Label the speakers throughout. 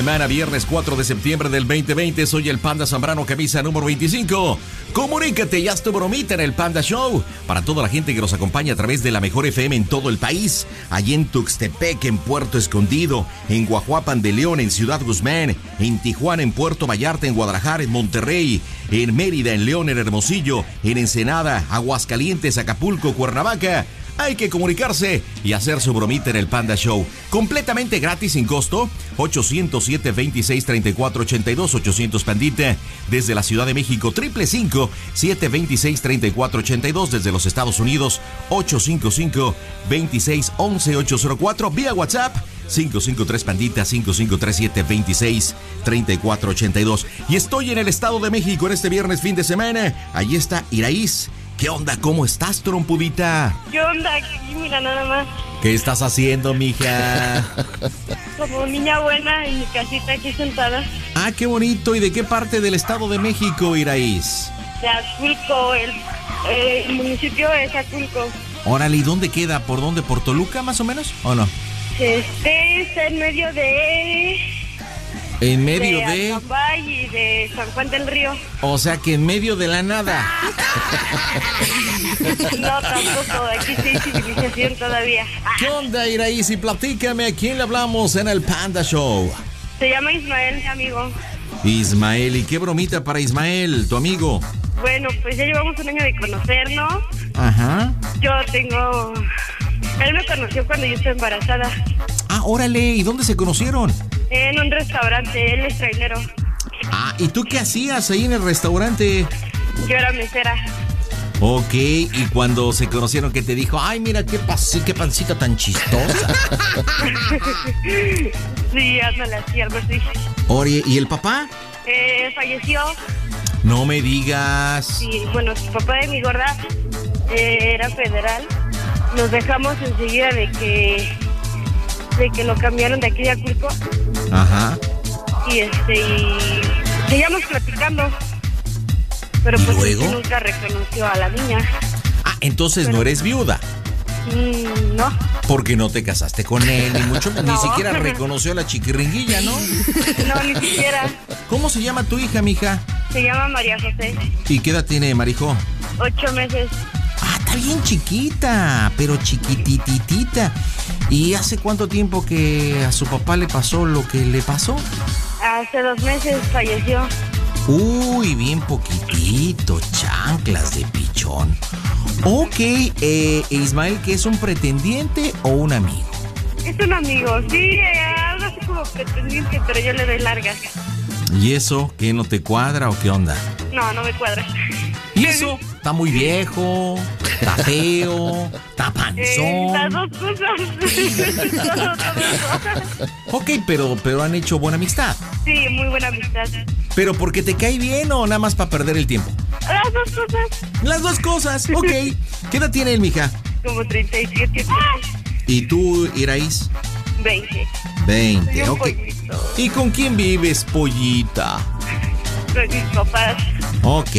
Speaker 1: Semana, viernes 4 de septiembre del 2020. Soy el Panda Zambrano, camisa número 25. Comunícate, ya tu bromita en el Panda Show. Para toda la gente que nos acompaña a través de la mejor FM en todo el país. Allí en Tuxtepec, en Puerto Escondido, en Guajuapan de León, en Ciudad Guzmán, en Tijuana, en Puerto Vallarta, en Guadalajara, en Monterrey, en Mérida, en León, en Hermosillo, en Ensenada, Aguascalientes, Acapulco, Cuernavaca hay que comunicarse y hacer su bromita en el Panda Show. Completamente gratis, sin costo. 807 26 34 82 800 Pandita. Desde la Ciudad de México, triple 726 34 82. Desde los Estados Unidos, 855 26 11 804. Vía WhatsApp. 553 Pandita 5537 26 34 82. Y estoy en el Estado de México en este viernes fin de semana. Allí está Iraíz ¿Qué onda? ¿Cómo estás, trompudita?
Speaker 2: ¿Qué onda? Aquí, mira, nada más.
Speaker 1: ¿Qué estás haciendo, mija?
Speaker 2: Como niña buena en mi casita aquí sentada.
Speaker 1: Ah, qué bonito. ¿Y de qué parte del Estado de México, Iraís?
Speaker 2: De Aculco, el, el municipio es Aculco.
Speaker 1: Órale, ¿y dónde queda? ¿Por dónde? ¿Por Toluca, más o menos? ¿O no?
Speaker 2: Este está en medio de
Speaker 1: en medio de.
Speaker 2: De y de San Juan del Río.
Speaker 1: O sea que en medio de la nada.
Speaker 2: no, tampoco. Aquí sí hay civilización todavía.
Speaker 1: ¿Qué onda, Iraís? Y platícame, ¿a quién le hablamos en el Panda Show?
Speaker 2: Se llama Ismael, mi amigo.
Speaker 1: Ismael, ¿y qué bromita para Ismael, tu amigo?
Speaker 2: Bueno, pues ya llevamos un año de conocernos.
Speaker 1: Ajá.
Speaker 2: Yo tengo. Él me conoció cuando yo estaba embarazada.
Speaker 1: Ah, órale, ¿y dónde se conocieron?
Speaker 2: En un restaurante, él es trailero.
Speaker 1: Ah, ¿y tú qué hacías ahí en el restaurante?
Speaker 2: Yo era mesera.
Speaker 1: Ok, y cuando se conocieron, ¿qué te dijo? Ay, mira qué qué pancita tan chistosa.
Speaker 2: sí, ándale así, algo así.
Speaker 1: Oye, ¿y el papá?
Speaker 2: Eh, falleció.
Speaker 1: No me digas.
Speaker 2: Sí, bueno, el papá de mi gorda eh, era federal. Nos dejamos enseguida de que de que lo cambiaron de aquí de Aculco.
Speaker 1: Ajá.
Speaker 2: Y este, y seguíamos platicando. Pero pues
Speaker 1: luego?
Speaker 2: nunca reconoció a la niña.
Speaker 1: Ah, entonces no eres viuda.
Speaker 2: Mm, no.
Speaker 1: Porque no te casaste con él, ni mucho Ni siquiera reconoció a la chiquiringuilla, ¿no?
Speaker 2: No, ni siquiera.
Speaker 1: ¿Cómo se llama tu hija, mija?
Speaker 2: Se llama María José.
Speaker 1: ¿Y qué edad tiene, Marijo?
Speaker 2: Ocho meses.
Speaker 1: Está bien chiquita, pero chiquititita. ¿Y hace cuánto tiempo que a su papá le pasó lo que le pasó?
Speaker 2: Hace dos meses falleció.
Speaker 1: Uy, bien poquitito, chanclas de pichón. Ok, eh, Ismael, ¿que es un pretendiente o un amigo?
Speaker 2: Es un amigo, sí, eh, algo así como pretendiente, pero yo le doy largas.
Speaker 1: ¿Y eso? ¿Qué no te cuadra o qué onda?
Speaker 2: No, no me cuadra.
Speaker 1: ¿Y eso? Está muy viejo, está feo, está panzón.
Speaker 2: Eh, las dos cosas.
Speaker 1: ok, pero, pero han hecho buena amistad.
Speaker 2: Sí, muy buena amistad.
Speaker 1: ¿Pero porque te cae bien o nada más para perder el tiempo?
Speaker 2: Las dos cosas.
Speaker 1: Las dos cosas, ok. ¿Qué edad tiene él, mija?
Speaker 2: Como 37.
Speaker 1: ¿Y tú, Iraís?
Speaker 2: 20.
Speaker 1: 20, ok. ¿Y con quién vives, pollita?
Speaker 2: Con mis papás.
Speaker 1: Ok.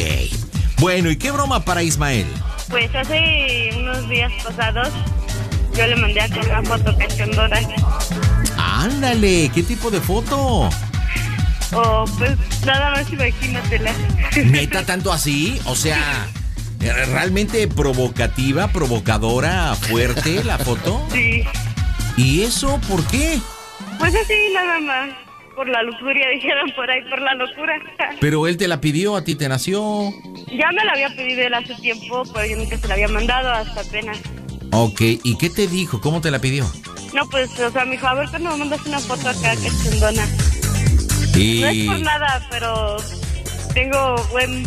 Speaker 1: Bueno, ¿y qué broma para Ismael?
Speaker 2: Pues hace unos días pasados yo le mandé a hacer una foto cachondora.
Speaker 1: Ándale, ¿qué tipo de foto?
Speaker 2: Oh, pues nada más imagínatela.
Speaker 1: ¿Neta tanto así? O sea, ¿realmente provocativa, provocadora, fuerte la foto?
Speaker 2: Sí.
Speaker 1: ¿Y eso por qué?
Speaker 2: Pues así nada más. Por la lujuria, dijeron por ahí, por la locura.
Speaker 1: Pero él te la pidió, a ti te nació.
Speaker 2: Ya me la había pedido él hace tiempo, pero yo nunca se la había mandado hasta apenas.
Speaker 1: Ok, ¿y qué te dijo? ¿Cómo te la pidió?
Speaker 2: No, pues, o sea, me dijo, a ver, ¿cuándo me mandas una foto acá que chundona?
Speaker 1: Y...
Speaker 2: No es por nada, pero tengo buen...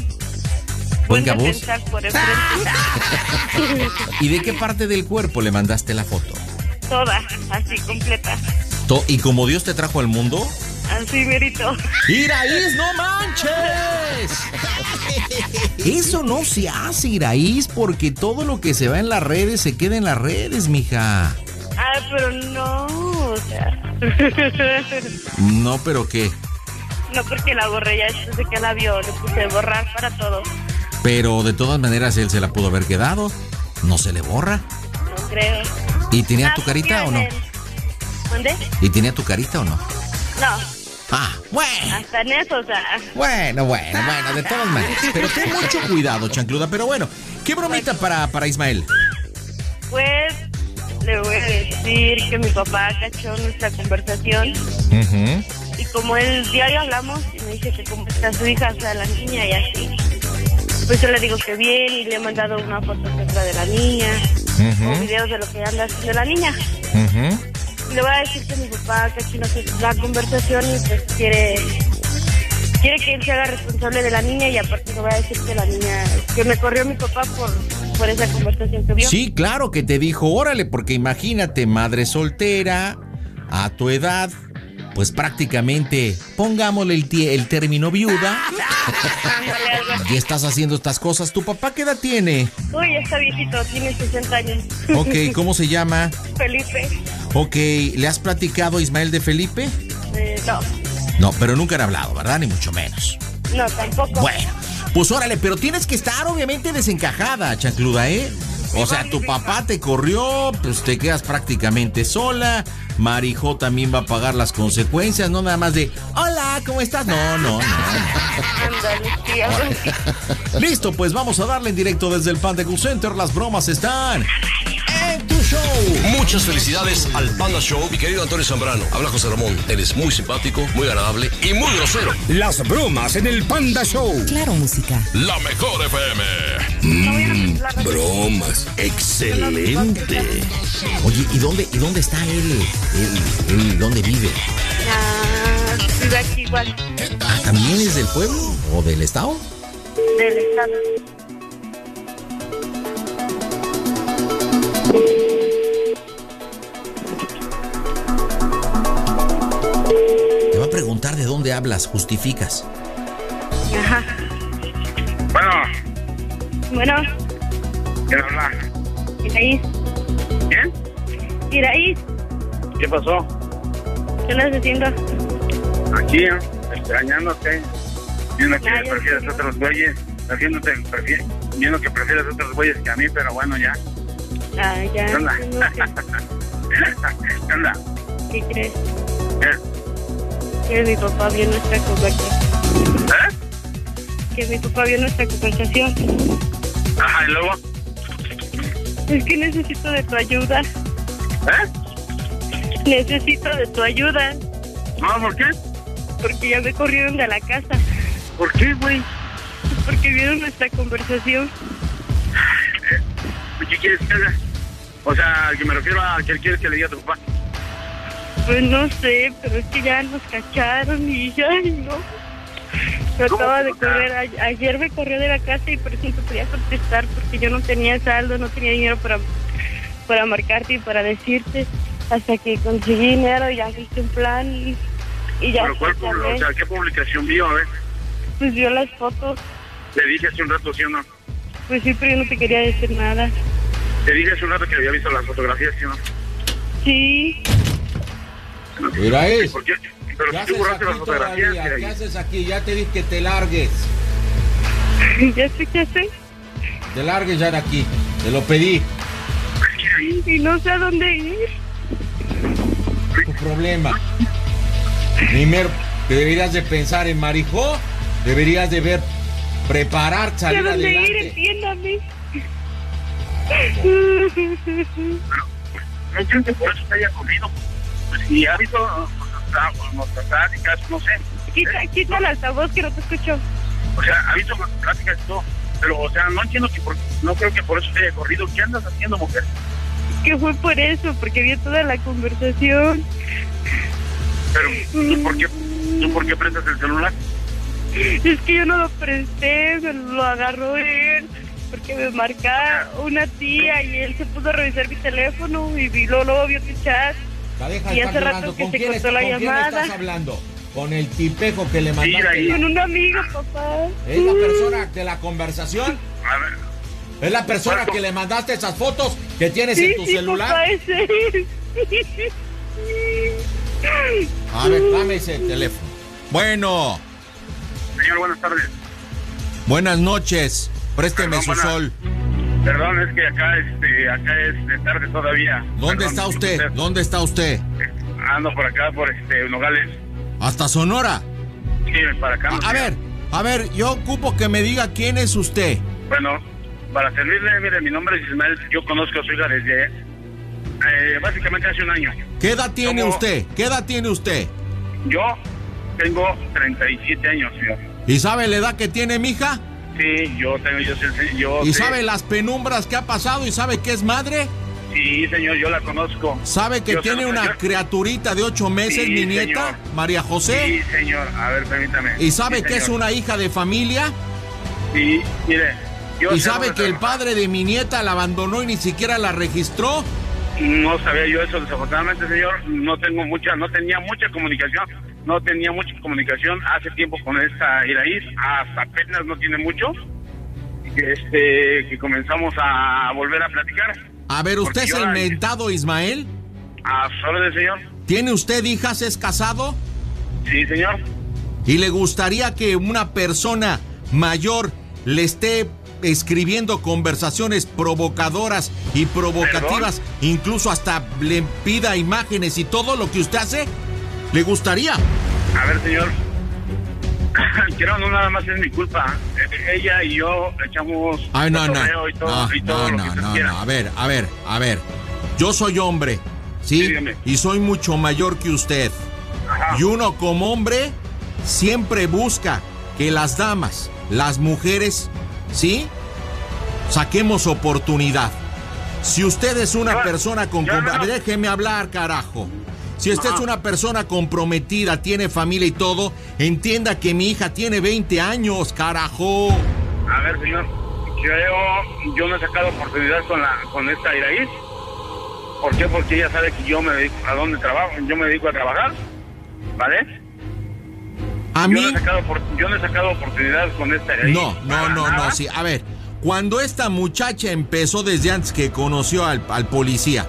Speaker 1: ¿Buen cabuz?
Speaker 2: por
Speaker 1: ¿Y de qué parte del cuerpo le mandaste la foto?
Speaker 2: Toda, así, completa.
Speaker 1: ¿Y como Dios te trajo al mundo?
Speaker 2: Así, merito.
Speaker 1: ¡Iraís, no manches! Eso no se hace, Iraís, porque todo lo que se va en las redes se queda en las redes, mija.
Speaker 2: Ah, pero no, o sea.
Speaker 1: No, pero ¿qué?
Speaker 2: No, porque la borré ya después de que la vio, le puse borrar para todo.
Speaker 1: Pero de todas maneras él se la pudo haber quedado. ¿No se le borra?
Speaker 2: No creo.
Speaker 1: ¿Y tenía tu carita o no?
Speaker 2: ¿Dónde?
Speaker 1: ¿Y tenía tu carita o no?
Speaker 2: No.
Speaker 1: Ah, bueno.
Speaker 2: Hasta en eso, o sea.
Speaker 1: Bueno, bueno, bueno, de todas maneras. Pero ten mucho cuidado, chancluda. Pero bueno, ¿qué bromita para, para Ismael?
Speaker 2: Pues le voy a decir que mi papá cachó nuestra conversación. Y como el diario hablamos, y me dice que cómo está su hija, o sea, la niña y así. Pues yo le digo que bien y le he mandado una foto de la niña. O videos de lo que anda haciendo la niña le voy a decir que mi papá casi no se la conversación y pues quiere quiere que él se haga responsable de la niña y aparte le voy a decir que la niña que me corrió mi papá por por esa conversación que vio.
Speaker 1: Sí, claro que te dijo, órale, porque imagínate, madre soltera, a tu edad, pues prácticamente, pongámosle el, el término viuda. y estás haciendo estas cosas. ¿Tu papá qué edad tiene?
Speaker 2: Uy, está viejito, tiene 60 años.
Speaker 1: Ok, ¿cómo se llama?
Speaker 2: Felipe.
Speaker 1: Ok, ¿le has platicado a Ismael de Felipe?
Speaker 2: Eh, no.
Speaker 1: No, pero nunca han hablado, ¿verdad? Ni mucho menos.
Speaker 2: No, tampoco.
Speaker 1: Bueno, pues órale, pero tienes que estar obviamente desencajada, chancluda, ¿eh? O sea, tu papá te corrió, pues te quedas prácticamente sola. Marijo también va a pagar las consecuencias, no nada más de, hola, ¿cómo estás? No, no, no. Listo, pues vamos a darle en directo desde el Panda Cool Center. Las bromas están show.
Speaker 3: Muchas felicidades al Panda Show, mi querido Antonio Zambrano. Habla José Ramón. Eres muy simpático, muy agradable y muy grosero.
Speaker 4: Las bromas en el Panda Show.
Speaker 5: Claro, música.
Speaker 3: La mejor FM.
Speaker 4: Mmm, bromas. Excelente.
Speaker 1: Oye, ¿y dónde, y dónde está él? él, dónde vive?
Speaker 2: Ah, vive aquí igual.
Speaker 1: Ah, ¿También es del pueblo o del estado?
Speaker 2: Del estado.
Speaker 1: Preguntar de dónde hablas, justificas.
Speaker 2: Ajá.
Speaker 6: Bueno.
Speaker 2: Bueno.
Speaker 6: ¿Quién habla?
Speaker 2: Iraís.
Speaker 6: ¿Quién?
Speaker 2: Iraís.
Speaker 6: ¿Qué pasó?
Speaker 2: ¿Qué estás haciendo?
Speaker 6: Aquí, ¿eh? extrañándote. Viendo que prefieres otros güeyes. Haciéndote, viendo que prefieres otros güeyes que a mí, pero bueno, ya.
Speaker 2: Ah, ya.
Speaker 6: ¿Qué onda? ¿Qué onda?
Speaker 2: ¿Qué crees?
Speaker 6: ¿Qué?
Speaker 2: Que mi papá vio nuestra conversación.
Speaker 6: ¿Eh?
Speaker 2: Que mi papá vio nuestra conversación.
Speaker 6: Ajá, ¿y luego?
Speaker 2: Es que necesito de tu ayuda.
Speaker 6: ¿Eh?
Speaker 2: Necesito de tu ayuda.
Speaker 6: No, ¿por qué?
Speaker 2: Porque ya me corrieron de la casa.
Speaker 6: ¿Por qué, güey?
Speaker 2: Porque vieron nuestra conversación.
Speaker 6: ¿Qué quieres que haga? O sea, que me refiero a que quieres que le diga a tu papá.
Speaker 2: Pues no sé, pero es que ya nos cacharon y ya, no. Me acaba de correr, ayer me corrió de la casa y por eso no podía contestar porque yo no tenía saldo, no tenía dinero para, para marcarte y para decirte. Hasta que conseguí dinero y ya hice un plan y, ya.
Speaker 6: ¿Pero cuál, o sea, qué publicación vio, a ver?
Speaker 2: Pues vio las fotos.
Speaker 6: Le dije hace un rato, ¿sí o no?
Speaker 2: Pues sí, pero yo no te quería decir nada.
Speaker 6: Te dije hace un rato que había visto las fotografías, ¿sí o no?
Speaker 2: Sí.
Speaker 1: Mira eso.
Speaker 6: ¿Por qué? Pero tú borraste las fotografías.
Speaker 1: ¿Qué haces aquí? Ya te dije que te largues.
Speaker 2: ya sé qué hacer.
Speaker 1: Te largues ya de aquí. Te lo pedí.
Speaker 2: Y no sé a dónde ir.
Speaker 1: Tu problema. Primero, deberías de pensar en Marijó. Deberías de ver, preparar, salir
Speaker 2: ¿A dónde
Speaker 1: adelante.
Speaker 2: ir? Entiéndame.
Speaker 6: No entiendo que por eso te haya comido. Pues si ha visto nuestras pláticas, no sé.
Speaker 2: Quita, quita el altavoz que no te escucho.
Speaker 6: O sea, ha visto nuestras pláticas y todo. Pero, o sea, no entiendo que por, no creo que por eso te haya corrido. ¿Qué andas haciendo, mujer?
Speaker 2: Que fue por eso, porque vi toda la conversación.
Speaker 6: Pero, ¿tú por qué, tú por qué prestas el celular?
Speaker 2: Es que yo no lo presté, me lo agarró él. Porque me marca una tía y él se puso a revisar mi teléfono y vi, luego, luego vio tu chat.
Speaker 1: Deja
Speaker 2: y hace rato
Speaker 1: llorando.
Speaker 2: que
Speaker 1: ¿Con
Speaker 2: se
Speaker 1: quién
Speaker 2: cortó la
Speaker 1: con quién
Speaker 2: llamada.
Speaker 1: estás hablando? Con el tipejo que le mandaste.
Speaker 2: Con un amigo, papá.
Speaker 1: ¿Es la persona de la conversación?
Speaker 6: A ver,
Speaker 1: ¿Es la persona que le mandaste esas fotos que tienes
Speaker 2: Sí,
Speaker 1: en tu
Speaker 2: sí,
Speaker 1: celular?
Speaker 2: papá, es él.
Speaker 1: A ver, dame ese teléfono. Bueno,
Speaker 6: señor, buenas tardes.
Speaker 1: buenas noches. Présteme
Speaker 6: Perdón,
Speaker 1: su
Speaker 6: buenas-
Speaker 1: sol.
Speaker 6: Perdón, es que acá, este, acá es de tarde todavía.
Speaker 1: ¿Dónde
Speaker 6: Perdón,
Speaker 1: está usted? ¿Dónde está usted?
Speaker 6: Ando por acá, por este, Nogales.
Speaker 1: ¿Hasta Sonora?
Speaker 6: Sí, para acá.
Speaker 1: A, a ver, a ver, yo ocupo que me diga quién es usted.
Speaker 6: Bueno, para servirle, mire, mi nombre es Ismael, yo conozco a su hija desde eh, básicamente hace un año.
Speaker 1: ¿Qué edad tiene usted? ¿Qué edad tiene usted?
Speaker 6: Yo tengo 37 años, señor.
Speaker 1: ¿Y sabe la edad que tiene mi hija?
Speaker 6: Sí, yo tengo, yo sé, yo
Speaker 1: ¿Y sabe las penumbras que ha pasado? ¿Y sabe que es madre?
Speaker 6: Sí, señor, yo la conozco.
Speaker 1: ¿Sabe que
Speaker 6: Yo
Speaker 1: tiene una
Speaker 6: yo-
Speaker 1: criaturita de ocho meses,
Speaker 6: Sí,
Speaker 1: mi nieta,
Speaker 6: señor.
Speaker 1: María José?
Speaker 6: Sí, señor, a ver, permítame.
Speaker 1: ¿Y sabe
Speaker 6: Sí,
Speaker 1: que es una hija de familia?
Speaker 6: Sí, mire, yo
Speaker 1: ¿Y sabe que el padre de mi nieta la abandonó y ni siquiera la registró?
Speaker 6: No sabía yo eso, desafortunadamente, señor. No tengo mucha, no tenía mucha comunicación. No tenía mucha comunicación hace tiempo con esta Iraíz. Hasta apenas no tiene mucho. Que, este, que comenzamos a volver a platicar.
Speaker 1: A ver, ¿usted es mentado Ismael?
Speaker 6: A solo de señor.
Speaker 1: ¿Tiene usted hijas? ¿Es casado?
Speaker 6: Sí, señor.
Speaker 1: ¿Y le gustaría que una persona mayor le esté escribiendo conversaciones provocadoras y provocativas, incluso hasta le pida imágenes y todo lo que usted hace? ¿Le gustaría?
Speaker 6: A ver, señor. Quiero, no nada más es mi culpa. Eh, Ella y yo echamos
Speaker 1: Ay, no, no.
Speaker 6: y todo,
Speaker 1: No,
Speaker 6: y todo
Speaker 1: no, no, no, no. A ver, a ver, a ver. Yo soy hombre,
Speaker 6: Sí,
Speaker 1: ¿sí? Y soy mucho mayor que usted.
Speaker 6: Ajá.
Speaker 1: Y uno como hombre siempre busca que las damas, las mujeres, ¿sí? Saquemos oportunidad. Si usted es una persona con... déjeme hablar, carajo. Si usted
Speaker 6: Ajá.
Speaker 1: es una persona comprometida, tiene familia y todo, entienda que mi hija tiene 20 años, carajo.
Speaker 6: A ver, señor, creo, yo no he sacado oportunidad con la con esta Iraíz. ¿Por qué? Porque ella sabe que yo me dedico a dónde trabajo, yo me dedico a trabajar, ¿vale?
Speaker 1: A
Speaker 6: Yo
Speaker 1: mí...
Speaker 6: no he sacado, yo no he sacado oportunidad con esta Iraíz.
Speaker 1: No, no, no,
Speaker 6: nada.
Speaker 1: no, sí. A ver, cuando esta muchacha empezó desde antes que conoció al, al policía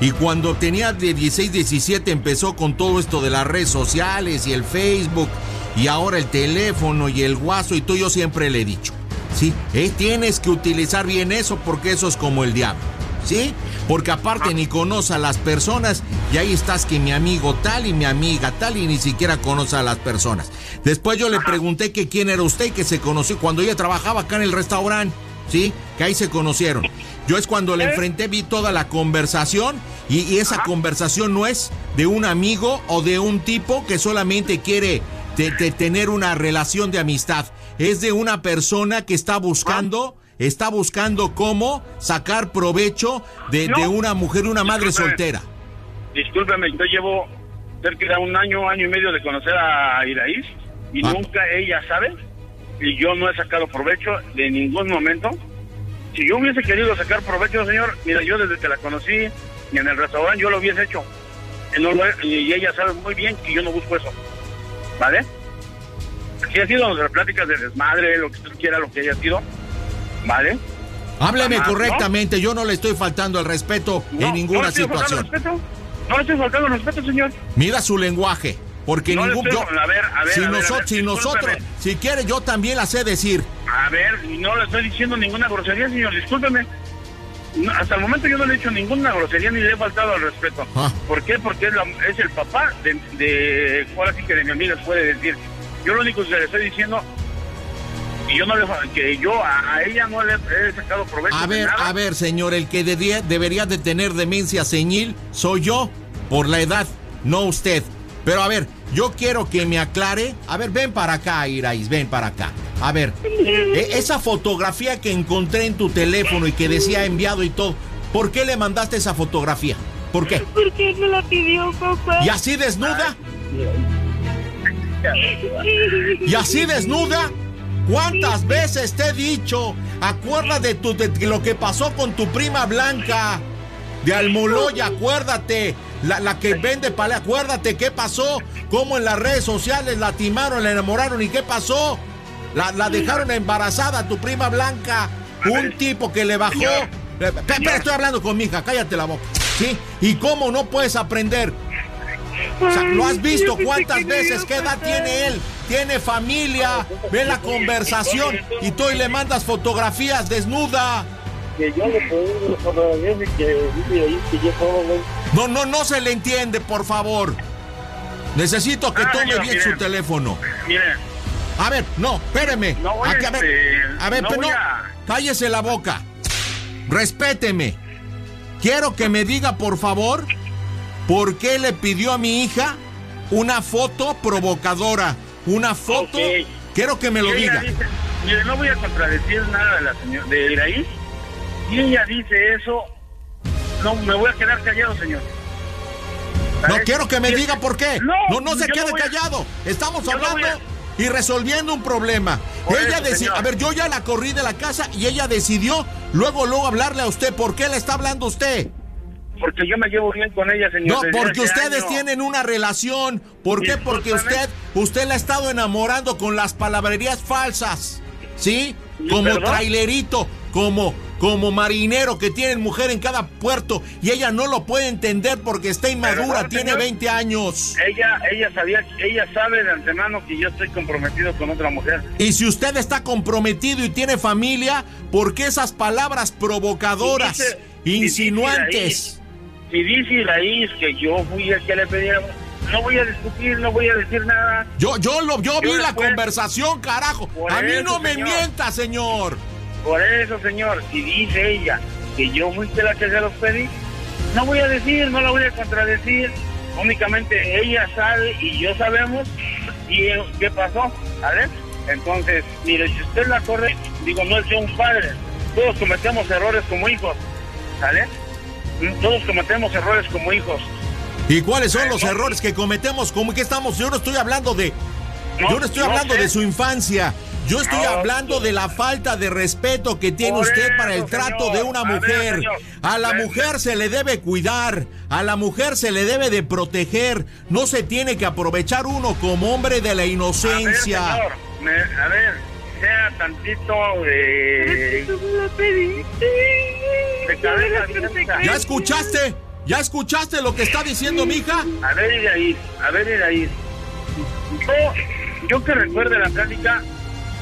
Speaker 1: y cuando tenía de 16, 17 empezó con todo esto de las redes sociales y el Facebook y ahora el teléfono y el guaso y todo, yo siempre le he dicho, ¿sí? Eh, tienes que utilizar bien eso porque eso es como el diablo, ¿sí? Porque aparte ni conoce a las personas y ahí estás que mi amigo tal y mi amiga tal y ni siquiera conoce a las personas. Después yo le pregunté que quién era usted y que se conoció cuando ella trabajaba acá en el restaurante, ¿sí? Que ahí se conocieron. Yo es cuando le enfrenté, vi toda la conversación y, y esa conversación no es de un amigo o de un tipo que solamente quiere te- te- tener una relación de amistad. Es de una persona que está buscando, está buscando cómo sacar provecho de,
Speaker 6: No.
Speaker 1: de una mujer, una madre soltera.
Speaker 6: Discúlpeme, yo llevo cerca de un año, año y medio de conocer a Iraíz y
Speaker 1: Ah.
Speaker 6: nunca ella sabe y yo no he sacado provecho de ningún momento. Si yo hubiese querido sacar provecho, señor, mira, yo desde que la conocí y en el restaurante yo lo hubiese hecho. Y ella sabe muy bien que yo no busco eso. ¿Vale? Aquí ha sido nuestras pláticas de desmadre, lo que usted quiera, lo que haya sido. ¿Vale?
Speaker 1: Hábleme
Speaker 6: Ajá, ¿no?
Speaker 1: correctamente, yo no le estoy faltando el respeto
Speaker 6: No,
Speaker 1: en ninguna
Speaker 6: no le estoy faltando
Speaker 1: situación.
Speaker 6: respeto. No le estoy faltando respeto, señor.
Speaker 1: Mira su lenguaje, porque
Speaker 6: No
Speaker 1: ningún yo-
Speaker 6: a ver, a ver,
Speaker 1: si,
Speaker 6: a ver, a
Speaker 1: noso-
Speaker 6: ver,
Speaker 1: si nosotros, si quiere yo también la sé decir.
Speaker 6: A ver, no le estoy diciendo ninguna grosería, señor, discúlpeme. No, hasta el momento yo no le he dicho ninguna grosería ni le he faltado al respeto.
Speaker 1: Ah.
Speaker 6: ¿Por qué? Porque es, la- es el papá de, de, ahora sí que de mi amiga puede decir. Yo lo único que le estoy diciendo, y yo no le, que yo a, a ella no le he sacado provecho
Speaker 1: A
Speaker 6: de
Speaker 1: ver,
Speaker 6: nada.
Speaker 1: a ver, señor, el que debía- debería de tener demencia senil soy yo, por la edad, no usted. Pero a ver, yo quiero que me aclare. A ver, ven para acá, Irais, ven para acá. A ver, e- esa fotografía que encontré en tu teléfono y que decía enviado y todo, ¿por qué le mandaste esa fotografía? ¿Por qué?
Speaker 2: Porque me la pidió papá.
Speaker 1: ¿Y así desnuda? ¿Y así desnuda? ¿Cuántas veces te he dicho? Acuerda de, tu, de lo que pasó con tu prima Blanca. De Almoloya, acuérdate. La, la que vende palé, acuérdate qué pasó. Cómo en las redes sociales la timaron, la enamoraron y qué pasó. La, la dejaron embarazada a tu prima Blanca. Un tipo que le bajó. Espera, estoy hablando con mi hija, cállate la boca. ¿Sí? ¿Y cómo no puedes aprender? O sea, ¿lo has visto cuántas veces? ¿Qué edad tiene él? Tiene familia, ve la conversación y tú y le mandas fotografías desnuda. No, no, no se le entiende, por favor. Necesito que
Speaker 6: Ah,
Speaker 1: tome
Speaker 6: señor,
Speaker 1: bien su teléfono.
Speaker 6: Mire,
Speaker 1: A ver, no, espéreme.
Speaker 6: No voy a,
Speaker 1: a ver,
Speaker 6: este,
Speaker 1: a ver,
Speaker 6: no
Speaker 1: pero
Speaker 6: voy
Speaker 1: no,
Speaker 6: a-
Speaker 1: cállese la boca. Respéteme. Quiero que me diga, por favor, por qué le pidió a mi hija una foto provocadora. Una foto. Quiero que me lo diga.
Speaker 6: dice- mire, no voy a contradecir nada de la señora de Iraí. Y ella dice eso, no me voy a quedar callado, señor.
Speaker 1: No
Speaker 6: ¿Sabes?
Speaker 1: quiero que me diga por qué.
Speaker 6: No,
Speaker 1: No, no se quede
Speaker 6: a-
Speaker 1: callado. Estamos hablando y resolviendo un problema.
Speaker 6: Por
Speaker 1: ella decidió. A ver, yo ya la corrí de la casa y ella decidió luego, luego hablarle a usted. ¿Por qué le está hablando usted?
Speaker 6: Porque yo me llevo bien con ella, señor.
Speaker 1: No, porque ustedes tienen una relación. ¿Por qué? Porque usted, usted la ha estado enamorando con las palabrerías falsas. ¿Sí?
Speaker 6: ¿Y
Speaker 1: Como trailerito, como, como marinero que tienen mujer en cada puerto y ella no lo puede entender porque está inmadura,
Speaker 6: ¿Perdón,
Speaker 1: tiene
Speaker 6: señor?
Speaker 1: 20 años.
Speaker 6: Ella, ella sabía, ella sabe de antemano que yo estoy comprometido con otra mujer.
Speaker 1: Y si usted está comprometido y tiene familia, ¿por qué esas palabras provocadoras,
Speaker 6: dice-
Speaker 1: insinuantes?
Speaker 6: Si dice Iraíz que yo fui el que le pedía, no voy a discutir, no voy a decir nada.
Speaker 1: Yo, yo lo, yo vi la conversación, carajo. A mí
Speaker 6: eso,
Speaker 1: no me
Speaker 6: señor.
Speaker 1: mienta, señor.
Speaker 6: Por eso, señor, si dice ella que yo fui la que se los pedí, no voy a decir, no la voy a contradecir. Únicamente ella sabe y yo sabemos y eh, qué pasó, ¿vale? Entonces, mire, si usted la corre, digo, no es yo un padre. Todos cometemos errores como hijos, ¿vale? Todos cometemos errores como hijos.
Speaker 1: ¿Y cuáles son los errores que cometemos? ¿Cómo que estamos? Yo no estoy hablando de.
Speaker 6: No,
Speaker 1: yo no estoy
Speaker 6: no
Speaker 1: hablando
Speaker 6: sé.
Speaker 1: de su infancia. Yo estoy
Speaker 6: No,
Speaker 1: hablando de la falta de respeto que tiene usted para el trato
Speaker 6: señor.
Speaker 1: de una
Speaker 6: A ver,
Speaker 1: mujer. A la mujer se le debe cuidar, a la mujer se le debe de proteger. No se tiene que aprovechar uno como hombre de la inocencia.
Speaker 6: A ver, señor, me- a ver, sea tantito eh,
Speaker 2: Tú me la pediste.
Speaker 6: De cabeza abierta.
Speaker 1: ¿Ya escuchaste? ¿Ya escuchaste lo que está diciendo mi hija?
Speaker 6: A ver, ir ahí, a ver, ir ahí. Yo, yo que recuerde la plática,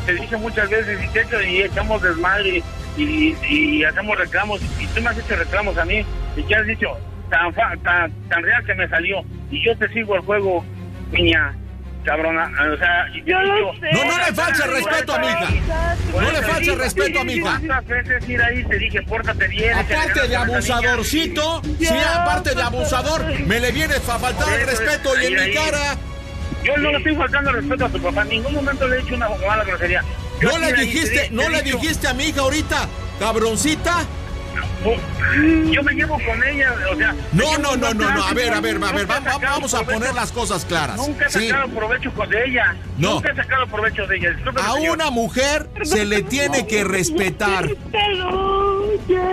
Speaker 6: te dije muchas veces, y, y echamos desmadre y, y hacemos reclamos, y tú me has hecho reclamos a mí, y que has dicho, tan, fa- tan, tan real que me salió, y yo te sigo el juego, niña, cabrona, o sea, y
Speaker 2: Yo lo sé.
Speaker 1: No, no le false respeto a mi hija. No le false respeto a mi hija.
Speaker 6: ¿Cuántas veces ir ahí te dije, pórtate bien?
Speaker 1: Aparte de abusadorcito, sí, aparte de abusador, me le viene a faltar el respeto y en mi cara.
Speaker 6: Yo no le estoy faltando respeto a tu papá. En ningún momento le he dicho una mala grosería. Yo
Speaker 1: No
Speaker 6: ahí
Speaker 1: dijiste,
Speaker 6: te-
Speaker 1: no le
Speaker 6: dicho,
Speaker 1: dijiste a mi hija ahorita, cabroncita.
Speaker 6: Yo me llevo con ella, o sea.
Speaker 1: No, no, no, no, no, a ver, a ver, a ver, vamos, a poner las cosas claras.
Speaker 6: Nunca he sacado provecho con de ella.
Speaker 1: No.
Speaker 6: Nunca he sacado provecho de ella.
Speaker 1: A una mujer se le tiene que respetar.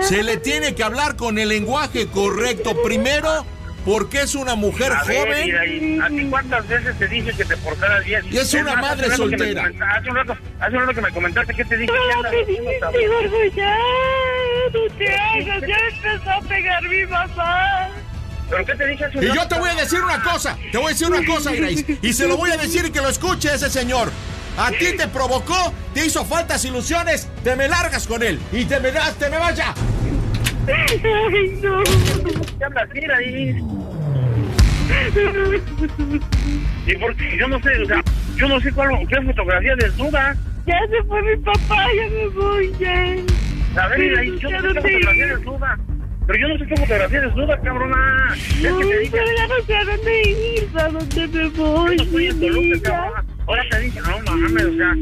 Speaker 1: Se le tiene que hablar con el lenguaje correcto. Primero, porque es una mujer
Speaker 6: A ver,
Speaker 1: joven.
Speaker 6: mira, y ¿a ti cuántas veces te dije que te portaras bien?
Speaker 1: Y es una
Speaker 6: más,
Speaker 1: madre
Speaker 6: hace
Speaker 1: soltera.
Speaker 6: Hace un, rato, hace un rato que me comentaste que te dije
Speaker 2: No,
Speaker 6: que andas
Speaker 2: me
Speaker 6: haciendo
Speaker 2: dijiste,
Speaker 6: tabú.
Speaker 2: gordo, ya. No te hagas. Ya empezó a pegar mi mamá.
Speaker 6: ¿Pero qué te dije hace un
Speaker 1: Y
Speaker 6: rato?
Speaker 1: yo te voy a decir una cosa, te voy a decir una cosa, Grace, y se lo voy a decir y que lo escuche ese señor. A ti te provocó, te hizo faltas ilusiones, te me largas con él y te me das, te me vaya.
Speaker 2: Ay, no.
Speaker 6: ¿Qué hablas? Mira ahí. Y porque yo no sé, o sea, yo no sé cuál qué fotografía desnuda.
Speaker 2: Ya se fue mi papá, ya me voy, ya.
Speaker 6: A ver, mira ahí, yo no sé qué fotografía desnuda. Pero yo no sé qué fotografía desnuda, cabrona. Es
Speaker 2: No,
Speaker 6: que te dije,
Speaker 2: pero ya no sé a dónde ir, a dónde me voy,
Speaker 6: yo no
Speaker 2: mi
Speaker 6: Toluca,
Speaker 2: vida.
Speaker 6: cabrona. Ahora te dije, no mames, o sea.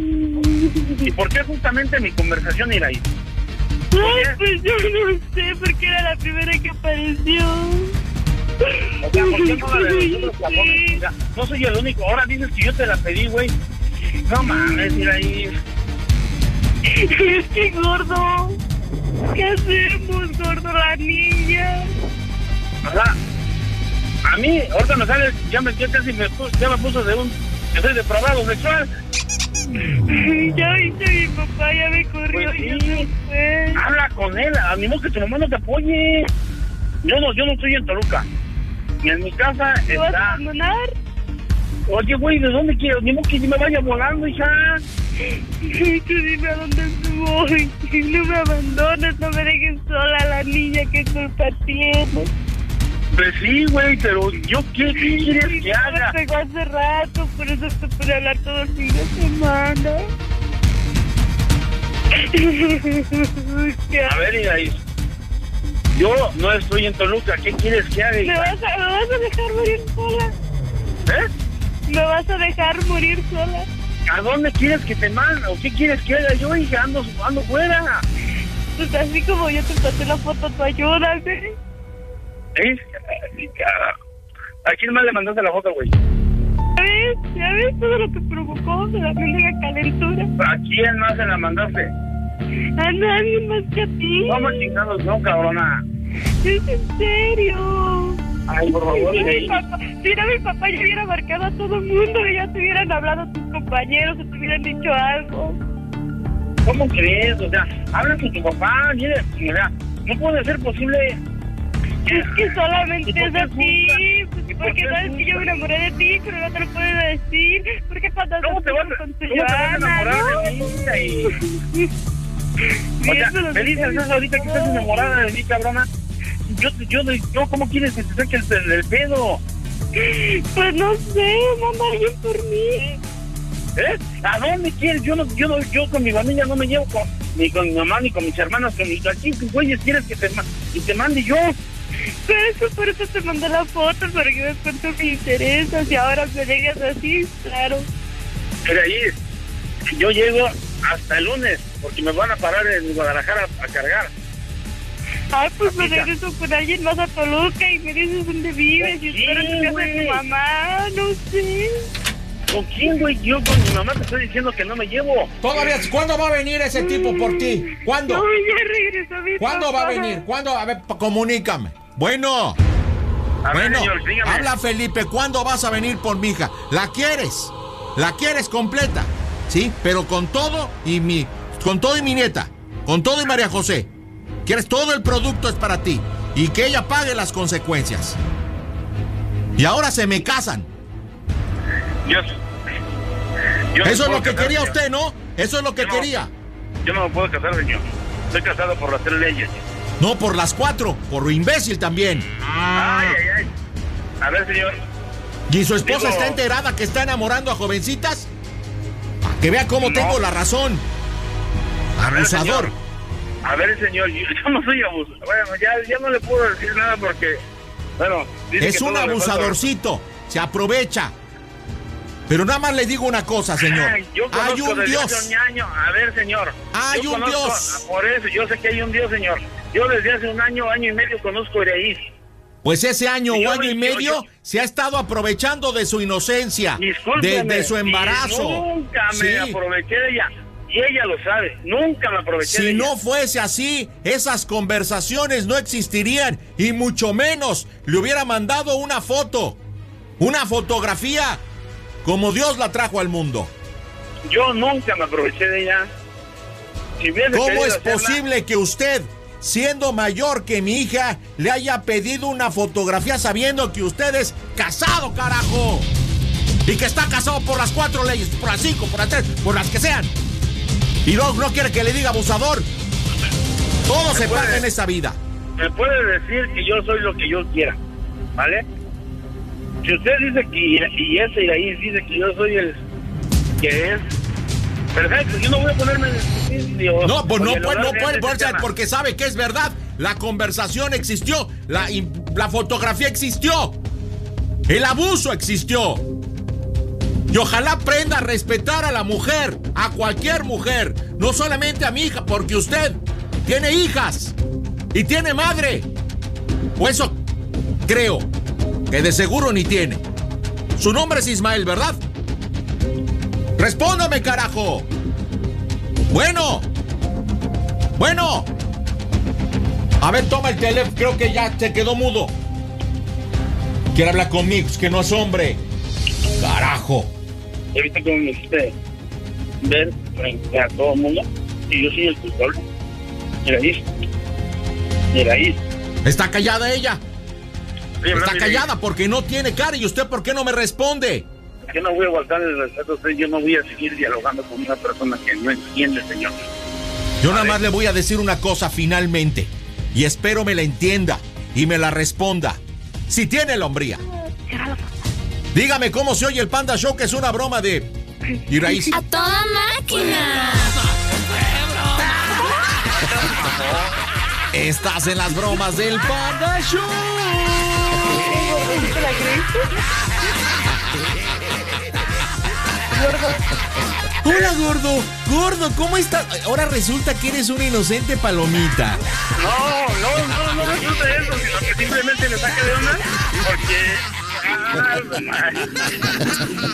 Speaker 6: ¿Y por qué justamente mi conversación ir ahí?
Speaker 2: Ay, pues yo no sé, porque era la primera que apareció.
Speaker 6: O sea, ¿por qué no la de
Speaker 2: Ay,
Speaker 6: nosotros,
Speaker 2: sí.
Speaker 6: cabrón? O sea, no soy el único. Ahora dices que yo te la pedí, güey. No mames, ir ahí.
Speaker 2: Es que gordo, ¿qué hacemos, gordo, la niña?
Speaker 6: O sea, a mí, ahorita me sale, ya me, ya casi me, ya me puso de un, que soy depravado sexual.
Speaker 2: Ya viste, mi papá ya me corrió
Speaker 6: Pues
Speaker 2: y ya
Speaker 6: sí.
Speaker 2: se fue.
Speaker 6: Habla con él, animo que tu mamá no te apoye. Yo no, yo no estoy en Toluca. Y en mi casa
Speaker 2: ¿Te vas a
Speaker 6: está.
Speaker 2: abandonar?
Speaker 6: Oye, güey, ¿de dónde quiero? Ni modo que me vaya volando, hija.
Speaker 2: Tú dime a dónde voy. No me abandones, no me dejes sola la niña, ¿qué culpa tiene?
Speaker 6: Pues sí, güey, pero yo qué quieres que haga.
Speaker 2: Me pegó hace rato, por eso te pude hablar todo el fin de semana.
Speaker 6: A ver, Iraís. Yo no estoy en Toluca. ¿Qué quieres que haga?
Speaker 2: ¿Me vas, a, ¿Me vas a dejar morir sola?
Speaker 6: ¿Eh?
Speaker 2: ¿Me vas a dejar morir sola?
Speaker 6: ¿A dónde quieres que te mande? ¿O qué quieres que haga yo, hija? Ando, ando fuera.
Speaker 2: Pues así como yo te pasé la foto, tú ayúdame.
Speaker 6: ¿Eh? ¿A quién más le mandaste la foto, güey?
Speaker 2: ¿Ya ves? ¿Ya ves todo lo que provocó la mendiga calentura?
Speaker 6: ¿A quién más se la mandaste?
Speaker 2: A nadie más que a ti.
Speaker 6: ¿Cómo chingados no, cabrona?
Speaker 2: Es en serio.
Speaker 6: Ay, por favor,
Speaker 2: Si mi papá, si no, mi papá ya hubiera marcado a todo el mundo y ya te hubieran hablado tus compañeros o te hubieran dicho algo.
Speaker 6: ¿Cómo crees? O sea, habla con tu papá, mire, mira, no puede ser posible.
Speaker 2: Es que solamente
Speaker 6: ¿Y por
Speaker 2: es así. Pues
Speaker 6: ¿Y por
Speaker 2: porque sabes que yo me enamoré de ti, pero no te lo puedo decir. Porque cuando
Speaker 6: ¿Cómo te vas,
Speaker 2: con
Speaker 6: cómo
Speaker 2: tu
Speaker 6: te vas a
Speaker 2: Joana,
Speaker 6: enamorar de mí? Y... O sea, me dices eso ahorita que estás enamorada de mí, cabrona. Yo, yo, yo, ¿cómo quieres que te saques del pedo?
Speaker 2: Pues no sé, a alguien por mí.
Speaker 6: ¿Eh? ¿A dónde quieres? Yo no, yo no, yo con mi familia no me llevo con, ni con mi mamá, ni con mis hermanas, con mis aquí, ¿qué güeyes quieres que te, que te mande yo?
Speaker 2: Por eso, por eso te mandé la foto, para que veas cuánto me interesas y ahora me digas así, claro.
Speaker 6: Pero ahí, yo llego hasta el lunes, porque me van a parar en Guadalajara a cargar.
Speaker 2: Ay, pues me regreso con alguien más a Toluca y me dices dónde vives y espero en casa de tu mamá, no sé.
Speaker 6: ¿Con quién, güey? Yo con mi mamá te estoy diciendo que no me llevo.
Speaker 1: Todavía, ¿cuándo va a venir ese tipo por ti? ¿Cuándo?
Speaker 2: No, ya regresó mi
Speaker 1: ¿Cuándo va a venir? ¿Cuándo? A ver, comunícame. Bueno,
Speaker 6: A ver,
Speaker 1: bueno,
Speaker 6: señor, dígame.
Speaker 1: habla Felipe, ¿cuándo vas a venir por mi hija? ¿La quieres? ¿La quieres completa? Sí, pero con todo y mi, con todo y mi nieta, con todo y María José. ¿Quieres todo el producto es para ti y que ella pague las consecuencias? Y ahora se me casan.
Speaker 6: Yo, yo
Speaker 1: Eso es lo que
Speaker 6: casar,
Speaker 1: quería
Speaker 6: señor.
Speaker 1: usted, ¿no? Eso es lo que
Speaker 6: Yo no.
Speaker 1: quería.
Speaker 6: Yo no me puedo casar, señor. Estoy casado por las tres leyes.
Speaker 1: No por las cuatro, por imbécil también.
Speaker 6: Ay, ay, ay. A ver, señor.
Speaker 1: ¿Y su esposa
Speaker 6: Digo-
Speaker 1: está enterada que está enamorando a jovencitas? Que vea cómo
Speaker 6: No.
Speaker 1: tengo la razón.
Speaker 6: A ver,
Speaker 1: Abusador.
Speaker 6: señor. A ver, señor, yo, yo no soy abusador. Bueno, ya, ya no le puedo decir nada porque, bueno, dice
Speaker 1: Es
Speaker 6: que
Speaker 1: un abusadorcito. Se aprovecha. Pero nada más le digo una cosa, señor.
Speaker 6: Ay, yo
Speaker 1: Hay un Dios.
Speaker 6: un año. A ver, señor.
Speaker 1: Hay un
Speaker 6: conozco-
Speaker 1: Dios.
Speaker 6: Por eso, yo sé que hay un Dios, señor. Yo desde hace un año, año y medio conozco a Iraíz.
Speaker 1: Pues ese año o año y medio
Speaker 6: yo-
Speaker 1: se ha estado aprovechando de su inocencia, de, de su embarazo.
Speaker 6: Nunca me
Speaker 1: Sí.
Speaker 6: aproveché de ella. Y ella lo sabe. Nunca me aproveché de
Speaker 1: Si
Speaker 6: ella.
Speaker 1: no fuese así, esas conversaciones no existirían y mucho menos le hubiera mandado una foto, una fotografía como Dios la trajo al mundo.
Speaker 6: Yo nunca me aproveché de ella. Si
Speaker 1: ¿Cómo es
Speaker 6: hacerla-
Speaker 1: posible que usted, siendo mayor que mi hija, le haya pedido una fotografía sabiendo que usted es casado, carajo? Y que está casado por las cuatro leyes, por las cinco, por las tres, por las que sean. Y no, no quiere que le diga abusador. Todo se
Speaker 6: puede-
Speaker 1: paga en esta vida.
Speaker 6: me puede decir que yo soy lo que yo quiera, ¿vale? Si usted dice que y ese Iraíz dice que yo soy el que es perfecto, yo no voy a ponerme en el
Speaker 1: No, pues no puede, no puede, porque- porque sabe que es verdad. La conversación existió, la, la fotografía existió, el abuso existió. Y ojalá aprenda a respetar a la mujer, a cualquier mujer, no solamente a mi hija, porque usted tiene hijas y tiene madre. O eso creo, que de seguro ni tiene. Su nombre es Ismael, ¿verdad? Respóndame, carajo. Bueno. Bueno. A ver, toma el teléfono. Creo que ya se quedó mudo. Quiere hablar conmigo, es que no es hombre. Carajo.
Speaker 6: ¿Ya viste cómo me hiciste ver frente a todo el mundo? Y yo soy el culpable. Iraíz. Iraíz.
Speaker 1: Está callada ella. Está callada porque no tiene cara. ¿Y usted por qué no me responde?
Speaker 6: Yo no voy a guardar el respeto a usted, yo no voy a seguir dialogando con una persona que no entiende, señor.
Speaker 1: Yo nada más le voy a decir una cosa finalmente. Y espero me la entienda y me la responda. si tiene lombría. Dígame cómo se oye el Panda Show, que es una broma de. Iraís.
Speaker 7: ¡A toda máquina!
Speaker 1: Estás en las bromas del Panda Show.
Speaker 2: ¿Te la creíste?
Speaker 1: Hola, gordo. Gordo, ¿cómo estás? Ahora resulta que eres una inocente palomita.
Speaker 6: No, no, no, no resulta eso, sino que simplemente me saca de onda porque.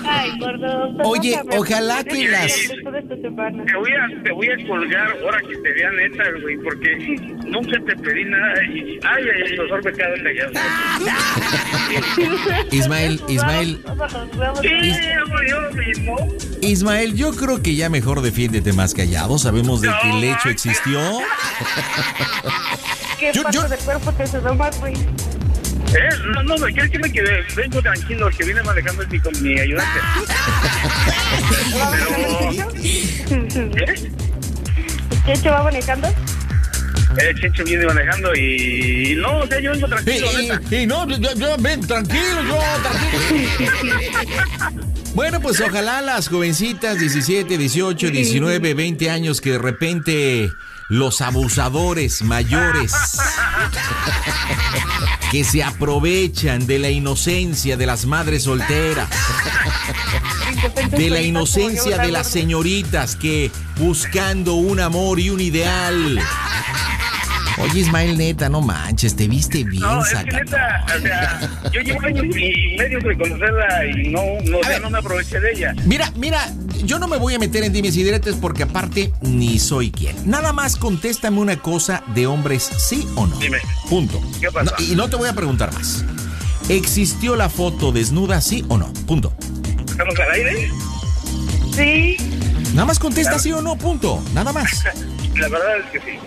Speaker 2: Ay, gordo.
Speaker 1: Oye, ojalá que las-.
Speaker 6: Te voy a, te voy a colgar ahora que te vea neta, güey, porque nunca te pedí nada y. Ay, ay, mejor me quedo callado.
Speaker 1: Ismael, Ismael. Ismael, yo creo que ya mejor defiéndete más callado. Sabemos de que el hecho existió.
Speaker 2: ¿Qué
Speaker 1: yo-
Speaker 2: parte
Speaker 1: yo-
Speaker 2: del cuerpo te sudó más, güey?
Speaker 6: ¿Eh? No, no, no, ¿quieres que me quede? Vengo tranquilo, que viene manejando es mi, con mi ayudante.
Speaker 2: ¿Va manejando el
Speaker 6: Pero.
Speaker 2: Checho?
Speaker 6: ¿Eh?
Speaker 2: ¿El Checho va manejando?
Speaker 6: El Checho viene manejando y. No, o sea, yo vengo tranquilo, neta.
Speaker 1: Y, y- y no, yo, yo- ven, tranquilo, yo, tranquilo. Bueno, pues ojalá las jovencitas 17, 18, 19, 20 años que de repente los abusadores mayores que se aprovechan de la inocencia de las madres solteras, de la inocencia de las señoritas que buscando un amor y un ideal. Oye, Ismael, neta, no manches, te viste bien,
Speaker 6: No, es que neta, o sea, yo llevo años y medio de conocerla y no, no, sea,
Speaker 1: ver.
Speaker 6: no me aproveché de ella.
Speaker 1: Mira, mira, yo no me voy a meter en dimes y diretes porque aparte ni soy quien. Nada más contéstame una cosa de hombres, sí o no.
Speaker 6: Dime.
Speaker 1: Punto.
Speaker 6: ¿Qué pasa?
Speaker 1: No, y no te voy a preguntar más. ¿Existió la foto desnuda, sí o no? Punto.
Speaker 6: ¿Estamos al aire?
Speaker 2: Sí.
Speaker 1: Nada más contesta sí o no, punto. Nada más.
Speaker 6: La verdad es que sí.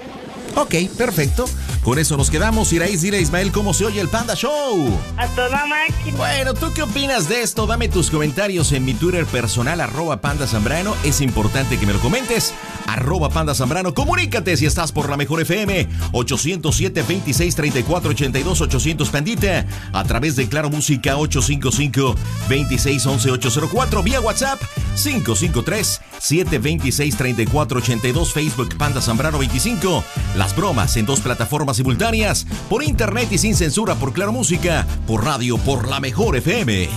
Speaker 1: Ok, perfecto. Con eso nos quedamos. Iraís, dile a Ismael cómo se oye el Panda Show.
Speaker 2: A toda máquina.
Speaker 1: Bueno, ¿tú qué opinas de esto? Dame tus comentarios en mi Twitter personal, arroba Panda Zambrano. Es importante que me lo comentes. Arroba Panda Zambrano. Comunícate si estás por la mejor FM. 807 26 34 82 800 Pandita. A través de Claro Música 855 26 11 804. Vía WhatsApp 553 726 34 82. Facebook Panda Zambrano 25. Las bromas en dos plataformas simultáneas. Por internet y sin censura por Claro Música. Por radio por la mejor FM.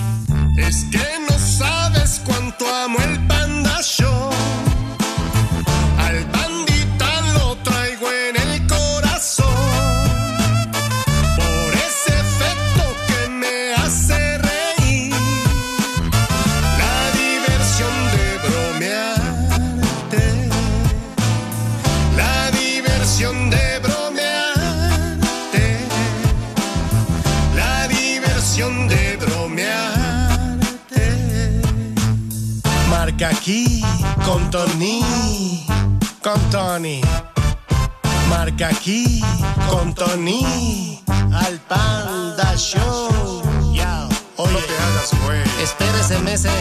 Speaker 8: Es que no sabes cuánto amo el Panda Show. Aquí con Tony. Con Tony. Marca aquí con Tony. Al Panda Show. Ya, oye, no te hagas güey. Espérese, mese.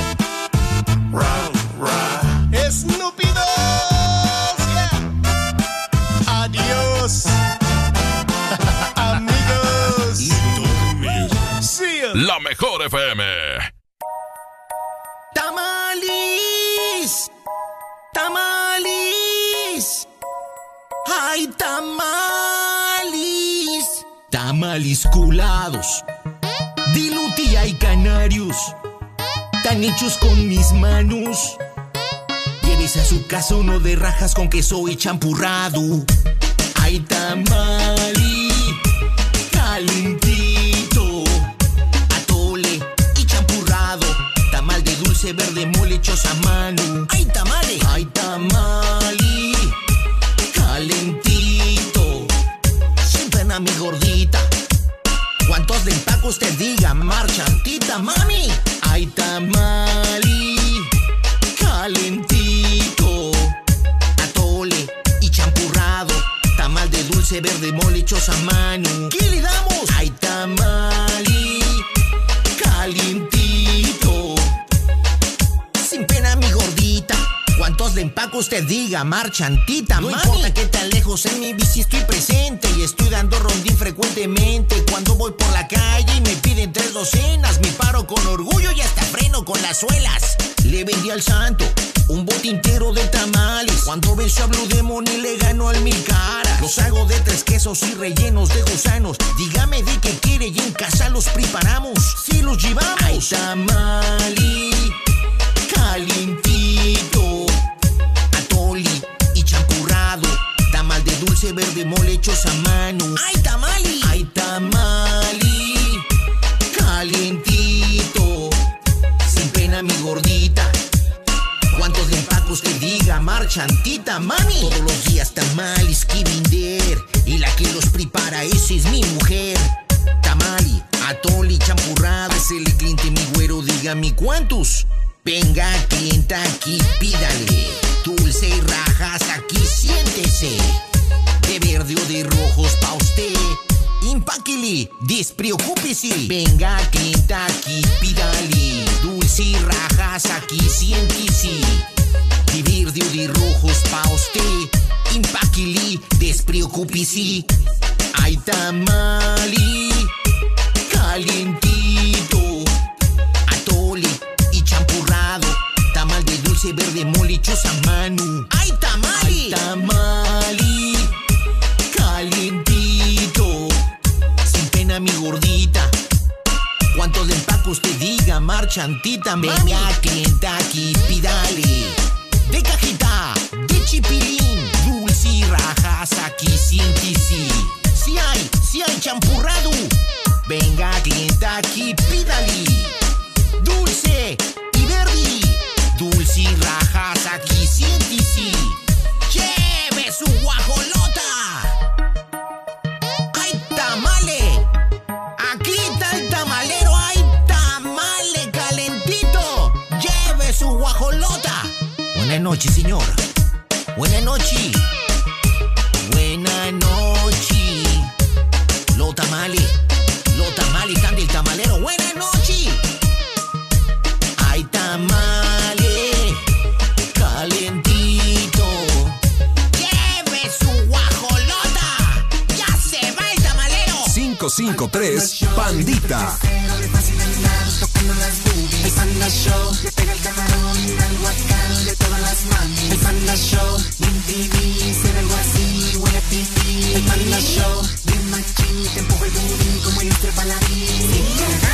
Speaker 8: Round, round. Estúpidos. Yeah. Adiós. Amigos. See ya.
Speaker 9: La mejor FM.
Speaker 1: Ay tamales, tamales culados, dilutía y canarios, tan hechos con mis manos. Llévese a su casa uno de rajas con queso y champurrado. Ay tamali, calentito, atole y champurrado. Tamal de dulce verde mole hechos a mano. ¡Ay, tamale! ¿Cuántos de
Speaker 9: empacos te diga? Marchan, tita, No importa que tan lejos en mi bici estoy presente y estoy dando rondín frecuentemente. Cuando voy por la calle y me piden tres docenas, me paro con orgullo y hasta freno con las suelas. Le vendí al santo un bote entero de tamales. Cuando venció a Blue Demon y le ganó al mil caras. Los hago de tres quesos y rellenos de gusanos. Dígame de qué quiere y en casa los preparamos. Si los llevamos. Ay, tamali, calientito. Dulce verde mole hechos a mano. Ay, tamali. Ay, tamali, calientito. Sin pena mi gordita. ¿Cuántos de empacos que diga marchantita, mami? Todos los días tamales que vender. Y la que los prepara, esa es mi mujer. Tamali, atoli, champurrado. Es el cliente, mi güero, dígame cuántos. Venga, clienta, aquí pídale. Dulce y rajas, aquí siéntese. De verde o de rojos pa' usted. Impáquele, despreocúpese. Venga, aquí pídale. Dulce rajas, aquí siéntese. De verde o de rojos pa' usted. Impáquele, despreocúpese. Ay, tamali, calientito. Atole y champurrado. Tamal de dulce verde mole hechos a mano. ¡Ay, tamali! Ay, tamali, Sin mi gordita. ¿Cuántos de empacos te diga marchantita? Venga, clienta, aquí pídale. De cajita, de chipilín, dulce y rajas, aquí sí. Si hay, si hay champurrado. Venga, clienta, aquí pídale. Dulce y verde, dulce y rajas, aquí siente sí. Lleve su guajolota. Noches, señor. Buenas noches. Buenas noches. Los tamales. Los tamales están del tamalero. Buenas noches. Hay tamale calentito. Lleve su guajolota. Ya se va el tamalero.
Speaker 10: 553 Pandita.
Speaker 11: tocando las boobies. El Panda Show El Panda Show, bien TV, se ve algo así, huele a. El Panda Show, bien machín, te empuja el booty como el bailarín.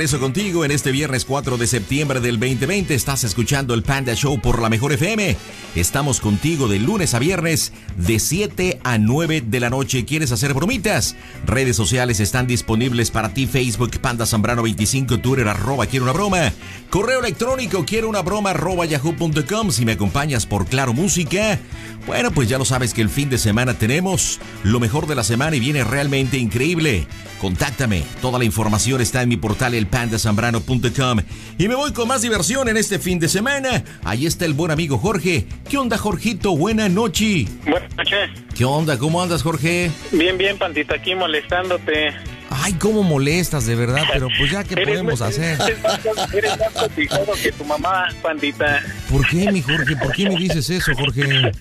Speaker 12: Regreso contigo en este viernes 4 de septiembre del 2020. Estás escuchando el Panda Show por la Mejor FM. Estamos contigo de lunes a viernes de 7 a 9 de la noche. ¿Quieres hacer bromitas? Redes sociales están disponibles para ti. Facebook, Panda Zambrano 25, Twitter, arroba, quiero una broma. Correo electrónico, quiero una broma, arroba, yahoo.com. Si me acompañas por Claro Música. Bueno, pues ya lo sabes que el fin de semana tenemos lo mejor de la semana y viene realmente increíble. Contáctame. Toda la información está en mi portal elpandasambrano.com. Y me voy con más diversión en este fin de semana. Ahí está el buen amigo Jorge. ¿Qué onda, Jorgito? Buena noche.
Speaker 13: Buenas noches.
Speaker 12: ¿Qué onda? ¿Cómo andas, Jorge?
Speaker 13: Bien, bien, Pandita, aquí molestándote.
Speaker 12: Ay, cómo molestas, de verdad, pero pues ya, ¿qué podemos hacer?
Speaker 13: Eres más, eres más que tu mamá, Pandita.
Speaker 12: ¿Por qué, mi Jorge? ¿Por qué me dices eso, Jorge?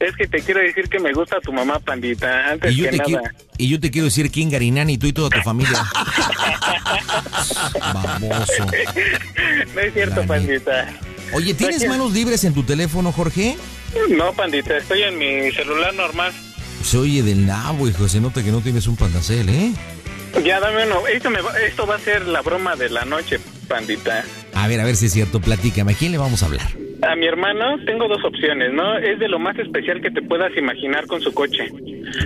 Speaker 13: Es que te quiero decir que me gusta tu mamá, Pandita, antes
Speaker 12: Y yo,
Speaker 13: que
Speaker 12: te
Speaker 13: nada.
Speaker 12: quiero, y yo te quiero decir quién Garinani, tú y toda tu familia. Baboso.
Speaker 13: No es cierto, Pandita.
Speaker 12: Oye, ¿tienes manos libres en tu teléfono, Jorge?
Speaker 13: No, Pandita, estoy en mi celular normal.
Speaker 12: Se oye del nabo, hijo. Se nota que no tienes un pandacel, ¿eh?
Speaker 13: Ya, dame uno. Esto, me va, esto va a ser la broma de la noche, Pandita.
Speaker 12: A ver, a ver si es cierto. Platícame. ¿A quién le vamos a hablar?
Speaker 13: A mi hermano tengo dos opciones, ¿no? Es de lo más especial que te puedas imaginar con su coche.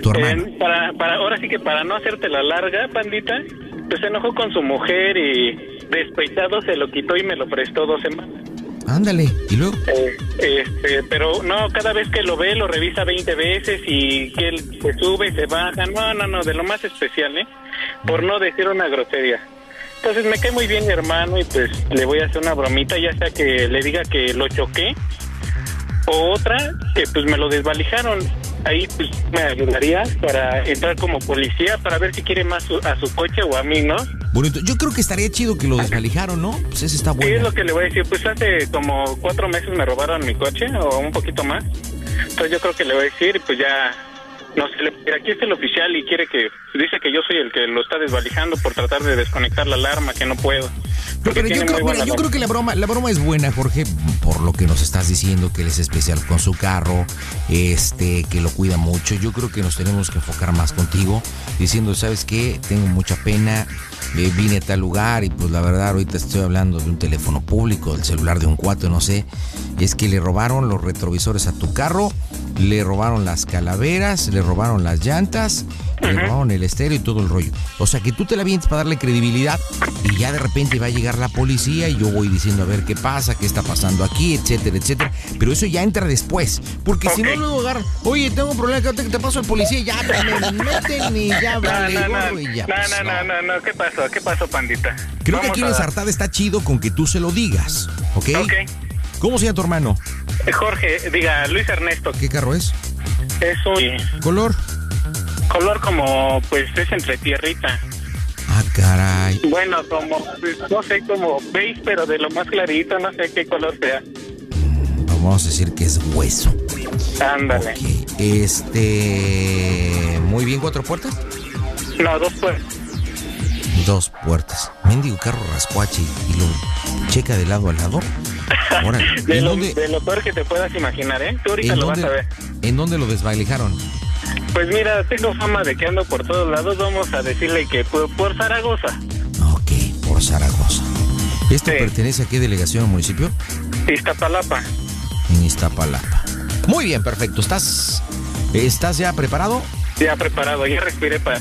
Speaker 12: Tu hermano.
Speaker 13: Eh, para, para, ahora sí que para no hacerte la larga, pandita, pues se enojó con su mujer y despechado se lo quitó y me lo prestó dos semanas.
Speaker 12: Ándale. ¿Y luego?
Speaker 13: Eh, este, pero no, cada vez que lo ve lo revisa 20 veces y que él se sube, se baja. No, no, no, de lo más especial, ¿eh? Por no decir una grosería. Entonces me cae muy bien mi hermano y pues le voy a hacer una bromita, ya sea que le diga que lo choqué o otra que pues me lo desvalijaron. Ahí pues me ayudarías para entrar como policía para ver si quiere más su- a su coche o a mí, ¿no?
Speaker 12: Bonito. Yo creo que estaría chido que lo desvalijaron, ¿no? Pues ese está
Speaker 13: Sí, es
Speaker 12: bueno.
Speaker 13: lo que le voy a decir. Pues hace como cuatro meses me robaron mi coche o un poquito más. Entonces yo creo que le voy a decir, pues ya, no aquí está el oficial y quiere que, dice que yo soy el que lo está desvalijando por tratar de desconectar la alarma, que no puedo.
Speaker 12: Pero yo creo, mira, yo creo que la broma, la broma es buena, Jorge, por lo que nos estás diciendo, que él es especial con su carro, este, que lo cuida mucho. Yo creo que nos tenemos que enfocar más contigo, diciendo, ¿sabes qué? Tengo mucha pena, eh, vine a tal lugar y pues la verdad ahorita estoy hablando de un teléfono público, del celular de un cuatro, no sé. Es que le robaron los retrovisores a tu carro, le robaron las calaveras, le robaron las llantas, le robaron el estéreo y todo el rollo. O sea que tú te la vienes para darle credibilidad y ya de repente va a llegar la policía y yo voy diciendo a ver qué pasa, qué está pasando aquí, etcétera, etcétera. Pero eso ya entra después. Porque si no luego agarra, oye, tengo un problema, que te paso al policía, ya me meten y ya
Speaker 13: No,
Speaker 12: vale
Speaker 13: no, no,
Speaker 12: y ya.
Speaker 13: no,
Speaker 12: pues,
Speaker 13: no, no, no, no, ¿qué pasó? ¿Qué pasó, pandita?
Speaker 12: Creo que aquí en
Speaker 13: a-
Speaker 12: Ensartada está chido con que tú se lo digas, ¿ok?
Speaker 13: Ok.
Speaker 12: ¿Cómo se llama tu hermano?
Speaker 13: Eh, Jorge, diga, Luis Ernesto.
Speaker 12: ¿Qué carro es?
Speaker 13: Es un
Speaker 12: ¿Color?
Speaker 13: Color como, pues es entre tierrita.
Speaker 12: Ah, caray.
Speaker 13: Bueno, como, pues, no sé, como beige, pero de lo más clarito, no sé qué color sea.
Speaker 12: Vamos a decir que es hueso.
Speaker 13: Ándale.
Speaker 12: Este. Muy bien, cuatro puertas.
Speaker 13: No, dos puertas.
Speaker 12: Dos puertas. Mendigo carro rascuache y lo checa de lado a lado. Órale.
Speaker 13: De
Speaker 12: ¿En
Speaker 13: lo,
Speaker 12: dónde,
Speaker 13: de lo peor que te puedas imaginar, ¿eh? Tú ahorita lo vas a ver.
Speaker 12: ¿En dónde lo desvalijaron?
Speaker 13: Pues mira, tengo fama de que ando por todos lados. Vamos a decirle que por, por Zaragoza.
Speaker 12: Por Zaragoza. ¿Esto pertenece a qué delegación o municipio?
Speaker 13: Iztapalapa.
Speaker 12: En Iztapalapa. Muy bien, perfecto. ¿Estás, ¿estás ya preparado?
Speaker 13: Ya preparado, ya respiré para...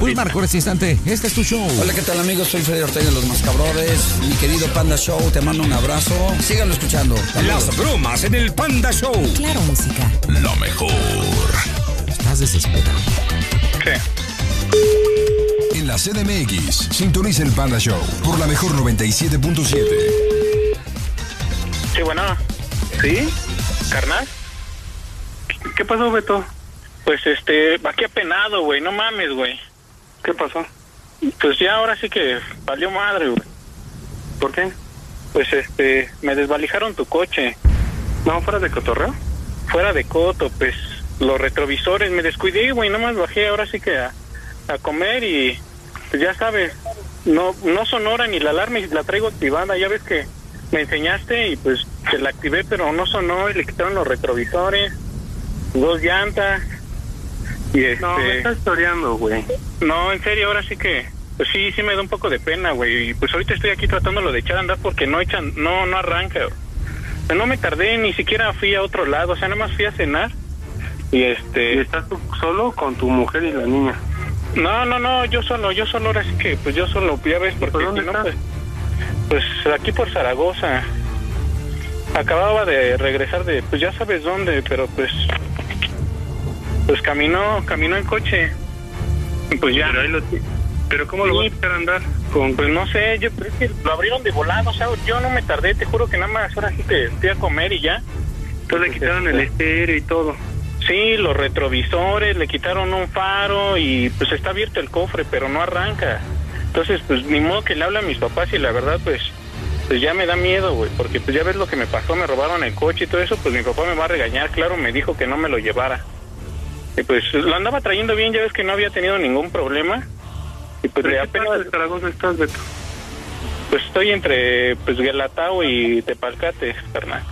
Speaker 12: Pues Marco, este instante, este es tu show.
Speaker 14: Hola, ¿qué tal amigos? Soy Freddy Ortega de Los Mascabrones. Mi querido Panda Show, te mando un abrazo. Síganlo escuchando.
Speaker 4: Las bromas en el Panda Show.
Speaker 15: Claro, música.
Speaker 4: Lo mejor.
Speaker 12: Estás desesperado.
Speaker 10: En la CDMX, sintoniza el Panda Show por la mejor 97.7.
Speaker 13: Sí, bueno. ¿Sí? ¿Carnal? ¿Qué pasó, Beto? Pues este, aquí apenado, güey, no mames, güey. ¿Qué pasó? Pues ya ahora sí que valió madre, güey. ¿Por qué? Pues este, me desvalijaron tu coche. ¿No, fuera de cotorreo? Fuera de coto, pues los retrovisores, me descuidé, güey, nomás bajé ahora sí que a, a comer y pues ya sabes, no, no sonora ni la alarma y la traigo activada. Ya ves que me enseñaste y pues se la activé, pero no sonó y le quitaron los retrovisores, dos llantas. Y este...
Speaker 16: No, me estás historiando, güey.
Speaker 13: No, en serio, ahora sí que, pues sí, sí me da un poco de pena, güey. Y pues ahorita estoy aquí tratándolo de echar a andar porque no echan, no, no arranca. güey. No me tardé, ni siquiera fui a otro lado, o sea, nada más fui a cenar. Y este...
Speaker 16: ¿Y estás tú solo con tu mujer y la niña?
Speaker 13: No, no, no, yo solo, yo solo, ahora sí que, pues yo solo, ya ves, porque
Speaker 16: dónde
Speaker 13: si no,
Speaker 16: estás?
Speaker 13: pues, pues aquí por Zaragoza. Acababa de regresar de, pues ya sabes dónde, pero pues, pues caminó, caminó en coche. Pues ya.
Speaker 16: Pero, ahí lo ¿Pero cómo lo vas a a andar?
Speaker 13: Con, pues no sé, yo pero es que lo abrieron de volado, o sea, yo no me tardé, te juro que nada más ahora sí te fui a comer y ya.
Speaker 16: Entonces le quitaron el estéreo y todo.
Speaker 13: Sí, los retrovisores, le quitaron un faro y pues está abierto el cofre, pero no arranca. Entonces, pues ni modo que le hable a mis papás y la verdad, pues, pues ya me da miedo, güey, porque pues ya ves lo que me pasó, me robaron el coche y todo eso, pues mi papá me va a regañar, claro, me dijo que no me lo llevara. Y pues lo andaba trayendo bien, ya ves que no había tenido ningún problema. Y pues le
Speaker 16: ¿Pero qué
Speaker 13: apenas,
Speaker 16: parte de Zaragoza estás, Beto?
Speaker 13: pues estoy entre pues Guelatao y Tepalcate, carnal.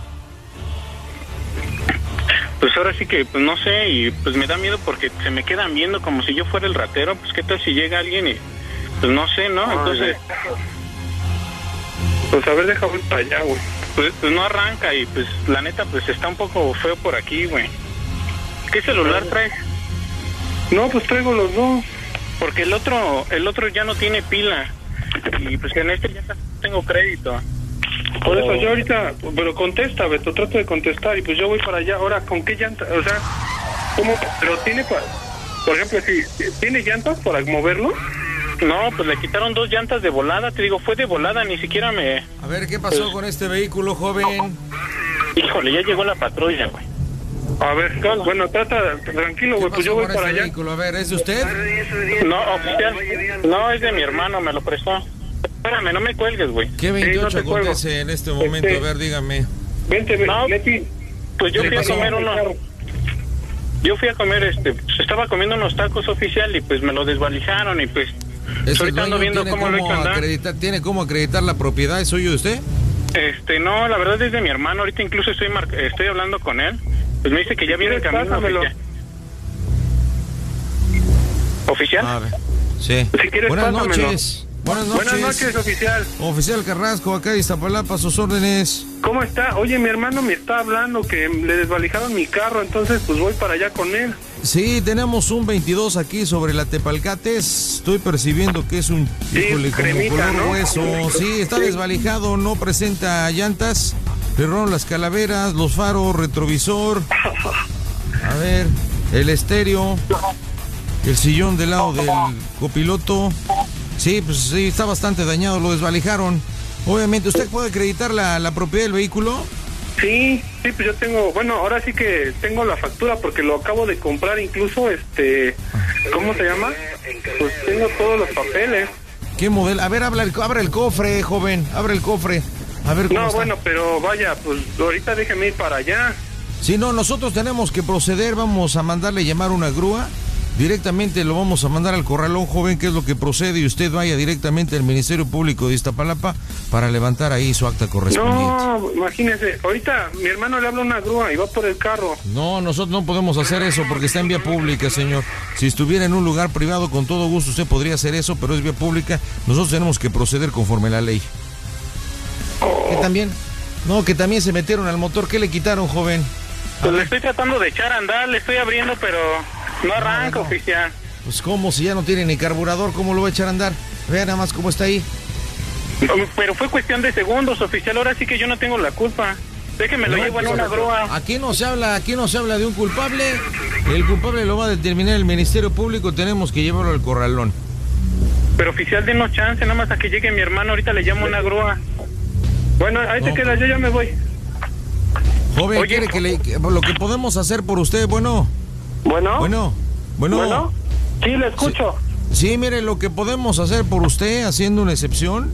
Speaker 13: Pues ahora sí que, pues no sé, y pues me da miedo porque se me quedan viendo como si yo fuera el ratero, pues qué tal si llega alguien y, pues no sé, ¿no? Entonces,
Speaker 16: Pues a ver, deja voy para allá, güey.
Speaker 13: pues, pues no arranca y pues la neta, pues está un poco feo por aquí, güey. ¿Qué celular traes?
Speaker 16: No, pues traigo los dos.
Speaker 13: Porque el otro, el otro ya no tiene pila y pues en este ya tengo crédito.
Speaker 16: Por eso yo ahorita, pero contesta, Beto, trato de contestar y pues yo voy para allá. Ahora, ¿con qué llanta? O sea, ¿cómo? Pero tiene, pa- por ejemplo, si tiene llantas para moverlo.
Speaker 13: No, pues le quitaron dos llantas de volada, te digo, fue de volada, ni siquiera me...
Speaker 12: A ver, ¿qué pasó con este vehículo, joven?
Speaker 13: Híjole, ya llegó la patrulla, güey.
Speaker 16: A ver, bueno, trata, tranquilo, güey, pues yo voy
Speaker 12: con
Speaker 16: para
Speaker 12: este
Speaker 16: allá.
Speaker 12: vehículo? A ver, ¿es de usted?
Speaker 13: No, oficial. No, es de mi hermano, me lo prestó. Espérame, no me cuelgues, güey.
Speaker 12: ¿Qué 28 acontece en este momento? A ver, dígame.
Speaker 16: Vente,
Speaker 13: No, pues yo
Speaker 12: ¿Qué
Speaker 13: fui a comer uno. Yo fui a comer, este, pues estaba comiendo unos tacos oficial y pues me lo desvalijaron y pues
Speaker 12: ¿Ese
Speaker 13: ahorita ando viendo
Speaker 12: tiene
Speaker 13: cómo lo andar.
Speaker 12: acreditar, ¿Tiene cómo acreditar la propiedad? ¿Es suyo de usted?
Speaker 13: Este, no, la verdad es de mi hermano. Ahorita incluso estoy mar- estoy hablando con él. Pues me dice que ya viene el camino
Speaker 16: pásamelo.
Speaker 13: oficial. ¿Oficial?
Speaker 12: A ver. Sí.
Speaker 16: Si quieres,
Speaker 12: Buenas
Speaker 16: pásamelo.
Speaker 12: noches. Buenas noches.
Speaker 16: Buenas noches, oficial.
Speaker 12: Oficial Carrasco, acá de Iztapalapa, sus órdenes.
Speaker 16: ¿Cómo está? Oye, mi hermano me está hablando que le desvalijaron mi carro, entonces pues voy para allá con él.
Speaker 12: Sí, tenemos un 22 aquí sobre la Tepalcates. Estoy percibiendo que es un híjole, como
Speaker 16: cremita,
Speaker 12: color
Speaker 16: ¿no?
Speaker 12: hueso. Sí, está
Speaker 16: Sí.
Speaker 12: desvalijado, no presenta llantas. Le las calaveras, los faros, retrovisor. A ver, el estéreo, el sillón del lado del copiloto. Sí, pues sí, está bastante dañado, lo desvalijaron. Obviamente, ¿usted puede acreditar la, la propiedad del vehículo?
Speaker 16: Sí, sí, pues yo tengo, bueno, ahora sí que tengo la factura porque lo acabo de comprar incluso, este, ¿cómo se llama? Pues tengo todos los papeles.
Speaker 12: ¿Qué modelo? A ver, habla el, abre el cofre, joven, abre el cofre. A ver cómo
Speaker 16: No,
Speaker 12: está.
Speaker 16: bueno, pero vaya, pues ahorita déjeme ir para allá.
Speaker 12: Si no, nosotros tenemos que proceder, vamos a mandarle llamar una grúa. Directamente lo vamos a mandar al corralón joven, que es lo que procede, y usted vaya directamente al Ministerio Público de Iztapalapa para levantar ahí su acta correspondiente.
Speaker 16: No, imagínese, ahorita mi hermano le habla una grúa y va por el carro.
Speaker 12: No, nosotros no podemos hacer eso porque está en vía pública, señor. Si estuviera en un lugar privado, con todo gusto usted podría hacer eso, pero es vía pública. Nosotros tenemos que proceder conforme a la ley. ¿Qué también? No, que también se metieron al motor. ¿Qué le quitaron, joven?
Speaker 13: Pues le estoy tratando de echar a andar, le estoy abriendo, pero no arranca, oficial.
Speaker 12: Pues cómo, si ya no tiene ni carburador, ¿cómo lo va a echar a andar? Vea nada más cómo está ahí.
Speaker 13: Pero fue cuestión de segundos, oficial. Ahora sí que yo no tengo la culpa. Déjeme lo
Speaker 12: No,
Speaker 13: llevo en
Speaker 12: pues,
Speaker 13: una grúa.
Speaker 12: Aquí no se habla, aquí no se habla de un culpable. El culpable lo va a determinar el Ministerio Público, tenemos que llevarlo al corralón.
Speaker 13: Pero oficial, denos chance, nada más a que llegue mi hermano. Ahorita le llamo una grúa.
Speaker 16: Bueno, ahí te quedas, yo ya me voy.
Speaker 12: Joven, quiere que le que- lo que podemos hacer por usted, bueno.
Speaker 16: Bueno.
Speaker 12: Bueno. Bueno.
Speaker 16: Bueno. Sí, le escucho.
Speaker 12: Sí, mire, lo que podemos hacer por usted, haciendo una excepción,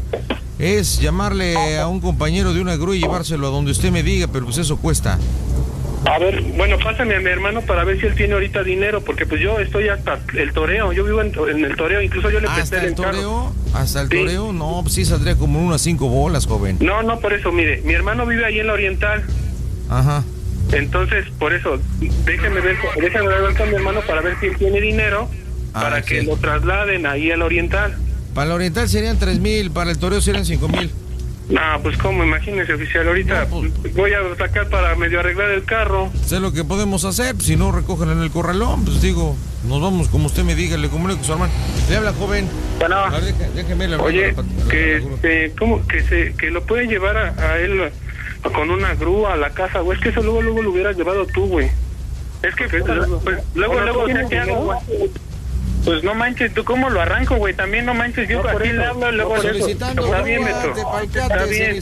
Speaker 12: es llamarle a un compañero de una grúa y llevárselo a donde usted me diga, pero pues eso cuesta.
Speaker 16: A ver, bueno, pásame a mi hermano para ver si él tiene ahorita dinero, porque pues yo estoy hasta el toreo, yo vivo en, en el toreo, incluso yo le presté
Speaker 12: ¿Hasta el
Speaker 16: encargo.
Speaker 12: toreo? ¿Hasta el
Speaker 16: Sí.
Speaker 12: toreo? No, pues sí saldría como unas cinco bolas, joven.
Speaker 16: No, no, por eso, mire, mi hermano vive ahí en la Oriental,
Speaker 12: Ajá.
Speaker 16: entonces, por eso, déjeme ver, déjame ver con mi hermano para ver si él tiene dinero
Speaker 12: Ah,
Speaker 16: para que lo trasladen ahí a la Oriental.
Speaker 12: Para el oriental serían tres mil, para el toreo serían cinco mil.
Speaker 16: No, pues como, imagínese, oficial, ahorita voy a sacar para medio arreglar el carro.
Speaker 12: Sé lo que podemos hacer, si no recogen en el corralón, pues digo, nos vamos como usted me diga, le comunico a su hermano. Le habla, joven.
Speaker 16: Bueno.
Speaker 12: Déjeme le hablo
Speaker 16: Oye,
Speaker 12: a la pat- a la-
Speaker 16: que, este, ¿cómo? Que, se, que lo pueden llevar a, a él con una grúa a la casa, güey. Es que eso luego, luego lo hubieras llevado tú, güey. Es que, pues, luego,
Speaker 13: Luego, luego,
Speaker 16: ¿tienes
Speaker 13: ¿qué hago, güey? Pues no manches, ¿tú cómo lo arranco, güey? También no manches, yo
Speaker 16: No, por
Speaker 13: aquí
Speaker 16: eso.
Speaker 13: le hablo, luego
Speaker 16: No, por
Speaker 13: eso.
Speaker 16: solicitando Está bien, Beto. Está
Speaker 12: en
Speaker 16: bien.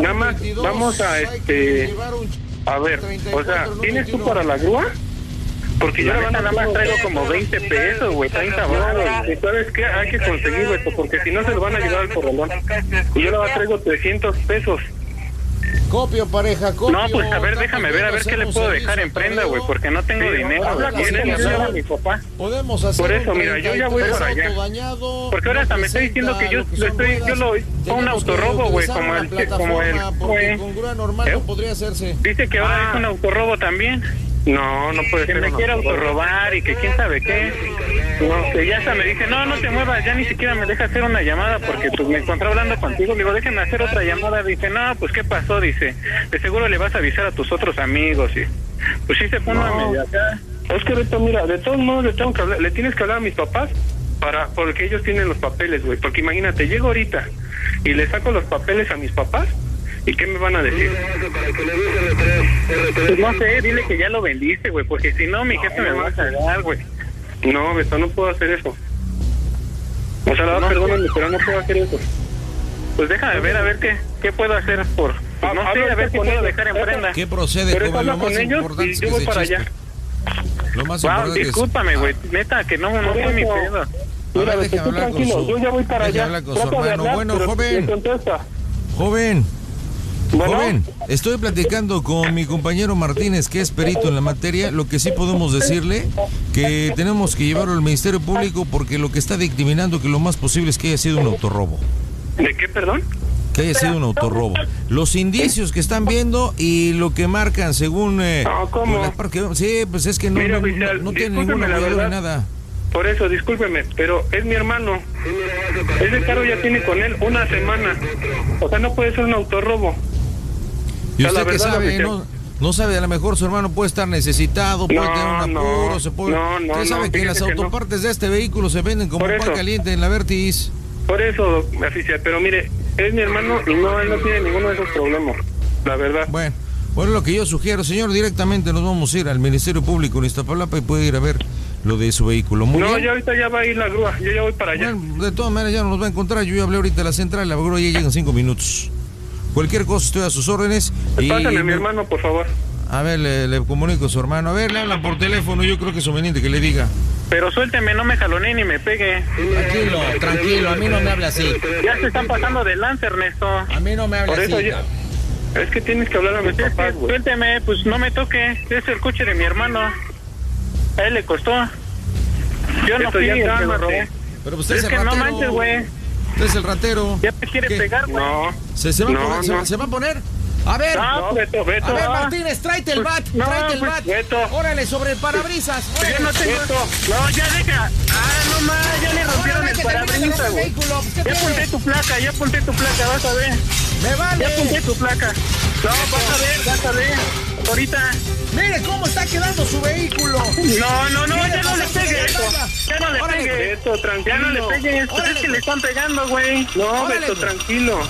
Speaker 16: Nada más,
Speaker 12: 22,
Speaker 16: vamos a, este...
Speaker 12: que llevar un
Speaker 16: A ver, o sea, ¿tienes tú para la grúa? Porque
Speaker 13: La
Speaker 16: yo
Speaker 13: nada más traigo como 20 pesos, güey, 30 baros.
Speaker 16: ¿Y sabes qué? Hay que conseguir esto, porque si no se lo van a llevar al corralón. Y yo le traigo 300 pesos.
Speaker 12: Copio, pareja, copio.
Speaker 13: No, pues a ver, déjame ver, a ver qué le puedo dejar en prenda, güey, porque no tengo
Speaker 16: Sí,
Speaker 13: dinero.
Speaker 16: habla con él,
Speaker 13: mi papá.
Speaker 12: Podemos hacer
Speaker 16: Por eso, mira, yo ya voy
Speaker 12: 33
Speaker 16: para allá.
Speaker 12: autodañado,
Speaker 13: Porque ahora hasta me está diciendo que yo
Speaker 12: lo
Speaker 13: estoy, yo lo, fue un autorrobo, güey, como el, como el, güey.
Speaker 12: normal
Speaker 13: ¿Eh?
Speaker 12: no podría hacerse.
Speaker 13: Dice que ahora
Speaker 16: Ah.
Speaker 13: es un autorrobo también.
Speaker 16: No, no puede
Speaker 13: Que
Speaker 16: ser.
Speaker 13: me
Speaker 16: un
Speaker 13: quiere
Speaker 16: autorrobo.
Speaker 13: autorrobar y que quién sabe qué. No, que ya hasta me dice, no, no te muevas, ya ni siquiera me deja hacer una llamada porque pues me encontré hablando contigo. Le digo, déjeme hacer otra llamada. Dice, no, pues qué pasó, dice. De seguro le vas a avisar a tus otros amigos. Y pues sí se pone a
Speaker 16: No.
Speaker 13: medio acá.
Speaker 16: Es que Beto, mira, de todos modos le tengo que hablar, le tienes que hablar a mis papás para porque ellos tienen los papeles, güey. Porque imagínate, llego ahorita y le saco los papeles a mis papás y qué me van a decir.
Speaker 13: Pues no sé, dile que ya lo vendiste, güey, porque si no, mi jefe me va a cagar, güey.
Speaker 16: No, Beto, no puedo hacer eso. O sea, la verdad,
Speaker 13: No.
Speaker 16: perdóname, pero no puedo hacer eso.
Speaker 13: Pues déjame ver, a ver qué, qué puedo hacer por... pues, no sé, a ver qué
Speaker 16: con
Speaker 13: puedo
Speaker 16: ellos.
Speaker 13: dejar en prenda.
Speaker 12: ¿Qué procede,
Speaker 16: Pero habla
Speaker 12: Lo
Speaker 16: con
Speaker 12: más
Speaker 16: ellos
Speaker 12: importante
Speaker 16: y
Speaker 12: es
Speaker 16: yo
Speaker 12: que
Speaker 16: voy
Speaker 12: se
Speaker 16: para allá.
Speaker 12: Lo más
Speaker 13: Wow, discúlpame, güey, neta, que no, no fue mi pedo.
Speaker 16: Mira,
Speaker 12: ver, déjame hablar con
Speaker 16: tranquilo,
Speaker 12: su-
Speaker 16: yo ya voy para allá.
Speaker 12: con su hermano.
Speaker 16: hablar,
Speaker 12: Bueno, joven.
Speaker 16: contesta.
Speaker 12: Joven,
Speaker 16: Bueno.
Speaker 12: joven, estoy platicando con mi compañero Martínez, que es perito en la materia. Lo que sí podemos decirle que tenemos que llevarlo al Ministerio Público porque lo que está dictaminando que lo más posible es que haya sido un autorrobo.
Speaker 16: ¿De qué, perdón?
Speaker 12: Que haya sido un autorrobo. Los indicios que están viendo y lo que marcan según... Eh,
Speaker 16: No, ¿cómo?
Speaker 12: pues, la par- que- sí, pues es que no,
Speaker 16: Mira,
Speaker 12: no, no- tiene
Speaker 16: la
Speaker 12: huella ni
Speaker 16: verdad.
Speaker 12: nada.
Speaker 16: Por eso, discúlpeme, pero es mi hermano. Ese carro ya tiene con él una semana. O sea, no puede ser un autorrobo.
Speaker 12: ¿Y usted qué sabe? No, no sabe, a lo mejor su hermano puede estar necesitado, puede
Speaker 16: No,
Speaker 12: tener un apuro,
Speaker 16: no,
Speaker 12: se puede...
Speaker 16: no, no,
Speaker 12: usted sabe
Speaker 16: no,
Speaker 12: que las
Speaker 16: fíjese que no.
Speaker 12: autopartes de este vehículo se venden como pan caliente en la Vertis.
Speaker 16: Por eso, oficial. Pero mire, es mi hermano y no, él no tiene ninguno de esos problemas. La verdad.
Speaker 12: Bueno, bueno, lo que yo sugiero, señor, directamente nos vamos a ir al Ministerio Público en Iztapalapa y puede ir a ver lo de su vehículo. Muy
Speaker 16: no, ya ahorita ya va a ir la grúa. Yo ya voy para allá.
Speaker 12: Bueno, de todas maneras ya no nos va a encontrar. Yo ya hablé ahorita a la central, la grúa ya llega en cinco minutos. Cualquier cosa estoy a sus órdenes. Y
Speaker 16: Pásame a mi hermano, por favor.
Speaker 12: A ver, le, le comunico a su hermano. A ver, le hablan por teléfono. Yo creo que es conveniente que le diga.
Speaker 13: Pero suélteme, no me jalone ni me pegue.
Speaker 12: Tranquilo, tranquilo, a mí no me habla así.
Speaker 13: Ya se están pasando de lance, Ernesto.
Speaker 12: A mí no me habla
Speaker 16: Por eso
Speaker 12: así.
Speaker 16: ya. Es que tienes que hablar a mis
Speaker 13: Pues
Speaker 16: papás, güey.
Speaker 13: suélteme, pues no me toque. Es el coche de mi hermano. A él le costó. Yo no
Speaker 16: Esto
Speaker 13: fui
Speaker 16: ya.
Speaker 12: Pero usted
Speaker 13: Es que no manches, güey.
Speaker 12: Usted es el ratero.
Speaker 13: Ya te quiere
Speaker 12: ¿Qué?
Speaker 13: pegar, güey.
Speaker 16: No.
Speaker 12: ¿Se, se va a
Speaker 16: No,
Speaker 12: poner, se,
Speaker 16: no.
Speaker 12: se va a poner? A ver.
Speaker 13: No, Beto, Beto.
Speaker 12: A ver,
Speaker 13: ah.
Speaker 12: Martínez, tráete el
Speaker 13: Pues,
Speaker 12: bat.
Speaker 13: no,
Speaker 12: tráete el
Speaker 13: pues,
Speaker 12: bat.
Speaker 13: Beto.
Speaker 12: Órale, sobre el parabrisas. Órale.
Speaker 13: yo no tengo esto. No, ya deja. Ah, no más, ya le rompieron
Speaker 12: Órale,
Speaker 13: el parabrisas,
Speaker 12: vehículo, pues, ¿qué
Speaker 13: Ya apunté tu placa, ya apunté tu placa, vas a ver.
Speaker 12: Me vale.
Speaker 13: Ya apunté tu placa. No, vas a ver, vas a ver. Ahorita.
Speaker 12: Mire cómo está quedando su vehículo.
Speaker 13: No, no, no, ya no le pegue
Speaker 12: banda.
Speaker 13: Ya no le pegue.
Speaker 16: Beto, tranquilo.
Speaker 13: Ya no le pues
Speaker 12: Órale.
Speaker 13: es que le están pegando, güey.
Speaker 16: No, Beto, tranquilo.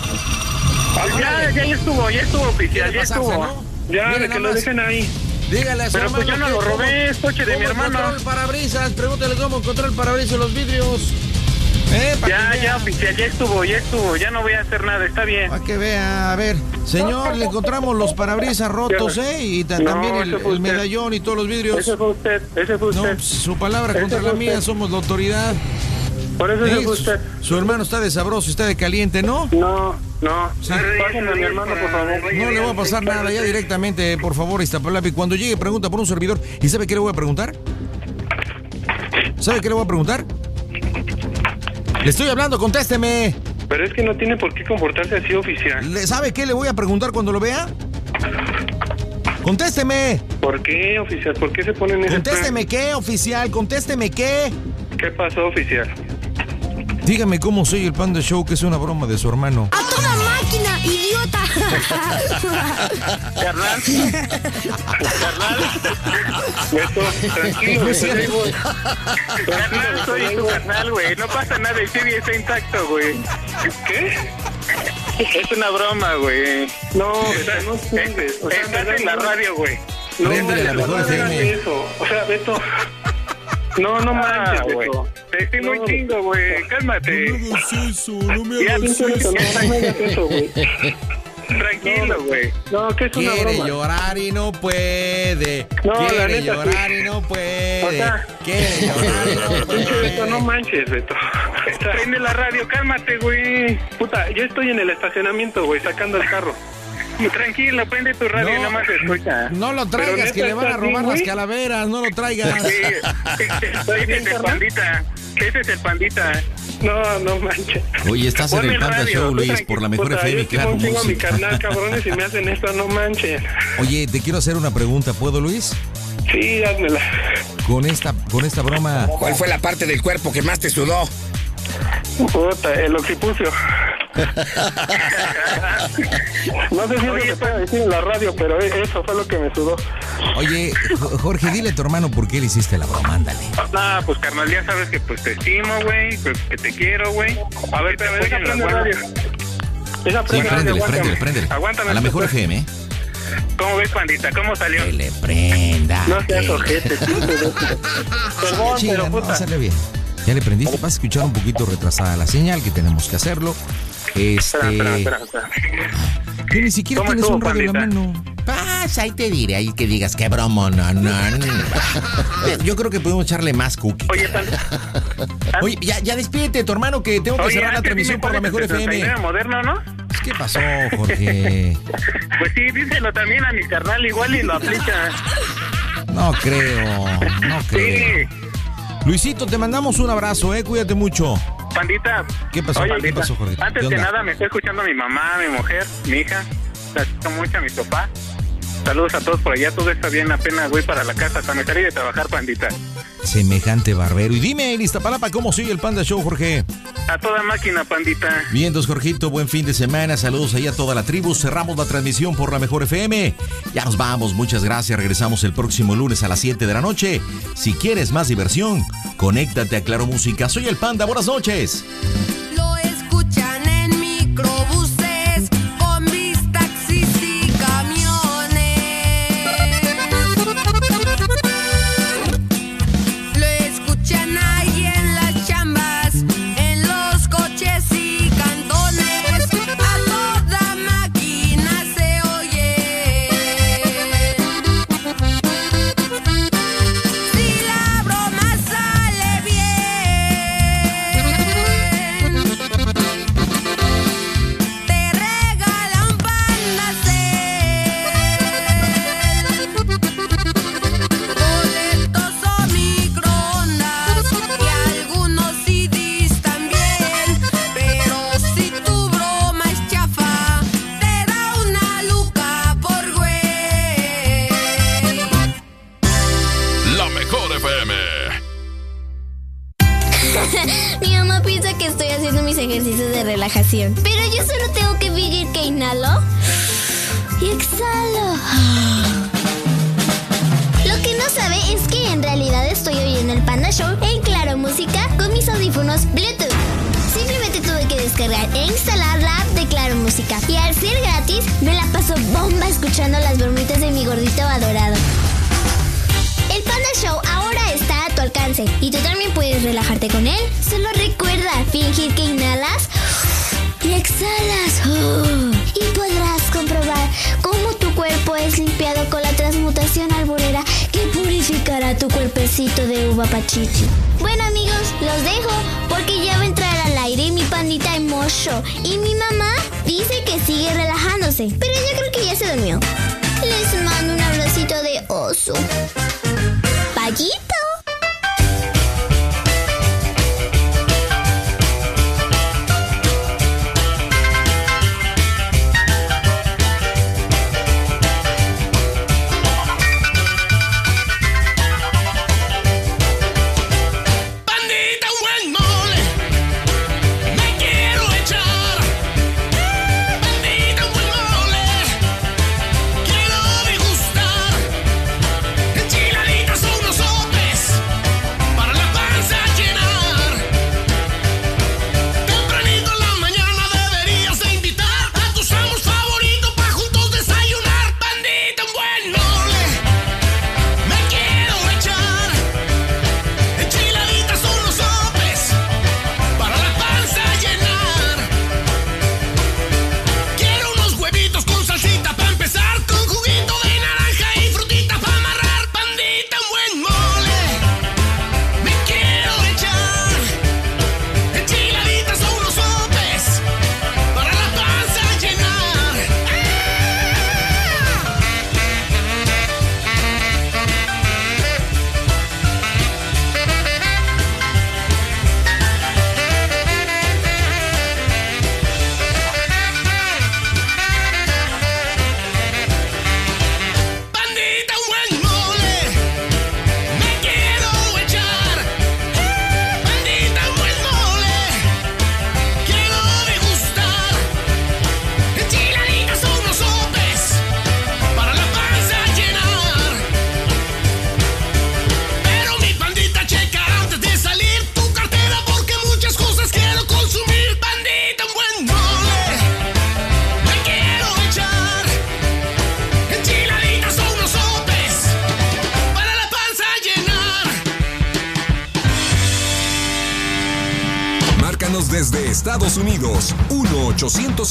Speaker 13: Ya, ya estuvo, ya estuvo oficial, ya estuvo.
Speaker 16: Ya, que lo dejen ahí.
Speaker 12: Dígale a su
Speaker 13: Pero pues
Speaker 12: hermano
Speaker 13: yo no
Speaker 12: que
Speaker 13: lo robé, es coche de mi
Speaker 12: cómo
Speaker 13: hermano.
Speaker 12: encontró el parabrisas. Pregúntale cómo encontró el parabrisas y los vidrios. Eh,
Speaker 13: Ya, ya, oficial, ya estuvo, ya estuvo. Ya no voy a hacer nada, está bien.
Speaker 12: Para que vea, a ver, señor, le encontramos los parabrisas rotos, ¿eh? Y ta-
Speaker 16: No,
Speaker 12: también el, medallón y todos los vidrios.
Speaker 16: Ese fue usted, ese fue
Speaker 12: No,
Speaker 16: usted.
Speaker 12: pues, su palabra contra la mía, somos la autoridad.
Speaker 16: Por eso se
Speaker 12: ¿Eh?
Speaker 16: fue usted.
Speaker 12: Su, su hermano está de sabroso, está de caliente, ¿no?
Speaker 16: No, no.
Speaker 12: Sí.
Speaker 16: Pásenme a mi hermano, por favor.
Speaker 12: No le va a pasar nada, ya directamente, por favor, Iztapalapi. Cuando llegue, pregunta por un servidor. ¿Y sabe qué le voy a preguntar? ¿Sabe qué le voy a preguntar? Le estoy hablando, contésteme.
Speaker 16: Pero es que no tiene por qué comportarse así oficial.
Speaker 12: ¿Le sabe qué le voy a preguntar cuando lo vea? Contésteme.
Speaker 16: ¿Por qué, oficial? ¿Por qué se pone en ese
Speaker 12: Contésteme qué, oficial. Contésteme qué.
Speaker 16: ¿Qué pasó, oficial?
Speaker 12: Dígame cómo soy el Panda Show, que es una broma de su hermano.
Speaker 17: ¡A toda máquina, idiota!
Speaker 13: Carnal. Carnal.
Speaker 16: Beto, tranquilo, ahí voy.
Speaker 13: Carnal, soy tu carnal, güey. No pasa nada, el CD está intacto, güey.
Speaker 16: ¿Qué?
Speaker 13: Es una broma, güey.
Speaker 16: No,
Speaker 13: Estás-
Speaker 16: no sirve. O sea,
Speaker 13: Estás en la radio, güey.
Speaker 16: No,
Speaker 12: Préndele la mejor
Speaker 16: no hagas
Speaker 12: FM.
Speaker 16: eso. O sea, Beto. No, no manches,
Speaker 13: güey.
Speaker 16: Beto.
Speaker 13: Estoy muy chingo, güey. Cálmate.
Speaker 12: eso, no me
Speaker 16: Pinche Beto, no, no me hagas eso, güey.
Speaker 13: Tranquilo, güey.
Speaker 16: No, que es una
Speaker 12: Quiere
Speaker 16: broma.
Speaker 12: llorar y no puede.
Speaker 16: No, la
Speaker 12: Quiere
Speaker 16: neta,
Speaker 12: llorar
Speaker 16: sí.
Speaker 12: y no puede.
Speaker 16: O sea,
Speaker 12: Quiere llorar y no
Speaker 16: Pinche Beto, no
Speaker 12: puede.
Speaker 16: manches, Beto.
Speaker 13: Prende la radio, cálmate, güey.
Speaker 16: Puta, yo estoy en el estacionamiento, güey, sacando el carro.
Speaker 13: Tranquilo, prende tu radio y
Speaker 12: No.
Speaker 13: nada más escucha.
Speaker 12: No lo
Speaker 16: Pero
Speaker 12: traigas,
Speaker 16: neta,
Speaker 12: que le van a
Speaker 16: ¿estás bien,
Speaker 12: robar las
Speaker 16: güey?
Speaker 12: calaveras. No lo traigas.
Speaker 13: Sí, ese
Speaker 16: bien,
Speaker 13: es el
Speaker 16: carnal?
Speaker 13: pandita. Ese es el pandita.
Speaker 16: No, no manches.
Speaker 1: Oye, estás en
Speaker 13: Ponme
Speaker 1: el
Speaker 13: el
Speaker 1: Panda
Speaker 13: radio,
Speaker 1: Show, Luis, por la mejor
Speaker 16: Puta,
Speaker 1: FM,
Speaker 16: yo
Speaker 1: claro,
Speaker 16: tengo chingo a mi carnal, cabrones, y me hacen esto, no manchen.
Speaker 12: Oye, te quiero hacer una pregunta, ¿puedo, Luis?
Speaker 16: Sí, házmela.
Speaker 12: Con esta, con esta broma.
Speaker 4: ¿Cuál fue la parte del cuerpo que más te sudó?
Speaker 16: Puta, el occipucio. No sé si eso se puede decir en la radio, pero e- eso fue lo que me sudó.
Speaker 12: Oye, Jo- Jorge, dile a tu hermano por qué le hiciste la broma, ándale.
Speaker 13: No, pues carnal, ya sabes que pues te estimo, güey, pues, que te quiero, güey. A ver, te
Speaker 16: Deja prender radio. Deja
Speaker 1: Sí,
Speaker 16: prender radio,
Speaker 1: préndele,
Speaker 16: aguántame.
Speaker 1: préndele, préndele.
Speaker 13: Aguántame,
Speaker 1: A la mejor. FM, ¿eh?
Speaker 13: ¿Cómo ves, pandita? ¿Cómo salió?
Speaker 12: Que le prenda.
Speaker 16: No seas ojete. Perdón, pero
Speaker 12: no,
Speaker 16: puta.
Speaker 12: sale bien. Ya le prendiste, vas a escuchar un poquito retrasada la señal, que tenemos que hacerlo.
Speaker 13: Espera, espera,
Speaker 12: Este.
Speaker 13: espera, espera.
Speaker 12: Que ni siquiera
Speaker 13: ¿Cómo
Speaker 12: tienes un radio en la mano. Pasa, ahí te diré, ahí que digas que broma, no, no, no. Yo creo que podemos echarle más cookie.
Speaker 13: Oye, pan-
Speaker 12: Oye, ya, ya despídete, tu hermano, que tengo que
Speaker 13: Oye,
Speaker 12: cerrar la transmisión por la mejor
Speaker 13: el 69
Speaker 12: FM.
Speaker 13: moderno, ¿no?
Speaker 12: ¿Qué pasó, Jorge?
Speaker 13: Pues sí, díselo también a mi carnal igual y lo aplica.
Speaker 12: No creo, no creo.
Speaker 13: Sí,
Speaker 12: Luisito, te mandamos un abrazo, eh, cuídate mucho.
Speaker 13: pandita.
Speaker 12: ¿Qué pasó?
Speaker 13: Oye,
Speaker 12: ¿Qué pasó, Jorge?
Speaker 13: Antes
Speaker 12: ¿Qué
Speaker 13: que
Speaker 12: onda?
Speaker 13: nada, me está escuchando mi mamá, mi mujer, mi hija. La mucho a mi papá. Saludos a todos por allá, todo está bien, apenas voy para la casa. Me salí de trabajar, pandita.
Speaker 12: Semejante barbero. Y dime, en Iztapalapa, ¿cómo sigue el Panda Show, Jorge?
Speaker 13: A toda máquina, pandita.
Speaker 1: Bien, entonces, Jorgito, buen fin de semana. Saludos ahí a toda la tribu. Cerramos la transmisión por la mejor FM. Ya nos vamos, muchas gracias. Regresamos el próximo lunes a las 7 de la noche. Si quieres más diversión, conéctate a Claro Música. Soy el Panda, buenas noches.
Speaker 18: Lo escuchan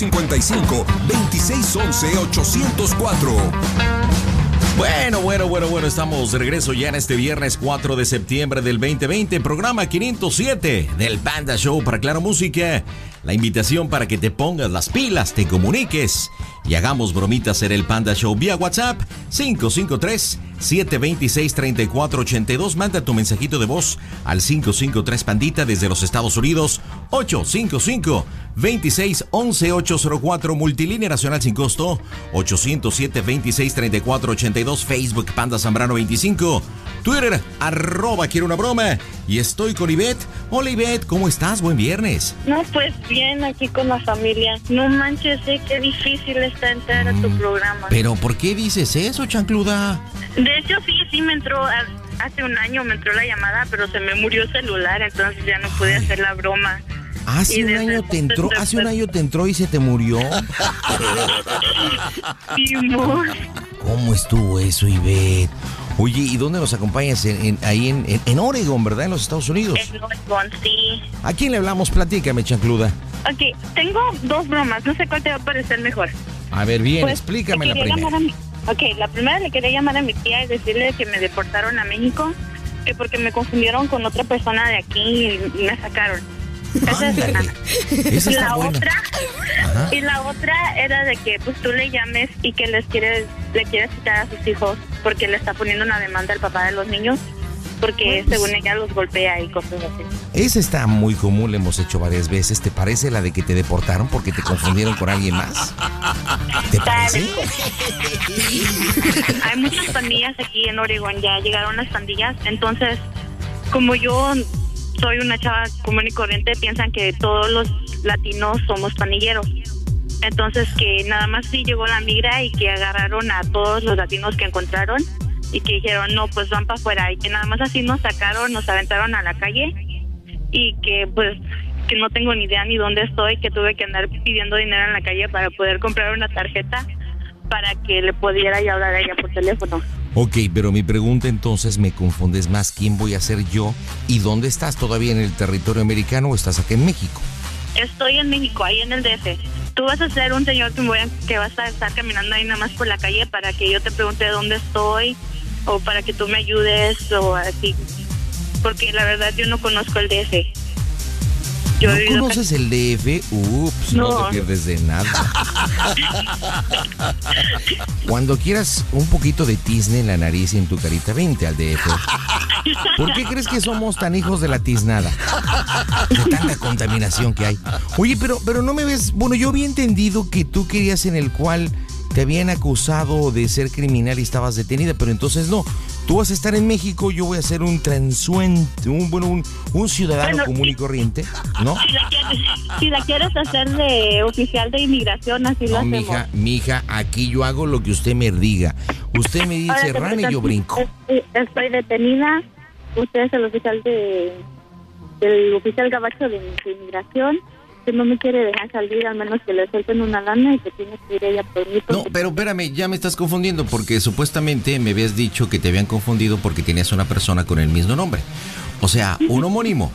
Speaker 10: 1-855-2611-804.
Speaker 1: Bueno, bueno, bueno, bueno, estamos de regreso ya en este viernes 4 de septiembre del 2020, programa 507 del Panda Show para Claro Música. La invitación para que te pongas las pilas, te comuniques y hagamos bromitas en el Panda Show vía WhatsApp 553-726-3482. Manda tu mensajito de voz al 553 Pandita desde los Estados Unidos 855 26 11 804 Multilínea Nacional sin costo 807 26 34 82 Facebook Panda Zambrano 25 Twitter arroba quiero una broma y estoy con Ivette. Hola Ivette, ¿cómo estás? Buen viernes.
Speaker 2: No, pues bien, aquí con la familia. No manches, sé qué difícil está entrar a tu programa.
Speaker 1: Pero ¿por qué dices eso, chancluda?
Speaker 2: De hecho, sí, sí me entró, a- hace un año me entró la llamada, pero se me murió el celular, entonces ya no pude hacer la broma.
Speaker 12: Hace un año te entró, hace un año te entró y se te murió. ¿Cómo estuvo eso, Ivette? Oye, ¿y dónde nos acompañas? En, en- ahí en, Oregon, ¿verdad? En los Estados Unidos.
Speaker 2: En Oregon, sí.
Speaker 12: ¿A quién le hablamos? Platícame, chancluda.
Speaker 2: Ok, tengo dos bromas, no sé cuál te va a parecer mejor.
Speaker 12: A ver, bien,
Speaker 2: Pues,
Speaker 12: explícame la primera.
Speaker 2: mi- Ok, la primera le quería llamar a mi tía y decirle que me deportaron a México, que porque me confundieron con otra persona de aquí y me sacaron. Esa es una.
Speaker 12: Esa está
Speaker 2: la
Speaker 12: buena.
Speaker 2: otra
Speaker 12: Ajá.
Speaker 2: y la otra era de que pues tú le llames y que les quieres le quieres quitar a sus hijos porque le está poniendo una demanda al papá de los niños porque
Speaker 12: Pues-
Speaker 2: según ella los golpea y cosas así.
Speaker 12: Esa está muy común, la hemos hecho varias veces. ¿Te parece la de que te deportaron porque te confundieron con alguien más? ¿Te parece?
Speaker 2: Hay muchas pandillas aquí en Oregon, ya llegaron las pandillas, entonces como yo soy una chava común y corriente, piensan que todos los latinos somos pandilleros. Entonces que nada más sí llegó la migra y que agarraron a todos los latinos que encontraron y que dijeron, no, pues van para afuera y que nada más así nos sacaron, nos aventaron a la calle y que pues que no tengo ni idea ni dónde estoy, que tuve que andar pidiendo dinero en la calle para poder comprar una tarjeta para que le pudiera hablar a ella por teléfono.
Speaker 12: Ok, pero mi pregunta entonces me confundes más. ¿Quién voy a ser yo? ¿Y dónde estás? ¿Todavía en el territorio americano o estás acá en México?
Speaker 2: Estoy en México, ahí en el DF. Tú vas a ser un señor que, voy a- que vas a estar caminando ahí nada más por la calle para que yo te pregunte dónde estoy o para que tú me ayudes o así. Porque la verdad yo no conozco el DF. Yo he
Speaker 12: ¿No
Speaker 2: vivido
Speaker 12: conoces el DF? Ups, no,
Speaker 2: No.
Speaker 12: te pierdes de nada. Cuando quieras un poquito de tizne en la nariz y en tu carita, vente al DF. ¿Por qué crees que somos tan hijos de la tiznada? De tanta contaminación que hay. Oye, pero, pero no me ves. Bueno, yo había entendido que tú querías en el cual te habían acusado de ser criminal y estabas detenida, pero entonces no. Tú vas a estar en México, yo voy a ser un transuente, un bueno, un, un ciudadano
Speaker 2: Bueno,
Speaker 12: común y corriente, ¿no?
Speaker 2: Si la, quieres, si la quieres hacer de oficial de inmigración, así lo
Speaker 12: No,
Speaker 2: hacemos.
Speaker 12: mija, mija, aquí yo hago lo que usted me diga. Usted me dice
Speaker 2: te
Speaker 12: rana y yo brinco.
Speaker 2: Estoy, estoy detenida. Usted es el oficial de. El oficial gabacho de, de inmigración. Que no me quiere dejar salir, al menos que le suelten una lana y que tiene que ir ella por mí.
Speaker 12: No, pero espérame, ya me estás confundiendo porque supuestamente me habías dicho que te habían confundido porque tenías una persona con el mismo nombre. O sea, un homónimo.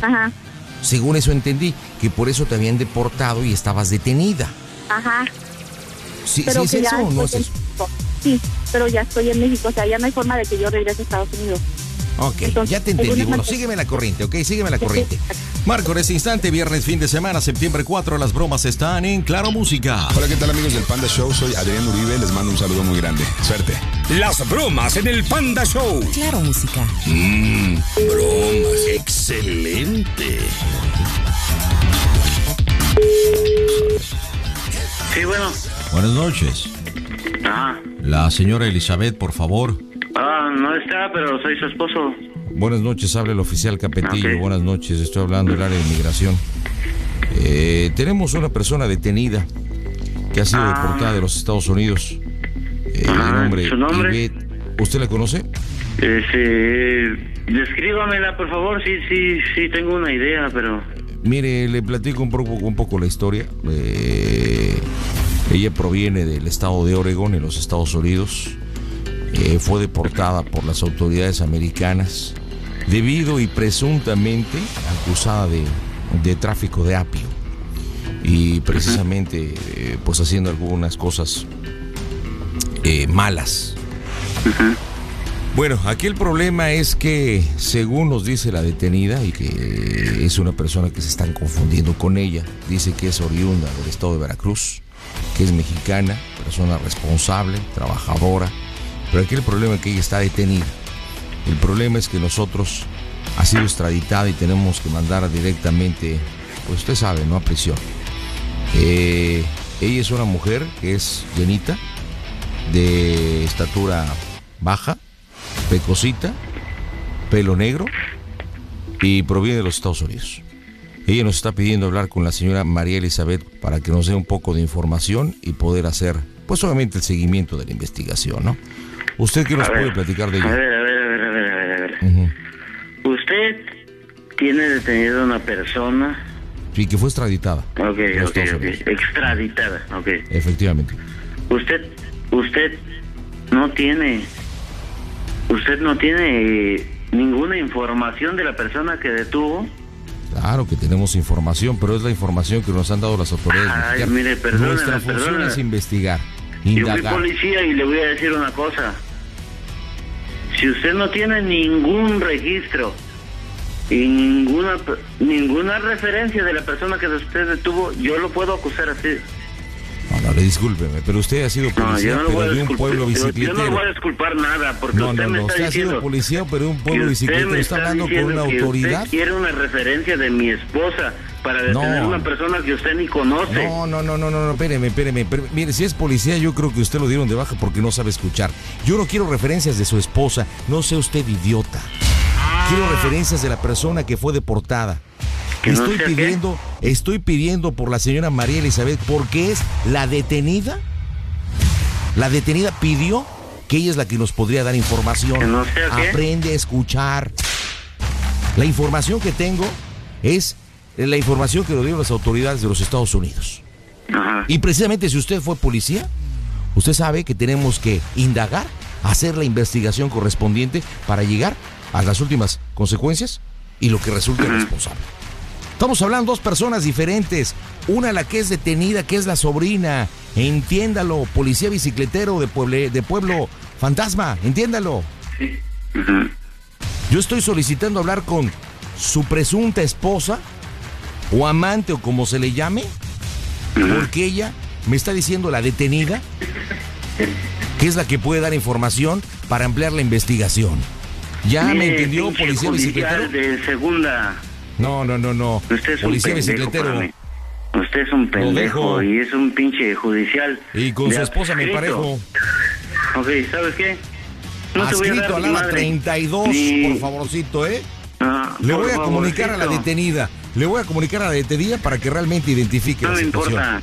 Speaker 2: Ajá,
Speaker 12: Según eso entendí, que por eso te habían deportado y estabas detenida.
Speaker 2: ajá.
Speaker 12: ¿Sí,
Speaker 2: Pero
Speaker 12: sí es eso o no es
Speaker 2: en
Speaker 12: eso?
Speaker 2: Sí, pero ya estoy en México. O sea, ya no hay forma de que yo regrese a Estados Unidos.
Speaker 12: Ok,
Speaker 2: Entonces,
Speaker 12: ya te entendí. Bueno,
Speaker 2: manera-
Speaker 12: sígueme la corriente, ok, sígueme la corriente.
Speaker 1: Marco, en este instante, viernes, fin de semana, septiembre 4, las bromas están en Claro Música.
Speaker 10: Hola, ¿qué tal amigos del Panda Show? Soy Adrián Uribe, les mando un saludo muy grande. Suerte.
Speaker 4: Las bromas en el Panda Show.
Speaker 15: Claro, música.
Speaker 19: Mmm, bromas. Excelente.
Speaker 20: Sí, bueno.
Speaker 1: Buenas noches.
Speaker 20: Ah,
Speaker 1: La señora Elizabeth, por favor.
Speaker 20: ah, no está, pero soy su esposo.
Speaker 12: Buenas noches, habla el oficial Capetillo. Buenas noches, estoy hablando del área de inmigración. Eh, tenemos una persona detenida que ha sido
Speaker 20: Ah.
Speaker 12: deportada de los Estados Unidos. Eh,
Speaker 20: Ah,
Speaker 12: nombre
Speaker 20: ¿su nombre?
Speaker 12: ¿Usted la conoce?
Speaker 20: Este, descríbamela, por favor. Sí, sí, sí, tengo una idea, pero...
Speaker 12: Mire, le platico un poco, un poco la historia. Eh, ella proviene del estado de Oregon, en los Estados Unidos. Eh, fue deportada por las autoridades americanas debido y presuntamente acusada de, de tráfico de apio. Y precisamente, eh, pues haciendo algunas cosas eh, malas. Bueno, aquí el problema es que, según nos dice la detenida, y que es una persona que se están confundiendo con ella, dice que es oriunda del estado de Veracruz, que es mexicana, persona responsable, trabajadora, pero aquí el problema es que ella está detenida. El problema es que nosotros ha sido extraditada y tenemos que mandar directamente, pues usted sabe, ¿no? A prisión. Eh, ella es una mujer que es llenita, de estatura baja, pecosita, pelo negro y proviene de los Estados Unidos. Ella nos está pidiendo hablar con la señora María Elizabeth para que nos dé un poco de información y poder hacer, pues obviamente, el seguimiento de la investigación, ¿no? ¿Usted qué nos
Speaker 20: A
Speaker 12: puede
Speaker 20: ver,
Speaker 12: platicar de ella?
Speaker 20: a ver, a ver, a ver, a ver, a ver.
Speaker 12: Ujú.
Speaker 20: Usted tiene detenida una persona...
Speaker 12: Sí, que fue extraditada.
Speaker 20: Ok, ok, ok. Extraditada, ok.
Speaker 12: Efectivamente.
Speaker 20: Usted, usted no tiene, usted no tiene eh, ninguna información de la persona que detuvo.
Speaker 12: Claro que tenemos información, pero es la información que nos han dado las autoridades.
Speaker 20: Ay, mire,
Speaker 12: Nuestra función es investigar,
Speaker 20: Yo fui
Speaker 12: indagar.
Speaker 20: policía y le voy a decir una cosa. Si usted no tiene ningún registro y ninguna ninguna referencia de la persona que usted detuvo, yo lo puedo acusar así.
Speaker 12: No, no, discúlpeme, pero usted ha sido policía,
Speaker 20: no
Speaker 12: pero de un pueblo
Speaker 20: yo- Yo, no
Speaker 12: bicicletero.
Speaker 20: voy a disculpar nada porque
Speaker 12: No,
Speaker 20: usted
Speaker 12: no,
Speaker 20: me está
Speaker 12: usted ha sido policía, pero de un pueblo
Speaker 20: usted
Speaker 12: bicicletero. Está hablando con una
Speaker 20: que
Speaker 12: autoridad.
Speaker 20: Usted quiere una referencia de mi esposa para detener
Speaker 12: No.
Speaker 20: a una persona que usted ni conoce.
Speaker 12: No, no, no, no, no, no, espéreme, espéreme, espéreme. Mire, si es policía, yo creo que usted lo dieron de baja porque no sabe escuchar. Yo no quiero referencias de su esposa, no sea usted idiota. Quiero referencias de la persona que fue deportada.
Speaker 20: ¿Que
Speaker 12: Estoy
Speaker 20: qué?
Speaker 12: Estoy pidiendo por la señora María Elizabeth porque es la detenida. La detenida pidió que ella es la que nos podría dar información.
Speaker 20: ¿Que no sea qué?
Speaker 12: Aprende a escuchar. La información que tengo es la información que nos dieron las autoridades de los Estados Unidos. Y precisamente si usted fue policía, usted sabe que tenemos que indagar, hacer la investigación correspondiente para llegar a las últimas consecuencias y lo que resulte responsable. Estamos hablando de dos personas diferentes. Una la que es detenida, que es la sobrina. Entiéndalo, policía bicicletero de, pueble- de pueblo Fantasma, entiéndalo. Yo estoy solicitando hablar con su presunta esposa o amante o como se le llame, porque ella me está diciendo la detenida, que es la que puede dar información para ampliar la investigación. ¿Ya me entendió, policía bicicletero?
Speaker 20: de segunda.
Speaker 12: No, no, no, no.
Speaker 20: Usted es un
Speaker 12: Policía
Speaker 20: pendejo
Speaker 12: bicicletero.
Speaker 20: para mí. Usted es un pendejo
Speaker 12: dejo.
Speaker 20: y es un pinche judicial.
Speaker 12: Y con su esposa me
Speaker 20: adscrito.
Speaker 12: parejo.
Speaker 20: Ok, ¿sabes qué? No te voy a dar
Speaker 12: ala
Speaker 20: madre.
Speaker 12: 32,
Speaker 20: Ni-
Speaker 12: por favorcito, ¿eh?
Speaker 20: Ah,
Speaker 12: Le voy a comunicar a la detenida. Le voy a comunicar a la detenida para que realmente identifique
Speaker 20: No
Speaker 12: la
Speaker 20: me
Speaker 12: situación.
Speaker 20: importa.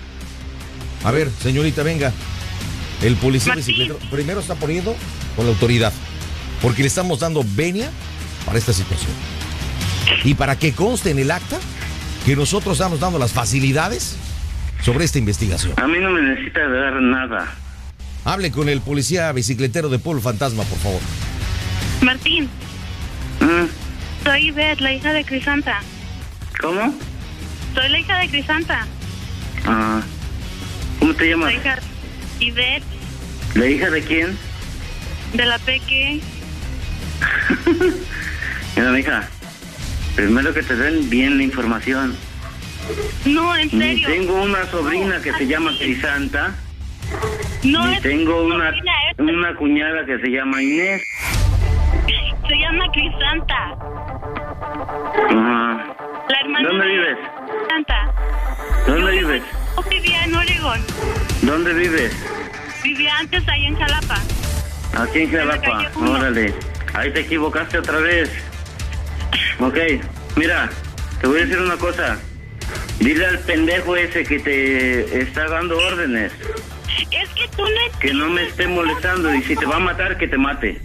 Speaker 12: A ver, señorita, venga. El policía bicicletero primero está poniendo con la autoridad. Porque le estamos dando venia para esta situación. Y para que conste en el acta que nosotros estamos dando las facilidades sobre esta investigación.
Speaker 20: A mí no me necesita dar nada.
Speaker 12: Hable con el policía bicicletero de Pueblo Fantasma, por favor.
Speaker 2: Martín,
Speaker 20: ¿Mm?
Speaker 2: soy Ivette, la hija de Crisanta.
Speaker 20: ¿Cómo?
Speaker 2: Soy la hija de Crisanta.
Speaker 20: Ah, ¿Cómo te llamas?
Speaker 2: La hija Ivette,
Speaker 20: ¿La hija de quién?
Speaker 2: de la Peque.
Speaker 20: Mira, mija. Primero que te den bien la información.
Speaker 2: No, en
Speaker 20: Ni
Speaker 2: serio.
Speaker 20: tengo una sobrina que se llama Crisanta.
Speaker 2: No
Speaker 20: Ni
Speaker 2: es
Speaker 20: tengo una, una cuñada que se llama Inés.
Speaker 2: Se llama Crisanta.
Speaker 20: Ajá.
Speaker 2: La hermana
Speaker 20: ¿Dónde
Speaker 2: de
Speaker 20: vives?
Speaker 2: Crisanta.
Speaker 20: ¿Dónde vives?
Speaker 2: Yo vivía en Oregon.
Speaker 20: ¿Dónde vives?
Speaker 2: Vivía antes ahí en Jalapa.
Speaker 20: Aquí en
Speaker 2: la
Speaker 20: Jalapa.
Speaker 2: uno.
Speaker 20: Órale. Ahí te equivocaste otra vez. Ok. Mira, te voy a decir una cosa. Dile al pendejo ese que te está dando órdenes
Speaker 2: Es que tú no
Speaker 20: que no me esté molestando y si te va a matar, que te mate.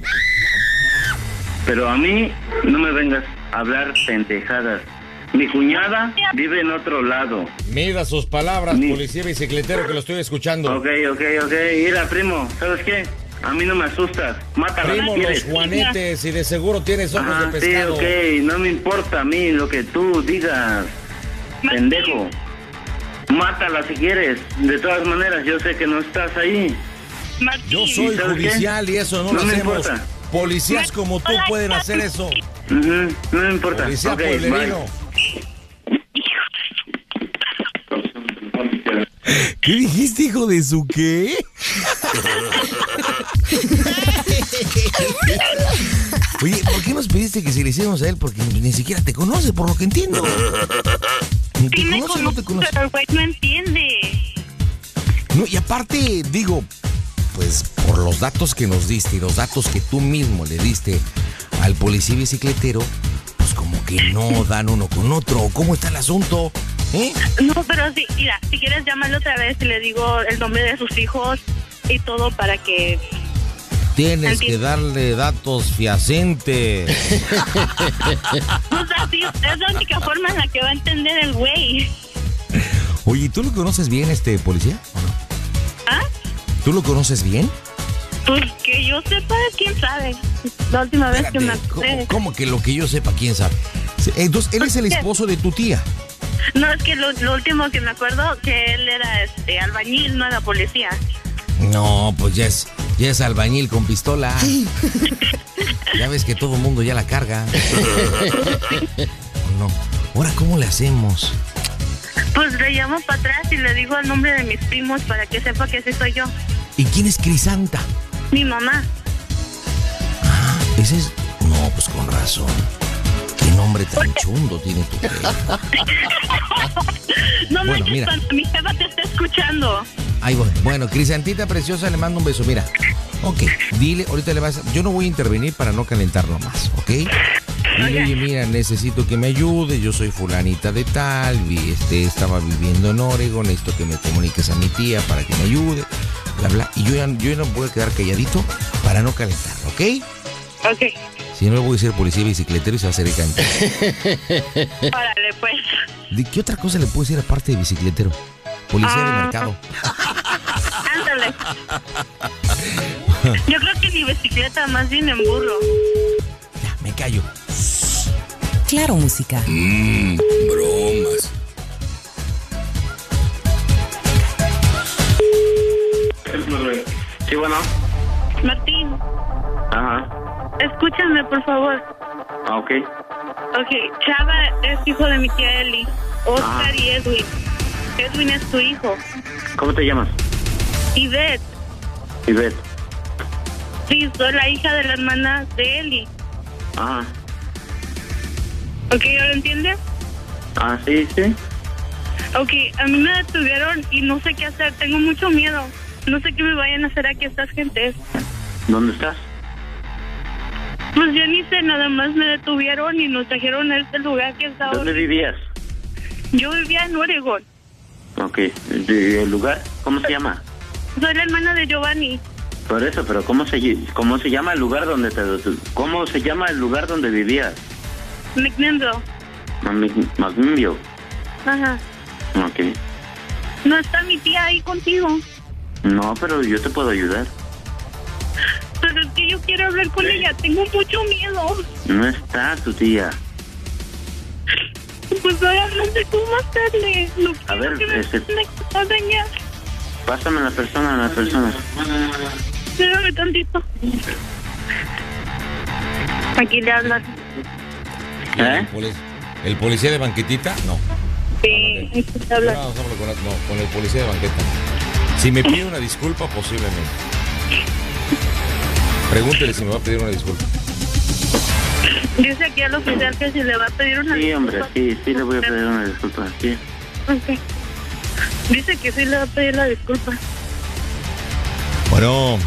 Speaker 20: Pero a mí no me vengas a hablar pendejadas. Mi cuñada vive en otro lado.
Speaker 12: Mida sus palabras, policía bicicletero, que lo estoy escuchando.
Speaker 20: Ok, ok, ok. Mira, primo, ¿sabes qué? A mí no me asustas. Mátala si
Speaker 12: Primo,
Speaker 20: quieres.
Speaker 12: los juanetes y de seguro tienes ojos
Speaker 20: Ajá,
Speaker 12: de
Speaker 20: sí, ok. No me importa a mí lo que tú digas. Pendejo. Mátala si quieres. De todas maneras, yo sé que no estás ahí.
Speaker 12: Yo soy
Speaker 20: ¿Sabes qué?
Speaker 12: judicial y eso no, lo
Speaker 20: me
Speaker 12: hacemos.
Speaker 20: importa.
Speaker 12: Policías como tú pueden hacer eso.
Speaker 20: No me importa.
Speaker 12: Policía
Speaker 20: Ok,
Speaker 12: ¿Qué dijiste, hijo de su qué? Oye, ¿por qué nos pediste que se le hiciéramos a él? Porque ni siquiera te conoce, por lo que entiendo. ¿Te
Speaker 2: Sí me
Speaker 12: conoce o no te
Speaker 2: conoce,
Speaker 12: conoce?
Speaker 2: pero el güey no entiende.
Speaker 12: No, y aparte, digo, pues por los datos que nos diste y los datos que tú mismo le diste al policía bicicletero, pues como que no dan uno con otro. ¿Cómo está el asunto? ¿Eh?
Speaker 2: No, pero sí, mira, si quieres llamarlo otra vez y le digo el nombre de sus hijos y todo para que...
Speaker 12: Tienes que darle datos fiacentes.
Speaker 2: Pues así, es la única forma en la que va a entender el güey.
Speaker 12: Oye, ¿tú lo conoces bien, este policía? o no?
Speaker 2: ¿Ah?
Speaker 12: ¿Tú lo conoces bien?
Speaker 2: Pues que yo sepa, quién sabe. La última vez que me acordé.
Speaker 12: ¿Cómo que lo que yo sepa, quién sabe? Entonces, él es el esposo de tu tía.
Speaker 2: No, es que lo, lo último que me acuerdo que él era este albañil, no era policía.
Speaker 12: No, pues ya es, ya es albañil con pistola. ya ves que todo el mundo ya la carga. ¿O no? Ahora, ¿cómo le hacemos?
Speaker 2: Pues le llamo para atrás y le digo el nombre de mis primos para que sepa que ese soy yo.
Speaker 12: ¿Y quién es Crisanta?
Speaker 2: Mi mamá.
Speaker 12: Ese es... No, pues con razón. Qué nombre tan chundo tiene tu jefa.
Speaker 2: No
Speaker 12: Bueno, mira.
Speaker 2: cuando mi jefa te está escuchando.
Speaker 12: Ahí voy. Bueno, Crisantita preciosa, le mando un beso. Mira, ok, dile, ahorita le vas. Yo no voy a intervenir para no calentarlo más, ¿ok? Dile, oye, mira, necesito que me ayude, yo soy fulanita de tal, vi- este, estaba viviendo en Oregon, necesito que me comuniques a mi tía para que me ayude, bla, bla. Y yo ya, yo ya no voy a quedar calladito para no calentarlo, ¿ok?
Speaker 2: Ok.
Speaker 12: Si no, le voy a decir policía bicicletero y se va a hacer el canto.
Speaker 2: Órale, pues.
Speaker 12: ¿De qué otra cosa le puedo decir aparte de bicicletero? Policía de
Speaker 2: Ah.
Speaker 12: mercado.
Speaker 2: Ándale. Yo creo que ni bicicleta, más bien en burro.
Speaker 12: Me callo.
Speaker 15: Claro, música.
Speaker 3: Mmm, bromas.
Speaker 20: Sí, bueno.
Speaker 2: Martín,
Speaker 20: Ajá.
Speaker 2: Escúchame, por favor.
Speaker 20: Ah, ok.
Speaker 2: Ok, Chava es hijo de mi tía Eli. Oscar y Edwin. Edwin es tu hijo.
Speaker 20: ¿Cómo te llamas?
Speaker 2: Ivette.
Speaker 20: Ivette.
Speaker 2: Sí, soy la hija de la hermana de Eli.
Speaker 20: Ajá.
Speaker 2: ¿Ok, ¿ya lo entiendes?
Speaker 20: Ah, sí, sí.
Speaker 2: Ok, a mí me detuvieron y no sé qué hacer. Tengo mucho miedo. No sé qué me vayan a hacer aquí estas gentes.
Speaker 20: ¿Dónde estás?
Speaker 2: Pues yo ni sé, nada más me detuvieron y nos trajeron a este lugar que está
Speaker 20: ¿Dónde vivías?
Speaker 2: Yo vivía en Oregon.
Speaker 20: Ok. ¿De- ¿El lugar? ¿Cómo se llama?
Speaker 2: Soy la hermana de Giovanni.
Speaker 20: Por eso, pero ¿cómo se, cómo se llama el lugar donde te... ¿Cómo se llama el lugar donde vivías?
Speaker 2: McNindo.
Speaker 20: Magnimbio.
Speaker 2: Ajá.
Speaker 20: Ok.
Speaker 2: No está mi tía ahí contigo.
Speaker 20: No, pero yo te puedo ayudar.
Speaker 2: Pero es que yo quiero hablar con ella. Tengo mucho miedo.
Speaker 20: No está tu tía.
Speaker 2: Pues ahora no sé cómo hacerle. No
Speaker 20: A ver,
Speaker 2: que me
Speaker 20: este,
Speaker 2: me va a dañar.
Speaker 20: pásame la persona, la persona.
Speaker 2: Espérame tantito. Aquí le hablan.
Speaker 20: ¿Eh?
Speaker 12: El, poli- el policía de banquetita? No.
Speaker 2: Sí, aquí te hablan.
Speaker 12: No, hablo con, no, con el policía de banqueta. Si me pide una disculpa, posiblemente. Pregúntele si me va a pedir una disculpa.
Speaker 2: Dice aquí al oficial que si le va a pedir una
Speaker 20: Sí, hombre,
Speaker 2: disculpa.
Speaker 20: sí, sí le voy a pedir una disculpa. Sí.
Speaker 2: Ok. Dice que sí le va a pedir la disculpa.
Speaker 12: Bueno.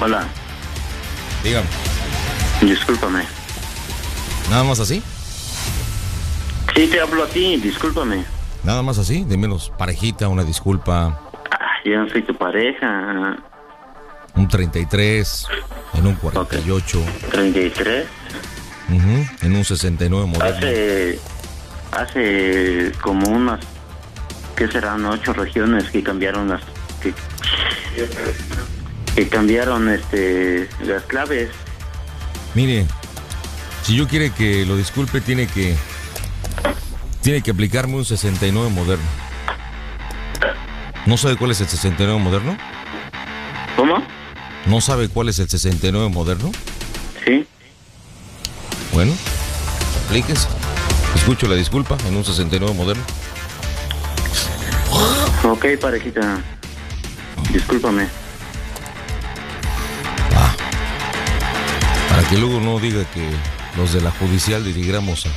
Speaker 20: Hola.
Speaker 12: Dígame.
Speaker 20: Discúlpame.
Speaker 12: ¿Nada más así?
Speaker 20: Sí, te hablo a ti, discúlpame.
Speaker 12: Nada más así, de menos parejita, una disculpa,
Speaker 20: Yo no soy tu pareja.
Speaker 12: Un 33, en un 48,
Speaker 20: 33.
Speaker 12: ujú, en un 69 moderno.
Speaker 20: Hace, hace como unas, ¿qué serán? Ocho regiones que cambiaron las, que, que cambiaron este, las claves.
Speaker 12: Mire, si yo quiere que lo disculpe, tiene que tiene que aplicarme un 69 moderno. ¿No sabe cuál es el 69 moderno?
Speaker 20: ¿Cómo?
Speaker 12: ¿No sabe cuál es el 69 moderno?
Speaker 20: Sí.
Speaker 12: Bueno, aplíquese. Escucho la disculpa en un 69 moderno.
Speaker 20: Ok, parejita. Discúlpame.
Speaker 12: Para que luego no diga que los de la judicial dirigramos a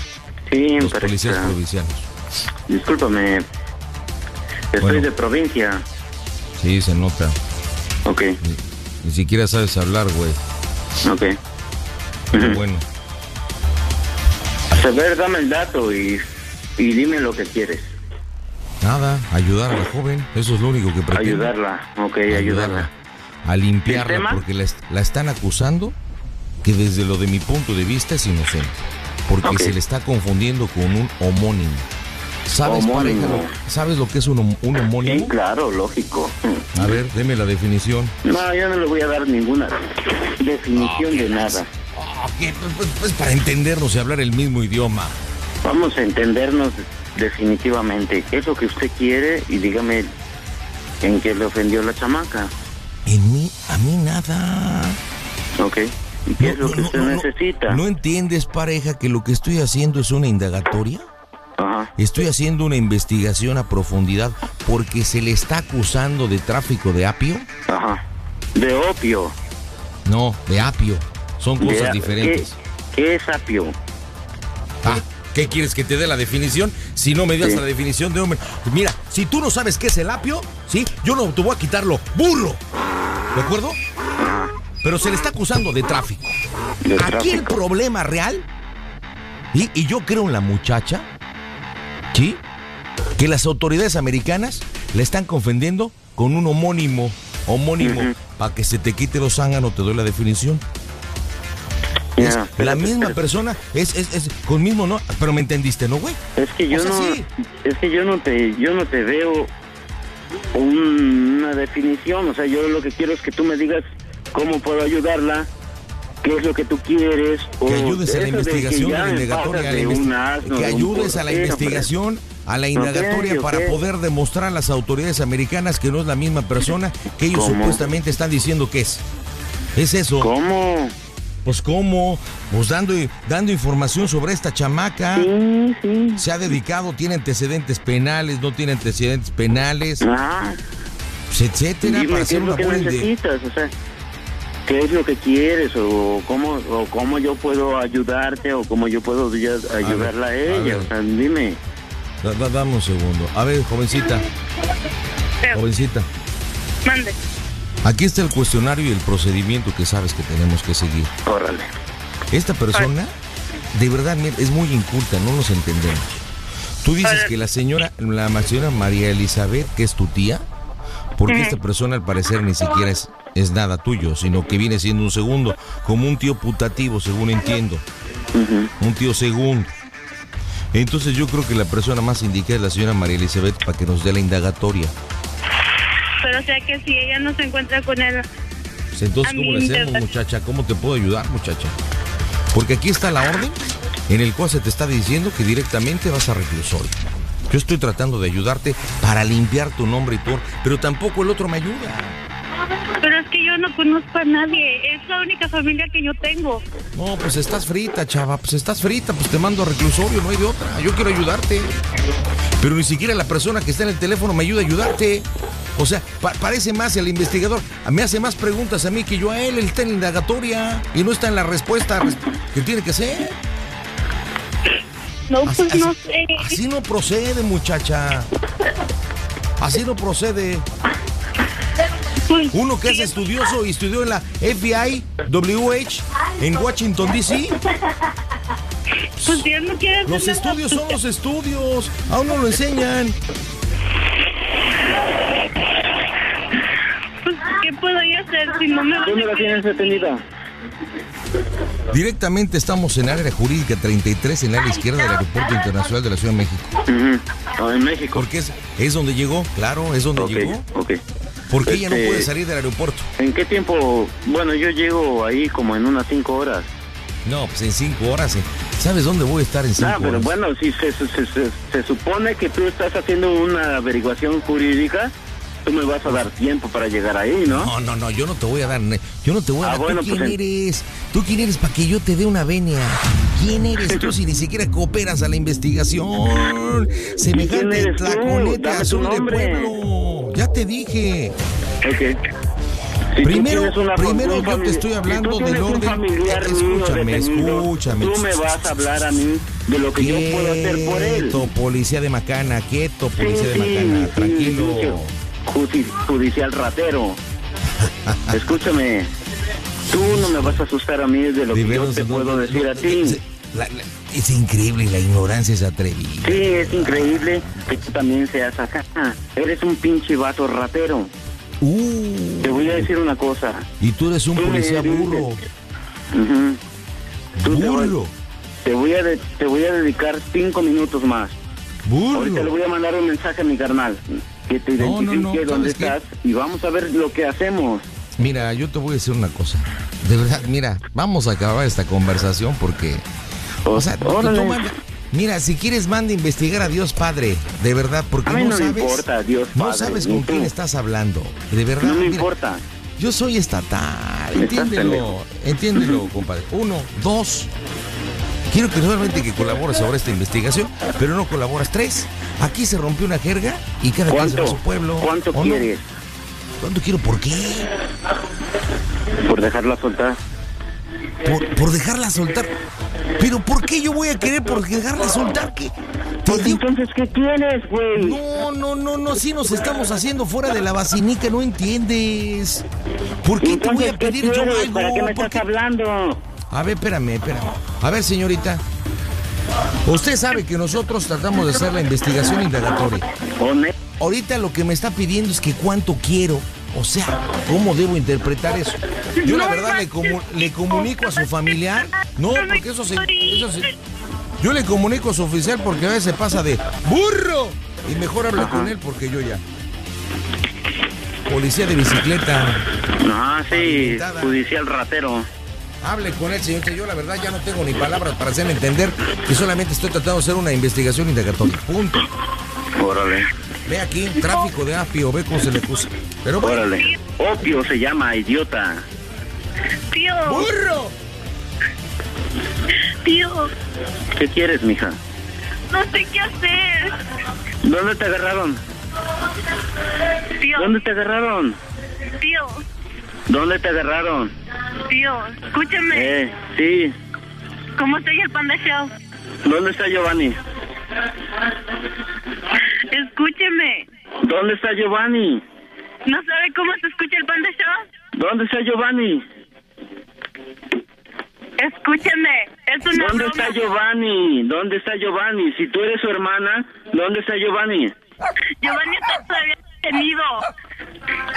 Speaker 20: Sí,
Speaker 12: los
Speaker 20: parejita.
Speaker 12: policías provincianos.
Speaker 20: Discúlpame. Estoy
Speaker 12: Bueno.
Speaker 20: de provincia.
Speaker 12: Sí, se nota.
Speaker 20: Ok.
Speaker 12: Ni siquiera sabes hablar, güey.
Speaker 20: Ok.
Speaker 12: Pero bueno,
Speaker 20: A ver, dame el dato y, y dime lo que quieres.
Speaker 12: nada, ayudar a la joven, eso es lo único que pretendo.
Speaker 20: Ayudarla. Ok, ayudarla.
Speaker 12: A limpiarla porque la, est- la están acusando que desde lo de mi punto de vista es inocente. Porque se le está confundiendo con un homónimo. ¿Sabes, pareja, lo- ¿sabes lo que es un, un
Speaker 20: Sí,
Speaker 12: homónimo?
Speaker 20: claro, lógico.
Speaker 12: A ver, deme la definición.
Speaker 20: No, yo no le voy a dar ninguna definición de nada.
Speaker 12: Pues, pues, para entendernos y hablar el mismo idioma.
Speaker 20: Vamos a entendernos definitivamente. ¿Qué es lo que usted quiere? Y dígame en qué le ofendió la chamaca.
Speaker 12: En mí, a mí nada.
Speaker 20: Ok. ¿Y qué es lo que usted necesita?
Speaker 12: ¿No entiendes, pareja, que lo que estoy haciendo es una indagatoria?
Speaker 20: Ajá.
Speaker 12: Estoy haciendo una investigación a profundidad porque se le está acusando de tráfico de apio.
Speaker 20: Ajá. De opio.
Speaker 12: No, de apio. Son cosas diferentes.
Speaker 20: ¿Qué, qué es apio?
Speaker 12: Ah, ¿qué quieres que te dé la definición? Si no me das
Speaker 20: Sí.
Speaker 12: la definición de hombre. Mira, si tú no sabes qué es el apio, ¿sí? Yo no te voy a quitarlo. ¡Burro! ¿De acuerdo? Pero se le está acusando de tráfico.
Speaker 20: De
Speaker 12: Aquí el problema real, y, y yo creo en la muchacha, ¿sí? Que las autoridades americanas le están confundiendo con un homónimo. Homónimo. Para que se te quite los zánganos, te doy la definición. Es la misma persona, es, es, es con mismo, ¿no? Pero me entendiste, ¿no, güey?
Speaker 20: Es que yo
Speaker 12: O sea,
Speaker 20: no,
Speaker 12: sí.
Speaker 20: es que yo no te, yo no te veo un- una definición. O sea, yo lo que quiero es que tú me digas cómo puedo ayudarla, qué es lo que tú quieres.
Speaker 12: Que ayudes a la investigación, a la indagatoria, a la investi-
Speaker 20: asno,
Speaker 12: que ayudes a la investigación, a la indagatoria para poder demostrar a las autoridades americanas que no es la misma persona que ellos
Speaker 20: ¿Cómo?
Speaker 12: supuestamente están diciendo que es. Es eso.
Speaker 20: ¿Cómo?
Speaker 12: Pues cómo, pues dando, dando información sobre esta chamaca.
Speaker 20: Sí, sí.
Speaker 12: Se ha dedicado, tiene antecedentes penales, no tiene antecedentes penales.
Speaker 20: Ah.
Speaker 12: Pues, etcétera,
Speaker 20: Dime,
Speaker 12: para
Speaker 20: ¿qué
Speaker 12: hacer una buena
Speaker 20: necesitas? O sea, ¿qué es lo que quieres? ¿O cómo, o cómo yo puedo ayudarte? ¿O cómo yo puedo ayudarla a,
Speaker 12: ver, a
Speaker 20: ella?
Speaker 12: ver.
Speaker 20: O sea, dime.
Speaker 12: Da- da- dame un segundo. A ver, jovencita. Jovencita.
Speaker 2: Mande.
Speaker 12: Aquí está el cuestionario y el procedimiento que sabes que tenemos que seguir.
Speaker 20: Órale.
Speaker 12: Esta persona, de verdad, es muy inculta, no nos entendemos. Tú dices que la señora, la señora María Elizabeth, que es tu tía, porque esta persona al parecer ni siquiera es, es nada tuyo, sino que viene siendo un segundo, como un tío putativo, según entiendo. Un tío segundo. Entonces yo creo que la persona más indicada es la señora María Elizabeth para que nos dé la indagatoria.
Speaker 2: Pero o sea que si ella no se encuentra con él,
Speaker 12: Pues entonces, ¿cómo le hacemos, muchacha? ¿Cómo te puedo ayudar, muchacha? Porque aquí está la orden en el cual se te está diciendo que directamente vas a reclusorio. Yo estoy tratando de ayudarte para limpiar tu nombre y todo, pero tampoco el otro me ayuda.
Speaker 2: Yo no conozco a nadie. Es la única familia que yo tengo.
Speaker 12: No, pues estás frita, chava, pues estás frita, pues te mando a reclusorio, no hay de otra. Yo quiero ayudarte. Pero ni siquiera la persona que está en el teléfono me ayuda a ayudarte. O sea, pa- parece más el investigador. Me hace más preguntas a mí que yo a él. Él está en la indagatoria y no está en la respuesta res- que tiene que ser.
Speaker 2: No,
Speaker 12: Así-
Speaker 2: pues no sé.
Speaker 12: Así no procede, muchacha. Así no procede. Uno que es estudioso y estudió en la FBI, WH, en Washington, D.C.
Speaker 2: Pues él no quiere
Speaker 12: Los estudios son los estudios. A uno lo enseñan.
Speaker 2: pues, ¿qué puedo yo hacer si no me
Speaker 20: ¿Dónde la tienes detenida?
Speaker 12: Directamente estamos en área jurídica 33, en el área izquierda del Aeropuerto Internacional de la Ciudad de México.
Speaker 20: Ah, en México.
Speaker 12: Porque es, es donde llegó, claro, es donde
Speaker 20: Ok,
Speaker 12: llegó.
Speaker 20: ok.
Speaker 12: Porque ella no
Speaker 20: Este-
Speaker 12: puede salir del aeropuerto.
Speaker 20: ¿En qué tiempo? Bueno, yo llego ahí como en unas cinco horas.
Speaker 12: No, pues en cinco horas. eh. ¿Sabes dónde voy a estar en cinco
Speaker 20: Ah, pero
Speaker 12: horas?
Speaker 20: bueno, si se, se, se- se- se supone que tú estás haciendo una averiguación jurídica, tú me vas a dar tiempo para llegar ahí, ¿no?
Speaker 12: No, no, no, yo no te voy a dar, yo no te voy a
Speaker 20: Ah,
Speaker 12: dar.
Speaker 20: bueno,
Speaker 12: ¿Tú quién
Speaker 20: pues, en-
Speaker 12: eres? ¿Tú quién eres para que yo te dé una venia? ¿Quién eres tú si ni siquiera cooperas a la investigación? Semejante
Speaker 20: tu
Speaker 12: azul de pueblo. Ya te dije.
Speaker 20: Ok. Si
Speaker 12: Primero,
Speaker 20: una-
Speaker 12: primero yo te estoy
Speaker 20: si
Speaker 12: hablando
Speaker 20: tú
Speaker 12: del orden.
Speaker 20: familiar mío
Speaker 12: Escúchame,
Speaker 20: detenido,
Speaker 12: escúchame.
Speaker 20: Tú me vas a hablar a mí de lo que yo puedo hacer por él.
Speaker 12: Quieto, policía de Macana, quieto,
Speaker 20: Sí,
Speaker 12: policía de Macana,
Speaker 20: sí,
Speaker 12: tranquilo.
Speaker 20: sí, judicial ratero. Escúchame. Tú no me vas a asustar a mí de lo
Speaker 12: De
Speaker 20: que yo te
Speaker 12: no,
Speaker 20: puedo
Speaker 12: no,
Speaker 20: decir
Speaker 12: no,
Speaker 20: a ti.
Speaker 12: La- la- es increíble, la ignorancia es atrevida.
Speaker 20: Sí, es increíble que tú también seas acá. Eres un pinche vato ratero.
Speaker 12: Uh.
Speaker 20: Te voy a decir una cosa.
Speaker 12: Y tú eres un
Speaker 20: Tú
Speaker 12: policía burro.
Speaker 20: Tú voy-
Speaker 12: Burro.
Speaker 20: Te voy, a de- te voy a dedicar cinco minutos más.
Speaker 12: Burro.
Speaker 20: Ahorita le voy a mandar un mensaje a mi carnal. Que te
Speaker 12: No, no,
Speaker 20: identifique
Speaker 12: no,
Speaker 20: dónde
Speaker 12: ¿sabes qué?
Speaker 20: estás y vamos a ver lo que hacemos.
Speaker 12: Mira, yo te voy a decir una cosa. De verdad, mira, vamos a acabar esta conversación porque. O sea,
Speaker 20: Órale.
Speaker 12: manda- Mira, si quieres, manda a investigar a Dios Padre. De verdad, porque
Speaker 20: A mí
Speaker 12: no,
Speaker 20: no me
Speaker 12: sabes.
Speaker 20: importa, Dios
Speaker 12: No
Speaker 20: Padre,
Speaker 12: sabes
Speaker 20: ni
Speaker 12: con quién estás hablando. De verdad.
Speaker 20: No me
Speaker 12: mira,
Speaker 20: importa.
Speaker 12: Yo soy estatal. Entiéndelo. Entiéndelo, compadre. Uno, dos. Quiero que solamente que colabores sobre esta investigación, pero no colaboras. Tres. Aquí se rompió una jerga y cada quien se va a su pueblo.
Speaker 20: ¿Cuánto quieres?
Speaker 12: ¿Cuánto quiero? ¿Por qué?
Speaker 20: Por dejarla soltar.
Speaker 12: Por, por dejarla soltar. Pero ¿por qué yo voy a querer por dejarla soltar? ¿Qué? Digo-
Speaker 20: entonces, ¿qué tienes, güey?
Speaker 12: No, no, no, no, si nos estamos haciendo fuera de la basinica, no entiendes. ¿Por qué te voy a
Speaker 20: Entonces, ¿qué
Speaker 12: pedir yo algo?
Speaker 20: ¿Para qué me
Speaker 12: ¿Por
Speaker 20: estás hablando?
Speaker 12: A ver, espérame, espérame. A ver, señorita. Usted sabe que nosotros tratamos de hacer la investigación indagatoria. Ahorita lo que me está pidiendo es que cuánto quiero. O sea, ¿cómo debo interpretar eso? Yo la verdad le, comu- le comunico a su familiar. No, porque eso se, eso se- Yo le comunico a su oficial porque a veces pasa de burro. Y mejor hable
Speaker 20: Ajá.
Speaker 12: con él porque yo ya. Policía de bicicleta.
Speaker 20: Ah, sí,
Speaker 12: Habilitada.
Speaker 20: judicial ratero.
Speaker 12: Hable con él, señor, que yo la verdad ya no tengo ni palabras para hacerle entender que solamente estoy tratando de hacer una investigación indagatoria. Punto.
Speaker 20: Órale.
Speaker 12: Ve aquí, tráfico de apio, ve cómo se le puso. Pero bueno,
Speaker 20: Órale. Opio se llama, idiota.
Speaker 2: Tío.
Speaker 20: ¡Burro!
Speaker 2: Tío,
Speaker 20: ¿Qué quieres, mija?
Speaker 2: no sé qué hacer.
Speaker 20: ¿Dónde te agarraron?
Speaker 2: Tío,
Speaker 20: ¿Dónde te agarraron?
Speaker 2: tío,
Speaker 20: ¿Dónde te agarraron?
Speaker 2: tío, escúchame.
Speaker 20: Eh, sí.
Speaker 2: ¿Cómo estoy el Panda Show?
Speaker 20: ¿Dónde está Giovanni?
Speaker 2: Escúcheme.
Speaker 20: ¿Dónde está Giovanni?
Speaker 2: ¿No sabe cómo se escucha el Panda Show?
Speaker 20: ¿Dónde está Giovanni?
Speaker 2: Escúcheme. Es una
Speaker 20: ¿Dónde
Speaker 2: broma.
Speaker 20: está Giovanni? ¿Dónde está Giovanni? Si tú eres su hermana, ¿dónde está Giovanni?
Speaker 2: Giovanni está todavía detenido.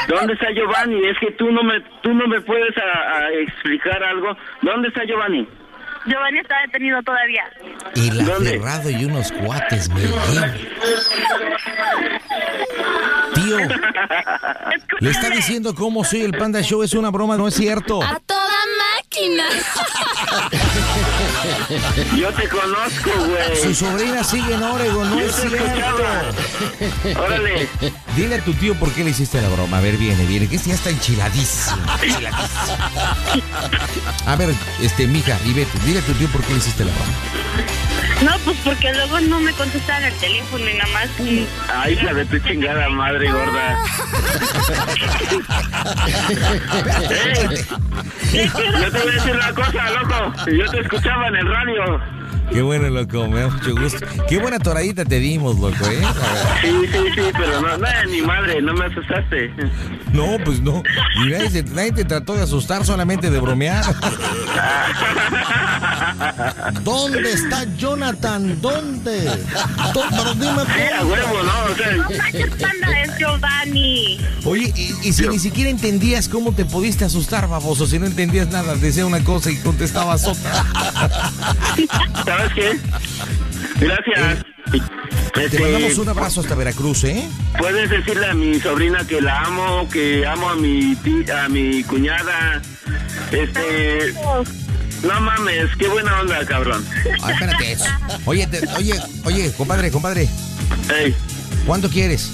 Speaker 20: ¿Dónde está Giovanni? Es que tú no me, tú no me puedes a explicar algo. ¿Dónde está Giovanni?
Speaker 2: Giovanni está detenido todavía.
Speaker 12: Y la Ferrado y unos cuates, rey. Tío, le está diciendo cómo soy el Panda Show, es una broma, no es cierto.
Speaker 7: A toda máquina.
Speaker 20: Yo te conozco, güey.
Speaker 12: Su sobrina sigue en Oregon, no
Speaker 20: Yo
Speaker 12: es
Speaker 20: te escuchaba.
Speaker 12: cierto.
Speaker 20: Órale.
Speaker 12: Dile a tu tío por qué le hiciste la broma. A ver, viene, viene, que este ya está enchiladísimo. enchiladísimo. A ver, este, mija, y vete, dile a tu tío por qué le hiciste la broma.
Speaker 2: No, pues porque luego no me contestaban el teléfono y nada más. y-
Speaker 20: Ay, hija de tu chingada madre gorda. Yo te voy a decir una cosa, loco. Yo te escuchaba en el radio.
Speaker 12: Qué bueno, loco, me da mucho gusto. Qué buena toradita te dimos, loco, ¿eh?
Speaker 20: Sí, sí, sí, pero no, no, ni madre, no me asustaste.
Speaker 12: No, pues no. Y nadie, se- nadie te trató de asustar, solamente de bromear. ¿Dónde está Jonathan? ¿Dónde? ¿Dó- Pero dime
Speaker 20: Sí, a huevo, ¿no? O sea,
Speaker 2: No manches, Panda, es Giovanni.
Speaker 12: Oye, y, y si ni siquiera entendías cómo te pudiste asustar, baboso, si no entendías nada, decía una cosa y contestabas otra.
Speaker 20: ¿sabes qué? Gracias.
Speaker 12: Te
Speaker 20: Este,
Speaker 12: mandamos un abrazo hasta Veracruz, ¿eh?
Speaker 20: Puedes decirle a mi sobrina que la amo, que amo a mi ti- a mi cuñada. Este, no mames, qué buena onda, cabrón.
Speaker 12: Ay, espérate. Oye, te- oye, oye, compadre, compadre.
Speaker 20: Ey,
Speaker 12: ¿Cuánto quieres?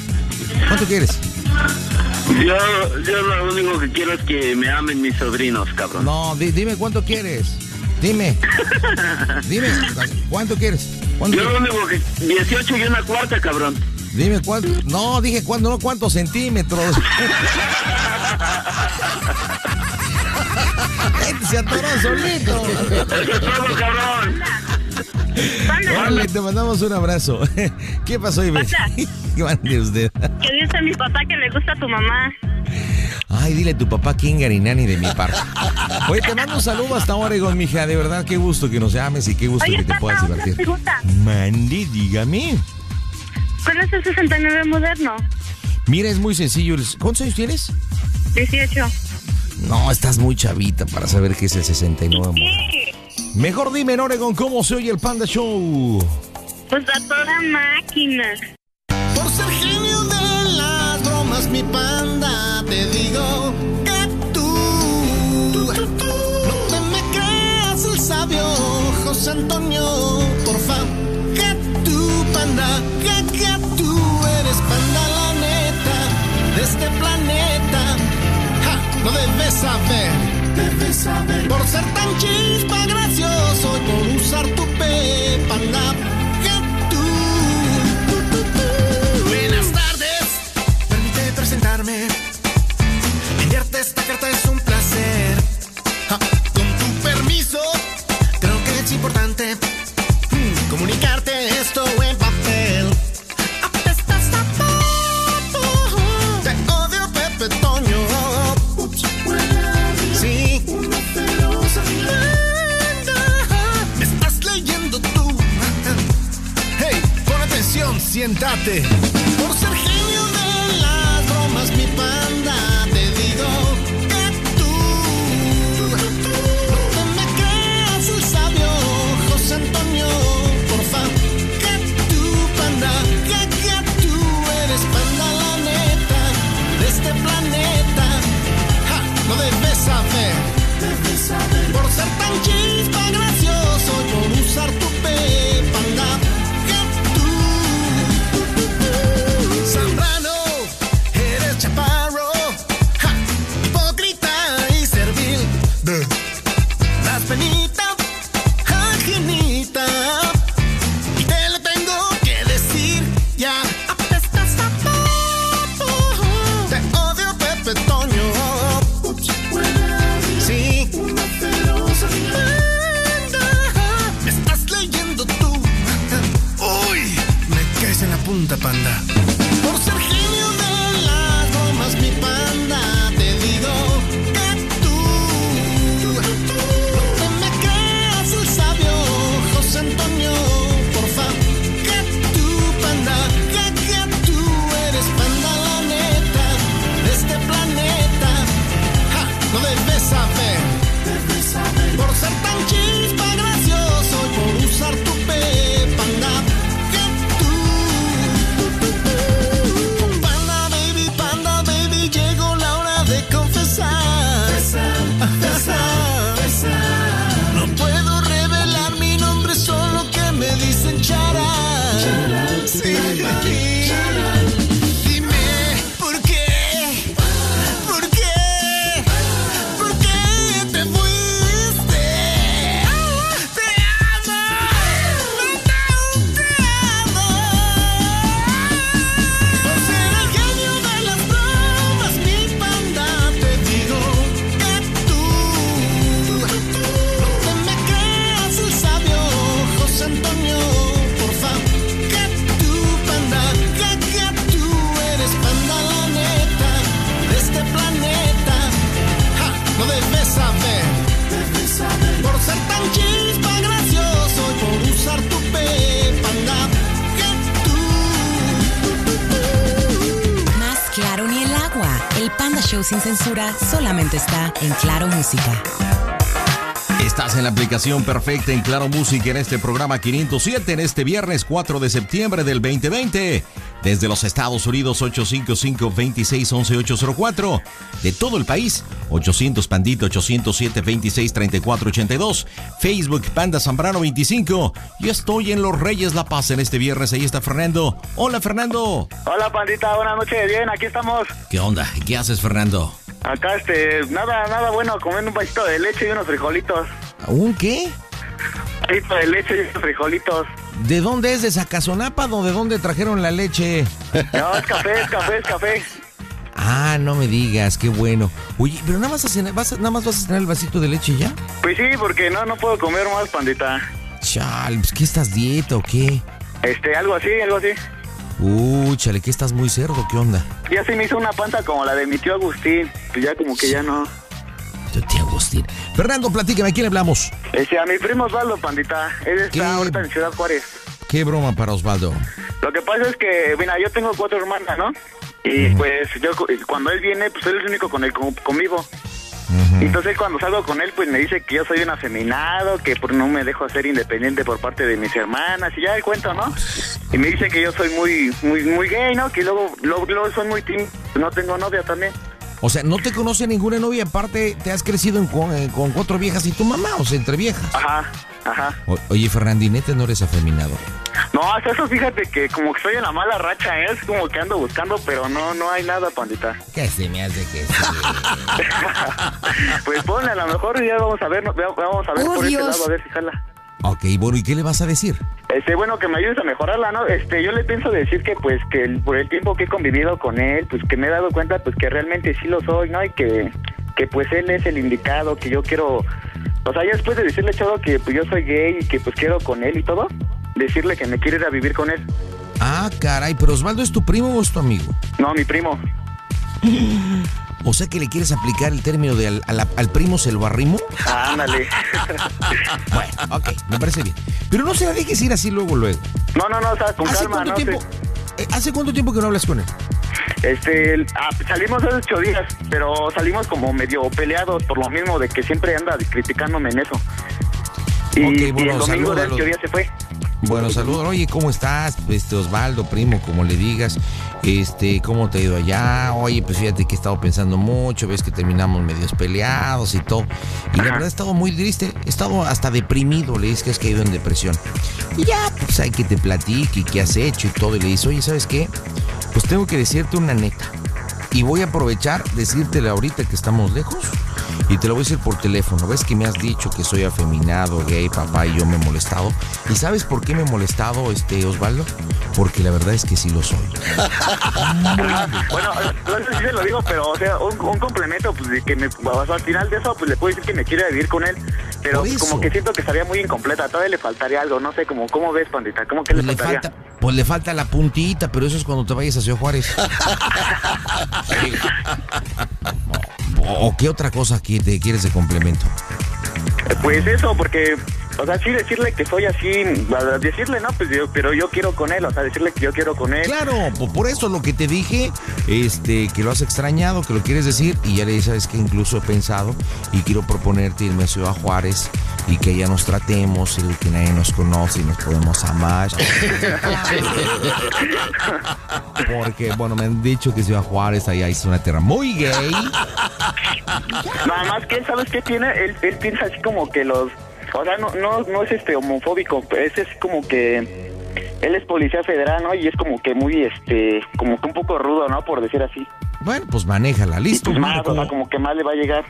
Speaker 12: ¿Cuánto quieres?
Speaker 20: yo, yo lo único que quiero es que me amen mis sobrinos, cabrón.
Speaker 12: No, di- dime cuánto quieres. Dime. Dime, ¿cuánto quieres? ¿Cuánto
Speaker 20: Yo lo único que 18 y una cuarta, cabrón.
Speaker 12: Dime cuánto. No, dije cuánto, no cuántos centímetros. Se atoró solito.
Speaker 20: Eso es todo, cabrón.
Speaker 12: Órale, te mandamos un abrazo. ¿Qué pasó, Ibe? ¿Qué mande usted?
Speaker 2: Que dice mi papá que le gusta a tu mamá.
Speaker 12: Ay, dile a tu papá Kingarinani de mi parte. Oye, te mando un saludo hasta Oregon, mija. De verdad, qué gusto que nos llames y qué gusto
Speaker 2: Oye,
Speaker 12: que te puedas divertir.
Speaker 2: pregunta.
Speaker 12: Mandy, dígame.
Speaker 2: ¿Cuál es el 69 moderno?
Speaker 12: Mira, es muy sencillo. ¿Cuántos años tienes?
Speaker 2: 18.
Speaker 12: No, estás muy chavita para saber qué es el 69. amor. Mejor dime en Oregon cómo se oye el Panda Show.
Speaker 2: Pues a toda máquina.
Speaker 17: Por ser genio de las bromas, mi panda, te digo que tú, no te me creas el sabio José Antonio, porfa, que tú, panda, que, que tú eres panda, la neta, de este planeta, ja, lo debes saber. Debes saber. Por ser tan chispa carta es un placer. Con tu permiso, creo que es importante mm, comunicarte esto en papel. Apestas a popo, te odio Pepe Toño. Ups, sí. Me estás leyendo tú. Hey, pon atención, siéntate. El Panda
Speaker 15: Show sin censura solamente está en Claro Música.
Speaker 1: Estás en la aplicación perfecta en Claro Música en este programa 507 en este viernes 4 de septiembre del 2020. Desde los Estados Unidos 855-2611-804. De todo el país 800 Pandita 807-2634-82. Facebook Panda Zambrano 25. Yo estoy en Los Reyes La Paz en este viernes. Ahí está Fernando. Hola Fernando.
Speaker 21: Hola, pandita, buenas noches. Bien, aquí estamos.
Speaker 1: ¿Qué onda? ¿Qué haces Fernando?
Speaker 21: Acá, este, nada, nada bueno, comiendo un vasito de leche y unos frijolitos.
Speaker 12: ¿Un qué?
Speaker 21: Un vasito de leche y unos frijolitos.
Speaker 12: ¿De dónde es? ¿De Zacazonapa o de dónde trajeron la leche?
Speaker 21: No, es café, es café, es café.
Speaker 12: Ah, no me digas, qué bueno. Oye, pero nada más, a cenar- vas a- nada más vas a tener el vasito de leche ya.
Speaker 21: Pues sí, porque no, no puedo comer más, pandita.
Speaker 12: Chal, pues ¿qué estás dieta o qué?
Speaker 21: Este, algo así, algo así.
Speaker 12: Uh, chale, ¿qué estás muy cerdo? ¿Qué onda?
Speaker 21: Ya se me hizo una panta como la de mi tío Agustín. Pues ya como que ya no.
Speaker 12: Tío Agustín. Fernando, platícame, ¿a quién hablamos?
Speaker 21: Este, a mi primo Osvaldo, pandita. Él está ahorita en Ciudad Juárez.
Speaker 12: Qué broma para Osvaldo.
Speaker 21: Lo que pasa es que, mira, yo tengo cuatro hermanas, ¿no? Y pues yo cu- cuando él viene, pues él es el único con el con- conmigo. Y Entonces cuando salgo con él, pues me dice que yo soy un afeminado, que por no me dejo ser independiente por parte de mis hermanas, y ya el cuento, ¿no? Y me dice que yo soy muy, muy, muy gay, ¿no? Que luego, luego, luego soy muy tímido, no tengo novia también.
Speaker 12: O sea, no te conoce ninguna novia, aparte te has crecido en cu- eh, con, cuatro viejas y tu mamá, o sea, entre viejas.
Speaker 21: Ajá, ajá.
Speaker 12: O- oye, Fernandinete, no eres afeminado.
Speaker 21: No, hasta eso fíjate que como que estoy en la mala racha, ¿eh? es como que ando buscando, pero no, no hay nada, pandita.
Speaker 12: ¿Qué se me hace que sí?
Speaker 21: Pues ponle, a lo mejor ya vamos a ver, vamos a ver
Speaker 12: Oh,
Speaker 21: por ese
Speaker 12: Dios.
Speaker 21: lado, a ver si jala.
Speaker 12: Ok, bueno, ¿y qué le vas a decir?
Speaker 21: Este, bueno, que me ayudes a mejorarla, ¿no? Este, yo le pienso decir que, pues, que el- por el tiempo que he convivido con él, pues, que me he dado cuenta, pues, que realmente sí lo soy, ¿no? Y que, que pues, él es el indicado, que yo quiero... O sea, ya después de decirle todo que, pues, yo soy gay y que, pues, quiero con él y todo, decirle que me quiere ir a vivir con él.
Speaker 12: Ah, caray, pero Osvaldo es tu primo o es tu amigo?
Speaker 21: No, mi primo.
Speaker 12: O sea que le quieres aplicar el término de al, al- al primo se lo arrimo.
Speaker 21: Ándale.
Speaker 12: bueno, ok, me parece bien. Pero no se la dejes ir así luego, luego.
Speaker 21: No, no, no, o sea, con
Speaker 12: ¿Hace
Speaker 21: calma,
Speaker 12: cuánto
Speaker 21: ¿no?
Speaker 12: tiempo? Eh, ¿Hace cuánto tiempo que no hablas con él?
Speaker 21: Este, ah, salimos hace ocho días, pero salimos como medio peleados por lo mismo de que siempre anda criticándome en eso. Y,
Speaker 12: Ok,
Speaker 21: y
Speaker 12: bueno,
Speaker 21: el domingo de ocho días se fue.
Speaker 12: Bueno, saludos. Oye, ¿cómo estás? Este Osvaldo, primo, como le digas. Este, ¿cómo te ha ido allá? Oye, pues fíjate que he estado pensando mucho, ves que terminamos medios peleados y todo. Y la verdad he estado muy triste, he estado hasta deprimido, le dices que has caído en depresión. Y ya, pues hay que te platique qué has hecho y todo. Y le dices, oye, ¿sabes qué? Pues tengo que decirte una neta. Y voy a aprovechar, decírtela ahorita que estamos lejos. Y te lo voy a decir por teléfono. ¿Ves que me has dicho que soy afeminado, gay, papá, y yo me he molestado? ¿Y sabes por qué me he molestado, este Osvaldo? Porque la verdad es que sí lo soy.
Speaker 21: bueno, no sé si se lo digo, pero o sea, un, un complemento, pues de que me, o sea, al final de eso, pues le puedo decir que me quiere vivir con él, pero como que siento que estaría muy incompleta, todavía le faltaría algo, no sé, como, ¿cómo ves, pandita? ¿Cómo que le
Speaker 12: le
Speaker 21: faltaría?
Speaker 12: falta, pues le falta la puntita, pero eso es cuando te vayas a Ciudad Juárez. ¿O qué otra cosa que te quieres de complemento?
Speaker 21: Pues eso, porque, o sea, sí decirle que soy así, decirle, no, pues yo, pero yo quiero con él, o sea, decirle que yo quiero con él.
Speaker 12: Claro, po- por eso lo que te dije, este, que lo has extrañado, que lo quieres decir, y ya le dices, sabes que incluso he pensado y quiero proponerte irme a Ciudad Juárez y que ya nos tratemos y que nadie nos conoce y nos podemos amar. Porque, bueno, me han dicho que Ciudad Juárez allá es una tierra muy gay.
Speaker 21: Nada más que él, ¿sabes qué tiene? Él, él piensa así como que los... O sea, no, no, no es este homofóbico, es, es como que... Él es policía federal, ¿no? Y es como que muy, este... Como que un poco rudo, ¿no? Por decir así.
Speaker 12: Bueno, pues manéjala, listo.
Speaker 21: Pues más, o sea, como que más le va a llegar.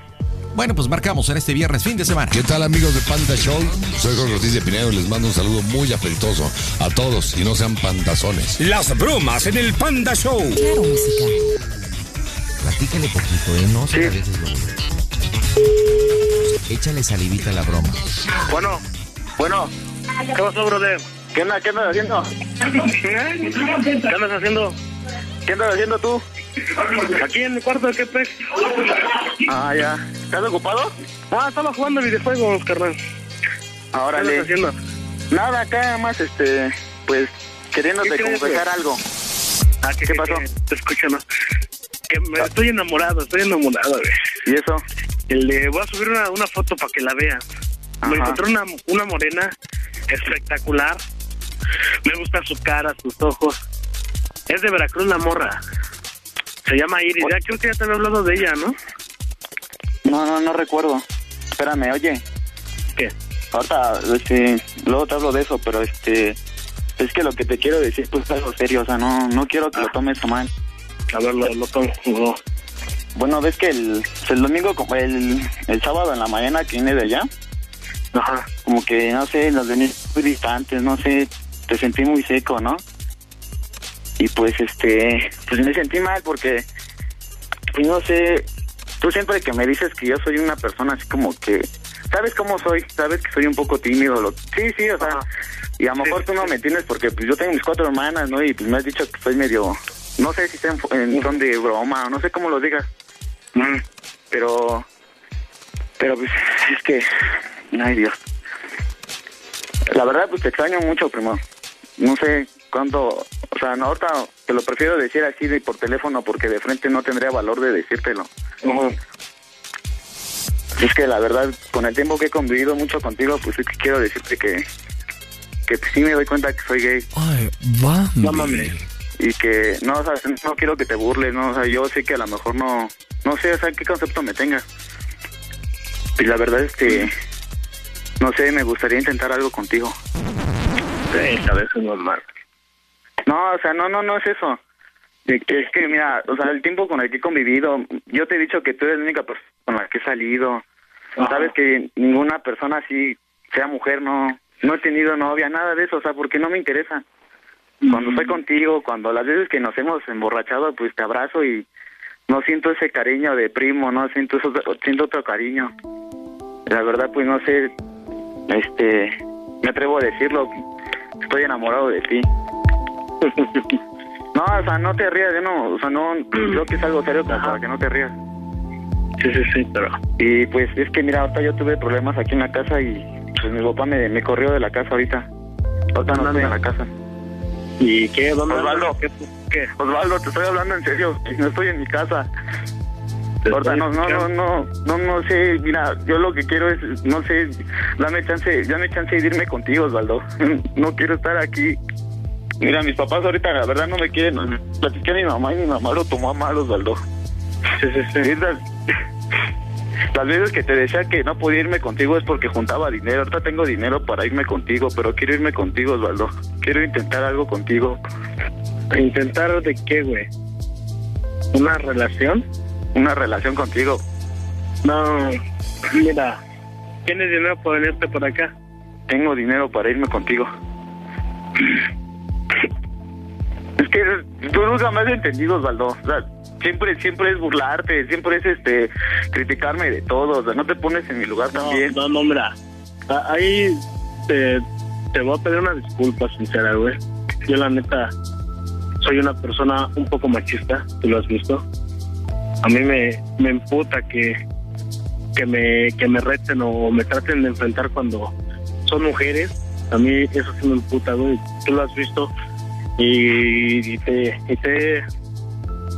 Speaker 1: Bueno, pues marcamos en este viernes, fin de semana.
Speaker 3: ¿Qué tal amigos de Panda Show? Soy Jorge Ortiz de Pinedo y les mando un saludo muy afectuoso a todos y no sean pandazones.
Speaker 4: Las bromas en el Panda Show.
Speaker 15: Claro, música.
Speaker 12: Platícale poquito, ¿eh? No se luego. Échale salivita a la broma.
Speaker 21: Bueno, bueno. ¿Qué pasó, brother? ¿Qué andas, qué andas haciendo? ¿Qué andas haciendo? ¿Qué andas haciendo tú? Aquí en el cuarto de Quebec. Ah, ya. ¿Estás ocupado? Ah, estaba jugando videojuegos, carnal. Ahora ¿Qué andas haciendo? Nada, acá nada más, este, pues, queriéndote
Speaker 5: ¿Qué
Speaker 21: confesar algo.
Speaker 5: Ah,
Speaker 21: ¿Qué pasó?
Speaker 5: Te escucho, ¿no? Que me estoy enamorado, estoy enamorado, güey.
Speaker 21: ¿Y eso?
Speaker 5: Le voy a subir una, una foto para que la vean. Me encontré una, una morena espectacular. Me gusta su cara, sus ojos. Es de Veracruz la morra. Se llama Iris. Ya creo que ya te había hablado de ella, ¿no?
Speaker 21: No, no, no recuerdo. Espérame, oye.
Speaker 5: ¿Qué?
Speaker 21: Ahorita, este, luego te hablo de eso, pero este, es que lo que te quiero decir pues es algo serio, o sea, no, no quiero que lo tomes a mal.
Speaker 5: A ver, lo, lo tomo. no.
Speaker 21: Bueno, ves que el, el domingo, como el, el sábado en la mañana que vine de allá,
Speaker 5: Ajá.
Speaker 21: como que, no sé, nos vení muy distantes, no sé, te sentí muy seco, ¿no? Y pues, este, pues me sentí mal porque, pues no sé, tú siempre que me dices que yo soy una persona así como que, ¿sabes cómo soy? ¿Sabes que soy un poco tímido? Lo, sí, sí, o sea, y a lo mejor tú no me entiendes porque pues yo tengo mis cuatro hermanas, ¿no? Y pues me has dicho que soy medio, no sé si sea en, en son de broma o no sé cómo lo digas. Pero, pero pues es que, ay Dios. La verdad pues te extraño mucho, primo. No sé cuánto, o sea, no, ahorita te lo prefiero decir así de por teléfono porque de frente no tendría valor de decírtelo. Es que la verdad, con el tiempo que he convivido mucho contigo, pues es que quiero decirte que, que sí me doy cuenta que soy gay.
Speaker 22: Ay, va.
Speaker 5: No mames.
Speaker 21: Y que no, o sea, no quiero que te burles, no, o sea, yo sé que a lo mejor no, no sé, o sea, qué concepto me tengas. Y la verdad es que, no sé, me gustaría intentar algo contigo.
Speaker 5: Sí, a veces normal.
Speaker 21: No, o sea, no, no, no es eso. Es que, mira, o sea, el tiempo con el que he convivido, yo te he dicho que tú eres la única persona con la que he salido. Sabes que ninguna persona así, sea mujer, no, no he tenido novia, nada de eso, o sea, porque no me interesa. Cuando estoy contigo, cuando las veces que nos hemos emborrachado, pues te abrazo y no siento ese cariño de primo, no siento eso, siento otro cariño. La verdad, pues no sé, este, me atrevo a decirlo, estoy enamorado de ti. No, o sea, no te rías, yo no, o sea, no, creo que es algo serio para que no te rías.
Speaker 5: Sí, sí, sí, pero...
Speaker 21: Y pues es que mira, ahorita yo tuve problemas aquí en la casa y pues mi papá me, me corrió de la casa ahorita. Ahorita no estoy en la casa.
Speaker 5: ¿Y qué? ¿Dónde
Speaker 21: Osvaldo,
Speaker 5: ¿Qué?
Speaker 21: Osvaldo, te estoy hablando en serio, no estoy en mi casa. No, no, no, no, no, no sé, mira, yo lo que quiero es, no sé, dame chance, dame chance de irme contigo, Osvaldo. No quiero estar aquí. Mira, mis papás ahorita la verdad no me quieren, platiqué a mi mamá y mi mamá lo tomó a mal, Osvaldo.
Speaker 5: Sí, sí, sí.
Speaker 21: Las, veces que te decía que no podía irme contigo es porque juntaba dinero. Ahorita tengo dinero para irme contigo, pero quiero irme contigo, Osvaldo. Quiero intentar algo contigo.
Speaker 5: ¿Intentar de qué, güey? ¿Una relación?
Speaker 21: Una relación contigo.
Speaker 5: No, mira, ¿tienes dinero para venirte por acá?
Speaker 21: Tengo dinero para irme contigo. Es que tú nunca me has entendido, Osvaldo. O sea, siempre, siempre es burlarte, siempre es este criticarme de todo. O sea, no te pones en mi lugar también.
Speaker 5: No, no, mira. Ahí te, te voy a pedir una disculpa sincera, güey. Yo, la neta, soy una persona un poco machista, tú lo has visto. A mí me, me emputa que, que, me, que me reten o me traten de enfrentar cuando son mujeres. A mí eso sí me emputa, güey. Tú lo has visto. Y, y te, y te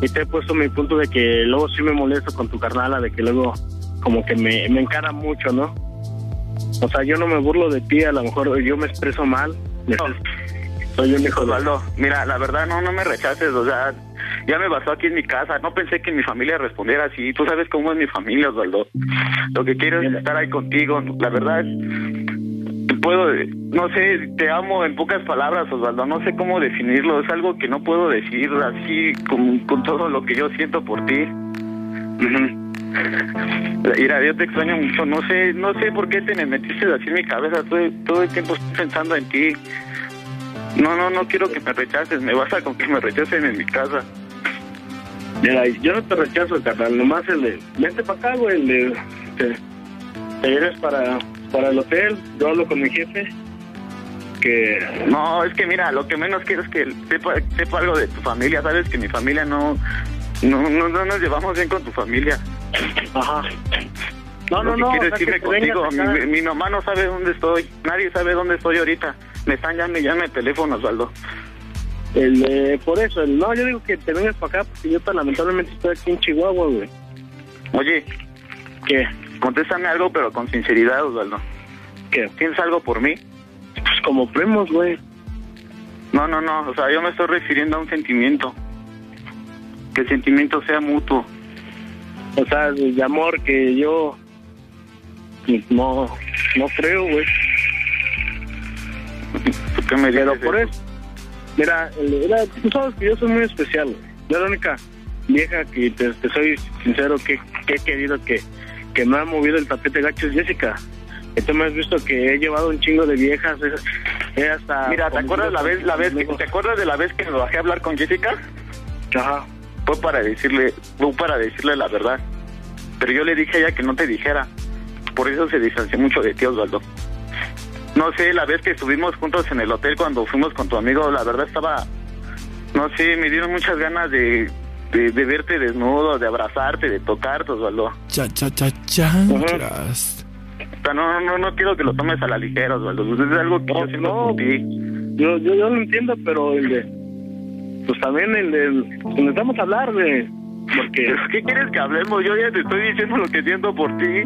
Speaker 5: y te he puesto mi punto de que luego sí me molesto con tu carnala, de que luego como que me, me encara mucho, ¿no? O sea, yo no me burlo de ti, a lo mejor yo me expreso mal. Soy un hijo de...
Speaker 21: Osvaldo, mira, la verdad no, no me rechaces, o sea, ya me basó aquí en mi casa, no pensé que mi familia respondiera así, tú sabes cómo es mi familia, Osvaldo. Lo que quiero es estar ahí contigo, la verdad es, puedo, no sé, te amo en pocas palabras, Osvaldo, no sé cómo definirlo, es algo que no puedo decir así con, con todo lo que yo siento por ti. Mira, yo te extraño mucho, no sé, no sé por qué te me metiste así en mi cabeza, todo, todo el tiempo estoy pensando en ti. No, no, no quiero que me rechaces, me basta con que me rechacen en mi casa.
Speaker 5: Mira, yo no te rechazo, carnal, nomás el de... Vente para acá, güey, el de... Te, te vienes para, para el hotel, yo hablo con mi jefe, que...
Speaker 21: No, es que mira, lo que menos quiero es que sepa, sepa algo de tu familia, sabes que mi familia no, no, no, no nos llevamos bien con tu familia.
Speaker 5: Ajá. No,
Speaker 21: Lo
Speaker 5: no,
Speaker 21: que
Speaker 5: no,
Speaker 21: quiero
Speaker 5: o sea,
Speaker 21: es irme
Speaker 5: que te vengas
Speaker 21: contigo,
Speaker 5: acá.
Speaker 21: mi, mi mamá no sabe dónde estoy, nadie sabe dónde estoy ahorita. Me están llamando y llame el teléfono, Osvaldo.
Speaker 5: El, eh, por eso, el, no, yo digo que te vengas para acá porque yo lamentablemente estoy aquí en Chihuahua, güey.
Speaker 21: Oye,
Speaker 5: ¿Qué?
Speaker 21: Contéstame algo, pero con sinceridad, Osvaldo.
Speaker 5: ¿Qué?
Speaker 21: ¿Tienes algo por mí?
Speaker 5: Pues como primos, güey.
Speaker 21: No, no, no. O sea, yo me estoy refiriendo a un sentimiento. Que el sentimiento sea mutuo.
Speaker 5: O sea, de, amor que yo pues, no, no creo, güey.
Speaker 21: ¿Por qué me dices
Speaker 5: Pero por eso, mira, mira, tú sabes que yo soy muy especial, güey. Yo la única vieja que te, te soy sincero que, que he querido que, que me ha movido el tapete gacho es Jessica. Tú me has visto que he llevado un chingo de viejas. He, he hasta
Speaker 21: Mira, ¿te acuerdas la vez, la vez, que- te acuerdas de la vez que me bajé a hablar con Jessica?
Speaker 5: Ajá.
Speaker 21: Fue para decirle, fue para decirle la verdad. Pero yo le dije a ella que no te dijera. Por eso se distanció mucho de ti, Osvaldo. No sé, la vez que estuvimos juntos en el hotel cuando fuimos con tu amigo, la verdad estaba, no sé, me dieron muchas ganas de, de, de verte desnudo, de abrazarte, de tocarte, Osvaldo.
Speaker 22: Cha, cha, cha,
Speaker 21: sea, no, no, no quiero que lo tomes a la ligera, Osvaldo. Es algo que yo siento por ti.
Speaker 5: Yo, yo, yo lo entiendo, pero el de. Pues también el de. Pues necesitamos hablar, güey. Porque.
Speaker 21: ¿Qué quieres que hablemos? Yo ya te estoy diciendo lo que siento por ti.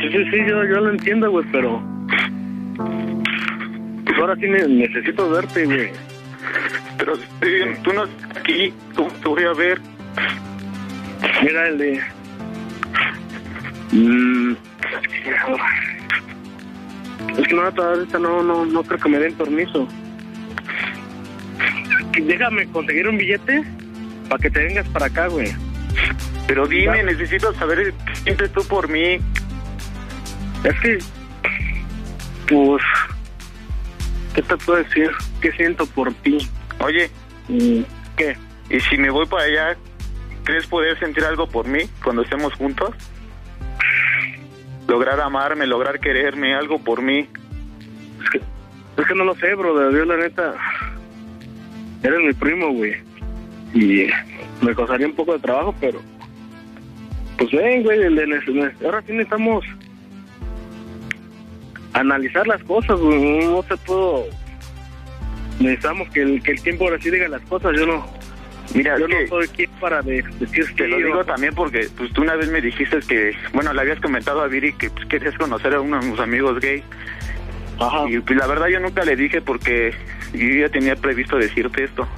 Speaker 5: Sí, sí, sí, yo, yo lo entiendo, güey, pero. Pues ahora sí ne- necesito verte, güey.
Speaker 21: Pero eh, tú no estás aquí, ¿cómo te voy a ver?
Speaker 5: Mira, el de. Mm, es que no, ahorita no, no, no creo que me den permiso. Déjame conseguir un billete para que te vengas para acá, güey.
Speaker 21: Pero dime, necesito saber sientes tú por mí.
Speaker 5: Es que, pues, ¿qué te puedo decir? ¿Qué siento por ti?
Speaker 21: Oye,
Speaker 5: ¿qué?
Speaker 21: ¿Y si me voy para allá, crees poder sentir algo por mí cuando estemos juntos? Lograr amarme, lograr quererme, algo por mí.
Speaker 5: Es que no lo sé, bro. Yo, la neta, eres mi primo, güey. Y me costaría un poco de trabajo, pero. Pues ven, güey. ahora sí necesitamos analizar las cosas, güey. No te puedo. Necesitamos que el, que el tiempo ahora sí diga las cosas. Yo no.
Speaker 21: Mira,
Speaker 5: yo no
Speaker 21: que-
Speaker 5: soy quien para de, decir
Speaker 21: Te lo digo también porque pues tú una vez me dijiste que, bueno, le habías comentado a Viri que pues, querías conocer a uno de mis amigos gay. Y pues la verdad yo nunca le dije porque yo ya tenía previsto decirte esto.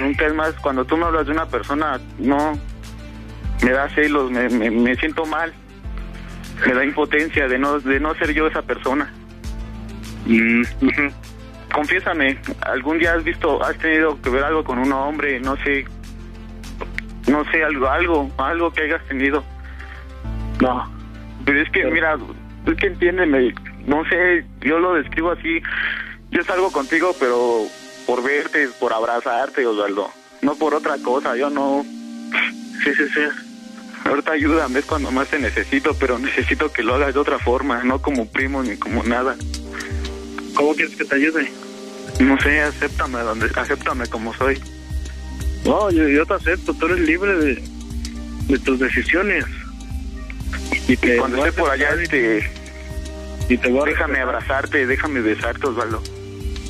Speaker 21: Nunca es más, cuando tú me hablas de una persona, no, me da celos, me, me, me siento mal. Me da impotencia de no, de no ser yo esa persona.
Speaker 5: Mm,
Speaker 21: Confiésame, ¿algún día has visto, has tenido que ver algo con un hombre, no sé, no sé, algo, algo, algo que hayas tenido?
Speaker 5: No.
Speaker 21: Pero es que, mira, es que entiéndeme, no sé, yo lo describo así, yo salgo contigo, pero por verte, por abrazarte, Osvaldo, no por otra cosa, yo no...
Speaker 5: Sí, sí, sí.
Speaker 21: Ahorita ayúdame, es cuando más te necesito, pero necesito que lo hagas de otra forma, no como primo ni como nada.
Speaker 5: ¿Cómo quieres que te ayude?
Speaker 21: No sé, acéptame, donde, acéptame como soy.
Speaker 5: No, yo, yo te acepto. Tú eres libre de, de tus decisiones. Y te
Speaker 21: Cuando esté por allá, te,
Speaker 5: y te voy a
Speaker 21: déjame abrazarte, déjame besarte, Osvaldo.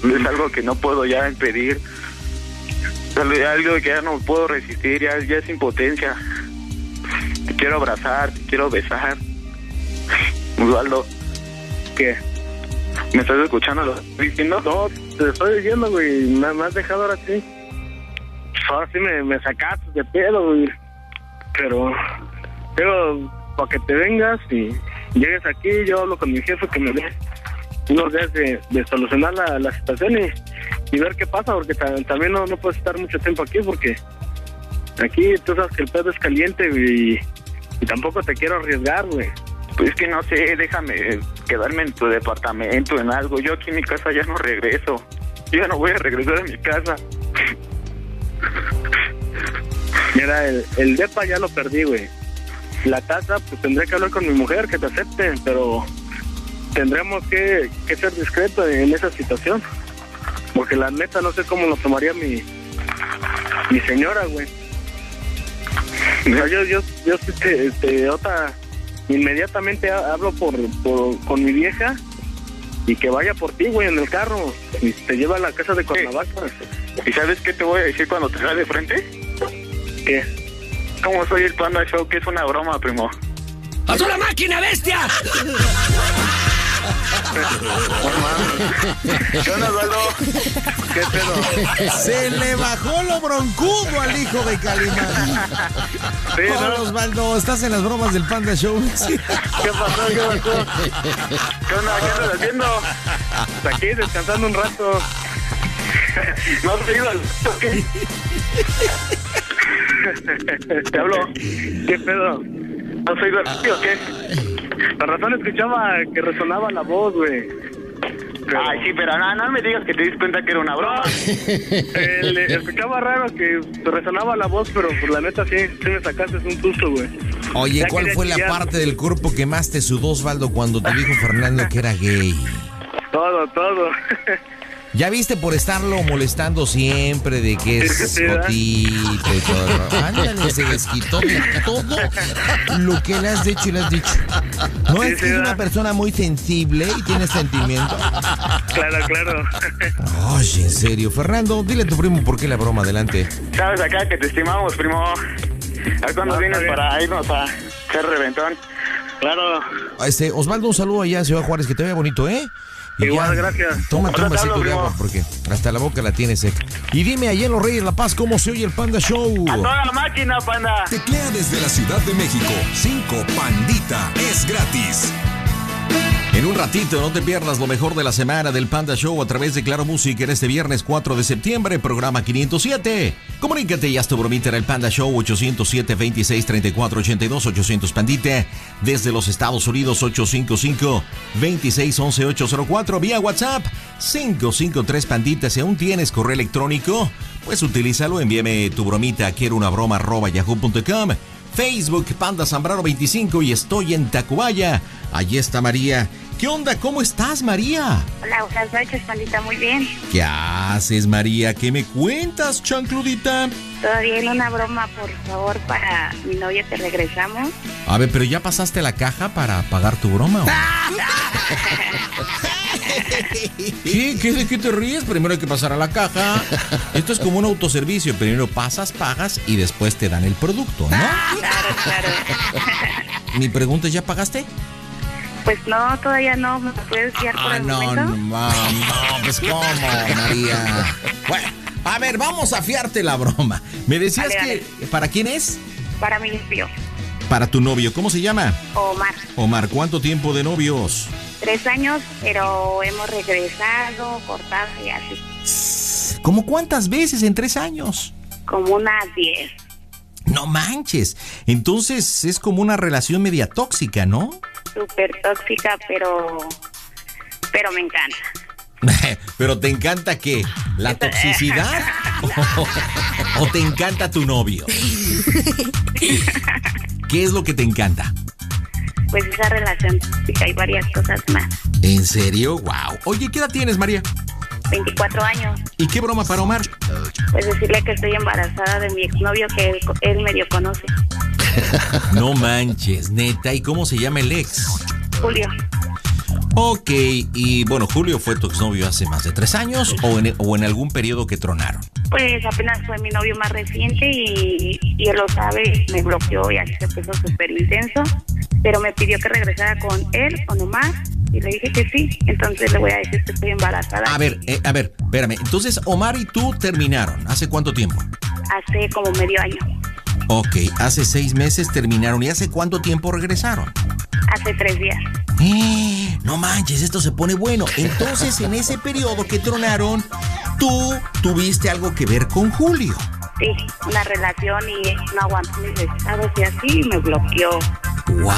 Speaker 21: Es algo que no puedo ya impedir. Es algo- algo que ya no puedo resistir, ya, ya es impotencia. Te quiero abrazar, te quiero besar. Osvaldo.
Speaker 5: ¿Qué?
Speaker 21: ¿Me estás escuchando lo estoy diciendo?
Speaker 5: No, te estoy diciendo, güey. Me, me has dejado ahora sí. Ahora sí me, me sacaste de pedo, güey. Pero, pero, para que te vengas y llegues aquí, yo hablo con mi jefe que me dé unos días de, de solucionar la, la situación y, ver qué pasa, porque ta- también no, no puedes estar mucho tiempo aquí, porque aquí tú sabes que el pedo es caliente y, y tampoco te quiero arriesgar, güey.
Speaker 21: Pues es que no sé, déjame quedarme en tu departamento, en algo. Yo aquí en mi casa ya no regreso. Yo ya no voy a regresar a mi casa.
Speaker 5: Mira, el, el DEPA ya lo perdí, güey. La casa, pues tendré que hablar con mi mujer que te acepte, pero tendremos que, que ser discretos en esa situación. Porque la neta no sé cómo lo tomaría mi, mi señora, güey. O sea, yo, yo, yo sí te, te- otra, inmediatamente ha- hablo por, por, con mi vieja y que vaya por ti, güey, en el carro. Y te lleva a la casa de Cuernavaca.
Speaker 21: ¿Y sabes qué te voy a decir cuando te vea de frente?
Speaker 5: ¿Qué?
Speaker 21: ¿Cómo soy el Panda Show? Que es una broma, primo.
Speaker 23: ¡Haz una máquina, bestia!
Speaker 21: ¿Qué onda, Osvaldo? ¿Qué pedo?
Speaker 12: Se le bajó lo broncudo al hijo de Calimán.
Speaker 21: Sí, ¿no?
Speaker 12: Osvaldo, ¿estás en las bromas del Panda Show?
Speaker 21: ¿Qué pasó? ¿Qué pasó? ¿Qué onda? ¿Qué andas haciendo?
Speaker 5: Pues aquí descansando un rato.
Speaker 21: ¿No has ido al... qué? Te hablo.
Speaker 5: ¿Qué pedo?
Speaker 21: ¿No has ido al o qué?
Speaker 5: Con razón escuchaba que resonaba la voz, güey.
Speaker 21: Ay, sí, pero no, no me digas que te diste cuenta que era una broma.
Speaker 5: Eh, le- escuchaba raro que resonaba la voz, pero pues la neta sí, sí me sacaste un susto, güey.
Speaker 12: Oye,
Speaker 5: Ya
Speaker 12: ¿cuál fue la
Speaker 5: chillar.
Speaker 12: parte del cuerpo que más te sudó, Osvaldo, cuando te dijo Fernando que era gay?
Speaker 5: Todo, todo.
Speaker 12: Ya viste por estarlo molestando siempre de que es
Speaker 5: ¿verdad?
Speaker 12: gotito y todo. Ándale, se desquitó de todo lo que le has dicho y le has dicho. No
Speaker 5: Sí,
Speaker 12: es que es una persona muy sensible y tiene sentimiento.
Speaker 5: Claro, claro.
Speaker 12: Oye, en serio. Fernando, dile a tu primo por qué la broma. Adelante.
Speaker 21: Sabes acá que te estimamos, primo. A cuándo
Speaker 5: No,
Speaker 21: vienes
Speaker 5: está bien.
Speaker 21: para irnos a hacer reventón.
Speaker 5: Claro.
Speaker 12: Este, Osvaldo, un saludo allá en Ciudad Juárez. Que te vea bonito, ¿eh? Y
Speaker 5: Igual,
Speaker 12: ya,
Speaker 5: gracias.
Speaker 12: Un
Speaker 21: Ahora
Speaker 12: vasito
Speaker 21: hablo,
Speaker 12: de agua porque hasta la boca la tienes seca. Y dime allá en Los Reyes La Paz cómo se oye el Panda Show.
Speaker 21: ¡A toda la máquina, panda!
Speaker 10: Teclea desde la Ciudad de México. 5 Pandita es gratis.
Speaker 1: En un ratito, no te pierdas lo mejor de la semana del Panda Show a través de Claro Música en este viernes 4 de septiembre, programa 507. Comunícate y haz tu bromita en el Panda Show 807-26-34-82, 800 Pandita. Desde los Estados Unidos 855-2611-804 vía WhatsApp 553 Pandita. Si aún tienes correo electrónico, pues utilízalo, envíame tu bromita quiero una broma yahoo.com. Facebook Panda Zambrano 25 y estoy en Tacubaya. Allí está María. ¿Qué onda? ¿Cómo estás, María?
Speaker 24: Hola, buenas noches, pandita, muy bien.
Speaker 1: ¿Qué haces, María? ¿Qué me cuentas, chancludita?
Speaker 24: Todo bien, una broma, por favor, para mi novia, te regresamos.
Speaker 1: A ver, pero ya pasaste la caja para pagar tu broma. ¿o? ¿Qué? ¿Qué? ¿De qué te ríes? Primero hay que pasar a la caja. Esto es como un autoservicio. Primero pasas, pagas y después te dan el producto, ¿no?
Speaker 24: Claro, claro.
Speaker 1: Mi pregunta es, ¿ya pagaste?
Speaker 24: Pues no, todavía no, ¿me puedes guiar por
Speaker 1: Ah,
Speaker 24: el
Speaker 1: no,
Speaker 24: momento?
Speaker 1: no, no, pues ¿cómo, María? Bueno, a ver, vamos a fiarte la broma. Me decías
Speaker 24: Dale,
Speaker 1: que, ¿para quién es?
Speaker 24: Para mi novio,
Speaker 1: Para tu novio. ¿Cómo se llama?
Speaker 24: Omar.
Speaker 1: Omar, ¿cuánto tiempo de novios?
Speaker 24: Tres años, pero hemos regresado, cortado y así.
Speaker 1: ¿Cómo cuántas veces en tres años?
Speaker 24: Como unas diez.
Speaker 1: No manches. Entonces es como una relación media tóxica, ¿no?
Speaker 24: Súper tóxica, pero... Pero me encanta.
Speaker 1: Pero te encanta qué? ¿La toxicidad? ¿O, o te encanta tu novio? ¿Qué es lo que te encanta?
Speaker 24: Pues esa relación tóxica hay varias cosas más.
Speaker 1: ¿En serio? ¡Wow! Oye, ¿qué edad tienes, María?
Speaker 24: 24 años.
Speaker 1: ¿Y qué broma para Omar?
Speaker 24: Pues decirle que estoy embarazada de mi exnovio que él, él medio conoce.
Speaker 1: No manches, neta. ¿Y cómo se llama el ex?
Speaker 24: Julio.
Speaker 1: Ok, y bueno, Julio fue tu exnovio hace más de tres años o en, o en algún periodo que tronaron.
Speaker 24: Pues apenas fue mi novio más reciente y, y él lo sabe, me bloqueó y así se puso súper intenso. Pero me pidió que regresara con él, con Omar, y le dije que sí. Entonces le voy a decir que estoy embarazada.
Speaker 1: A ver, eh, a ver, espérame. Entonces, Omar y tú terminaron. ¿Hace cuánto tiempo?
Speaker 24: Hace como medio año,
Speaker 1: Ok, hace seis meses terminaron. ¿Y hace cuánto tiempo regresaron?
Speaker 24: hace tres días.
Speaker 1: Eh, no manches, esto se pone bueno. Entonces, en ese periodo que tronaron, tú tuviste algo que ver con Julio.
Speaker 24: Sí, una relación y no aguantó mis estados y así me bloqueó.
Speaker 1: ¡Wow!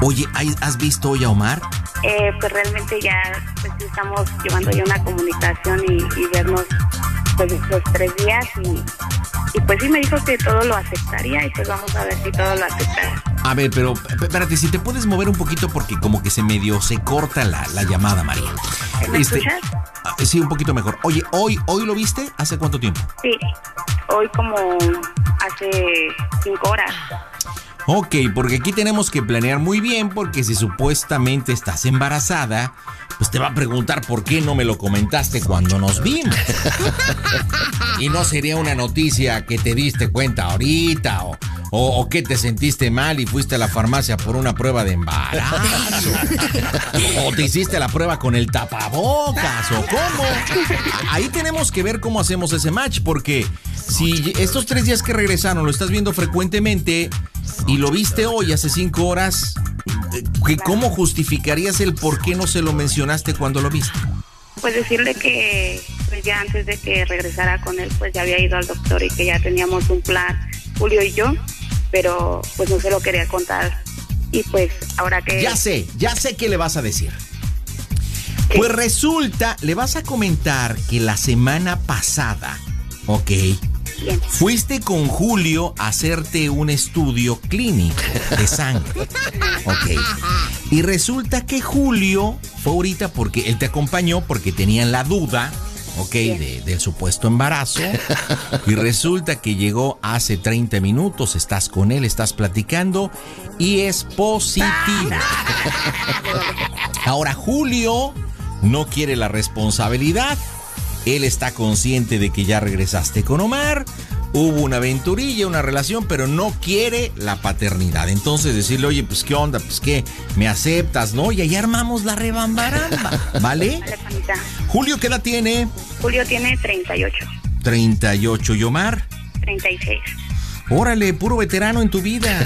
Speaker 1: Oye, ¿hay- ¿has visto hoy a Omar?
Speaker 24: Eh, pues realmente ya pues, estamos llevando ya una comunicación y, y vernos pues los tres días y, y pues sí me dijo que todo lo aceptaría y pues vamos a ver si todo lo acepta.
Speaker 1: A ver, pero espérate, si te puedes mover un poquito porque como que se medio se corta la, la llamada, María.
Speaker 24: ¿Me
Speaker 1: Este,
Speaker 24: escuchas?
Speaker 1: ah, sí, un poquito mejor. Oye, hoy, hoy lo viste? ¿Hace cuánto tiempo?
Speaker 24: Sí, hoy como hace cinco horas.
Speaker 1: Ok, porque aquí tenemos que planear muy bien porque si supuestamente estás embarazada, pues te va a preguntar por qué no me lo comentaste cuando nos vimos. y no sería una noticia que te diste cuenta ahorita o, o, o que te sentiste mal y fuiste a la farmacia por una prueba de embarazo. o te hiciste la prueba con el tapabocas o cómo. Ahí tenemos que ver cómo hacemos ese match porque si estos tres días que regresaron lo estás viendo frecuentemente y lo viste hoy hace cinco horas, ¿qué- ¿cómo justificarías el por qué no se lo mencionaste cuando lo viste?
Speaker 24: Pues decirle que pues ya antes de que regresara con él, pues ya había ido al doctor y que ya teníamos un plan, Julio y yo, pero pues no se lo quería contar. Y pues ahora que...
Speaker 1: Ya sé, ya sé qué le vas a decir. Pues resulta, le vas a comentar que la semana pasada, ok, fuiste con Julio a hacerte un estudio clínico de sangre, ok. Y resulta que Julio fue ahorita porque él te acompañó porque tenían la duda, ok, de- del supuesto embarazo. Y resulta que llegó hace 30 minutos, estás con él, estás platicando y es positivo. Ahora Julio no quiere la responsabilidad. Él está consciente de que ya regresaste con Omar. Hubo una aventurilla, una relación, pero no quiere la paternidad. Entonces decirle, oye, pues qué onda, pues qué, me aceptas, ¿no? Y ahí armamos la rebambaramba, ¿vale?
Speaker 24: Vale, panita.
Speaker 1: Julio, ¿qué edad tiene?
Speaker 24: Julio tiene 38,
Speaker 1: 38. ¿Y Omar?
Speaker 24: 36.
Speaker 1: Órale, puro veterano en tu vida.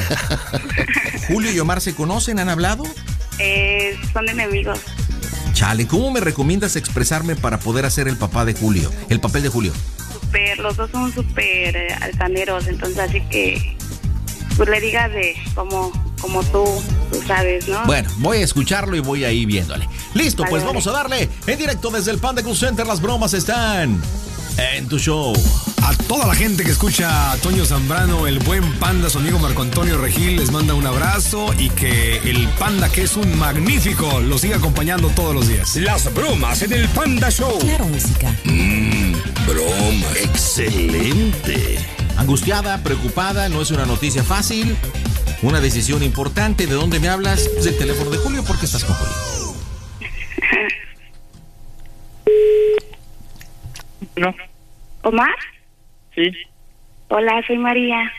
Speaker 1: Julio y Omar se conocen, han hablado.
Speaker 24: Eh, son enemigos.
Speaker 1: Chale, ¿cómo me recomiendas expresarme para poder hacer el papá de Julio? El papel de Julio.
Speaker 24: Super, los dos son súper eh, altaneros, entonces así que pues le digas de como, como tú, tú sabes, ¿no?
Speaker 1: Bueno, voy a escucharlo y voy a ir viéndole. Listo,
Speaker 24: Vale,
Speaker 1: pues
Speaker 24: vale.
Speaker 1: vamos a darle en directo desde el Panda Cool Center. Las bromas están en tu show.
Speaker 25: A toda la gente que escucha a Toño Zambrano, el buen panda, su amigo Marco Antonio Regil, les manda un abrazo y que el panda, que es un magnífico, lo siga acompañando todos los días.
Speaker 4: Las bromas en el Panda Show.
Speaker 15: Claro, música.
Speaker 1: Mmm, broma, excelente. Angustiada, preocupada, no es una noticia fácil. Una decisión importante. ¿De dónde me hablas? Del teléfono de Julio, porque estás con Julio.
Speaker 24: No. ¿Omar?
Speaker 26: Sí.
Speaker 24: Hola, soy María.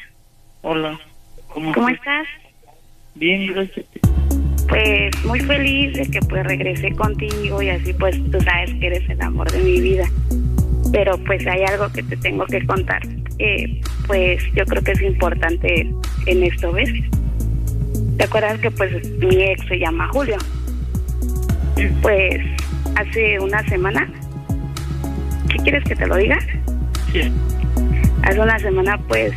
Speaker 26: Hola. ¿Cómo,
Speaker 24: ¿Cómo
Speaker 26: estás? Bien, gracias.
Speaker 24: Pues muy feliz de que pues regresé contigo y así pues tú sabes que eres el amor de mi vida. Pero pues hay algo que te tengo que contar. que, pues yo creo que es importante en esto, ¿ves? ¿Te acuerdas que pues mi ex se llama Julio? Pues hace una semana. ¿Qué quieres que te lo diga?
Speaker 26: Sí.
Speaker 24: Hace una semana pues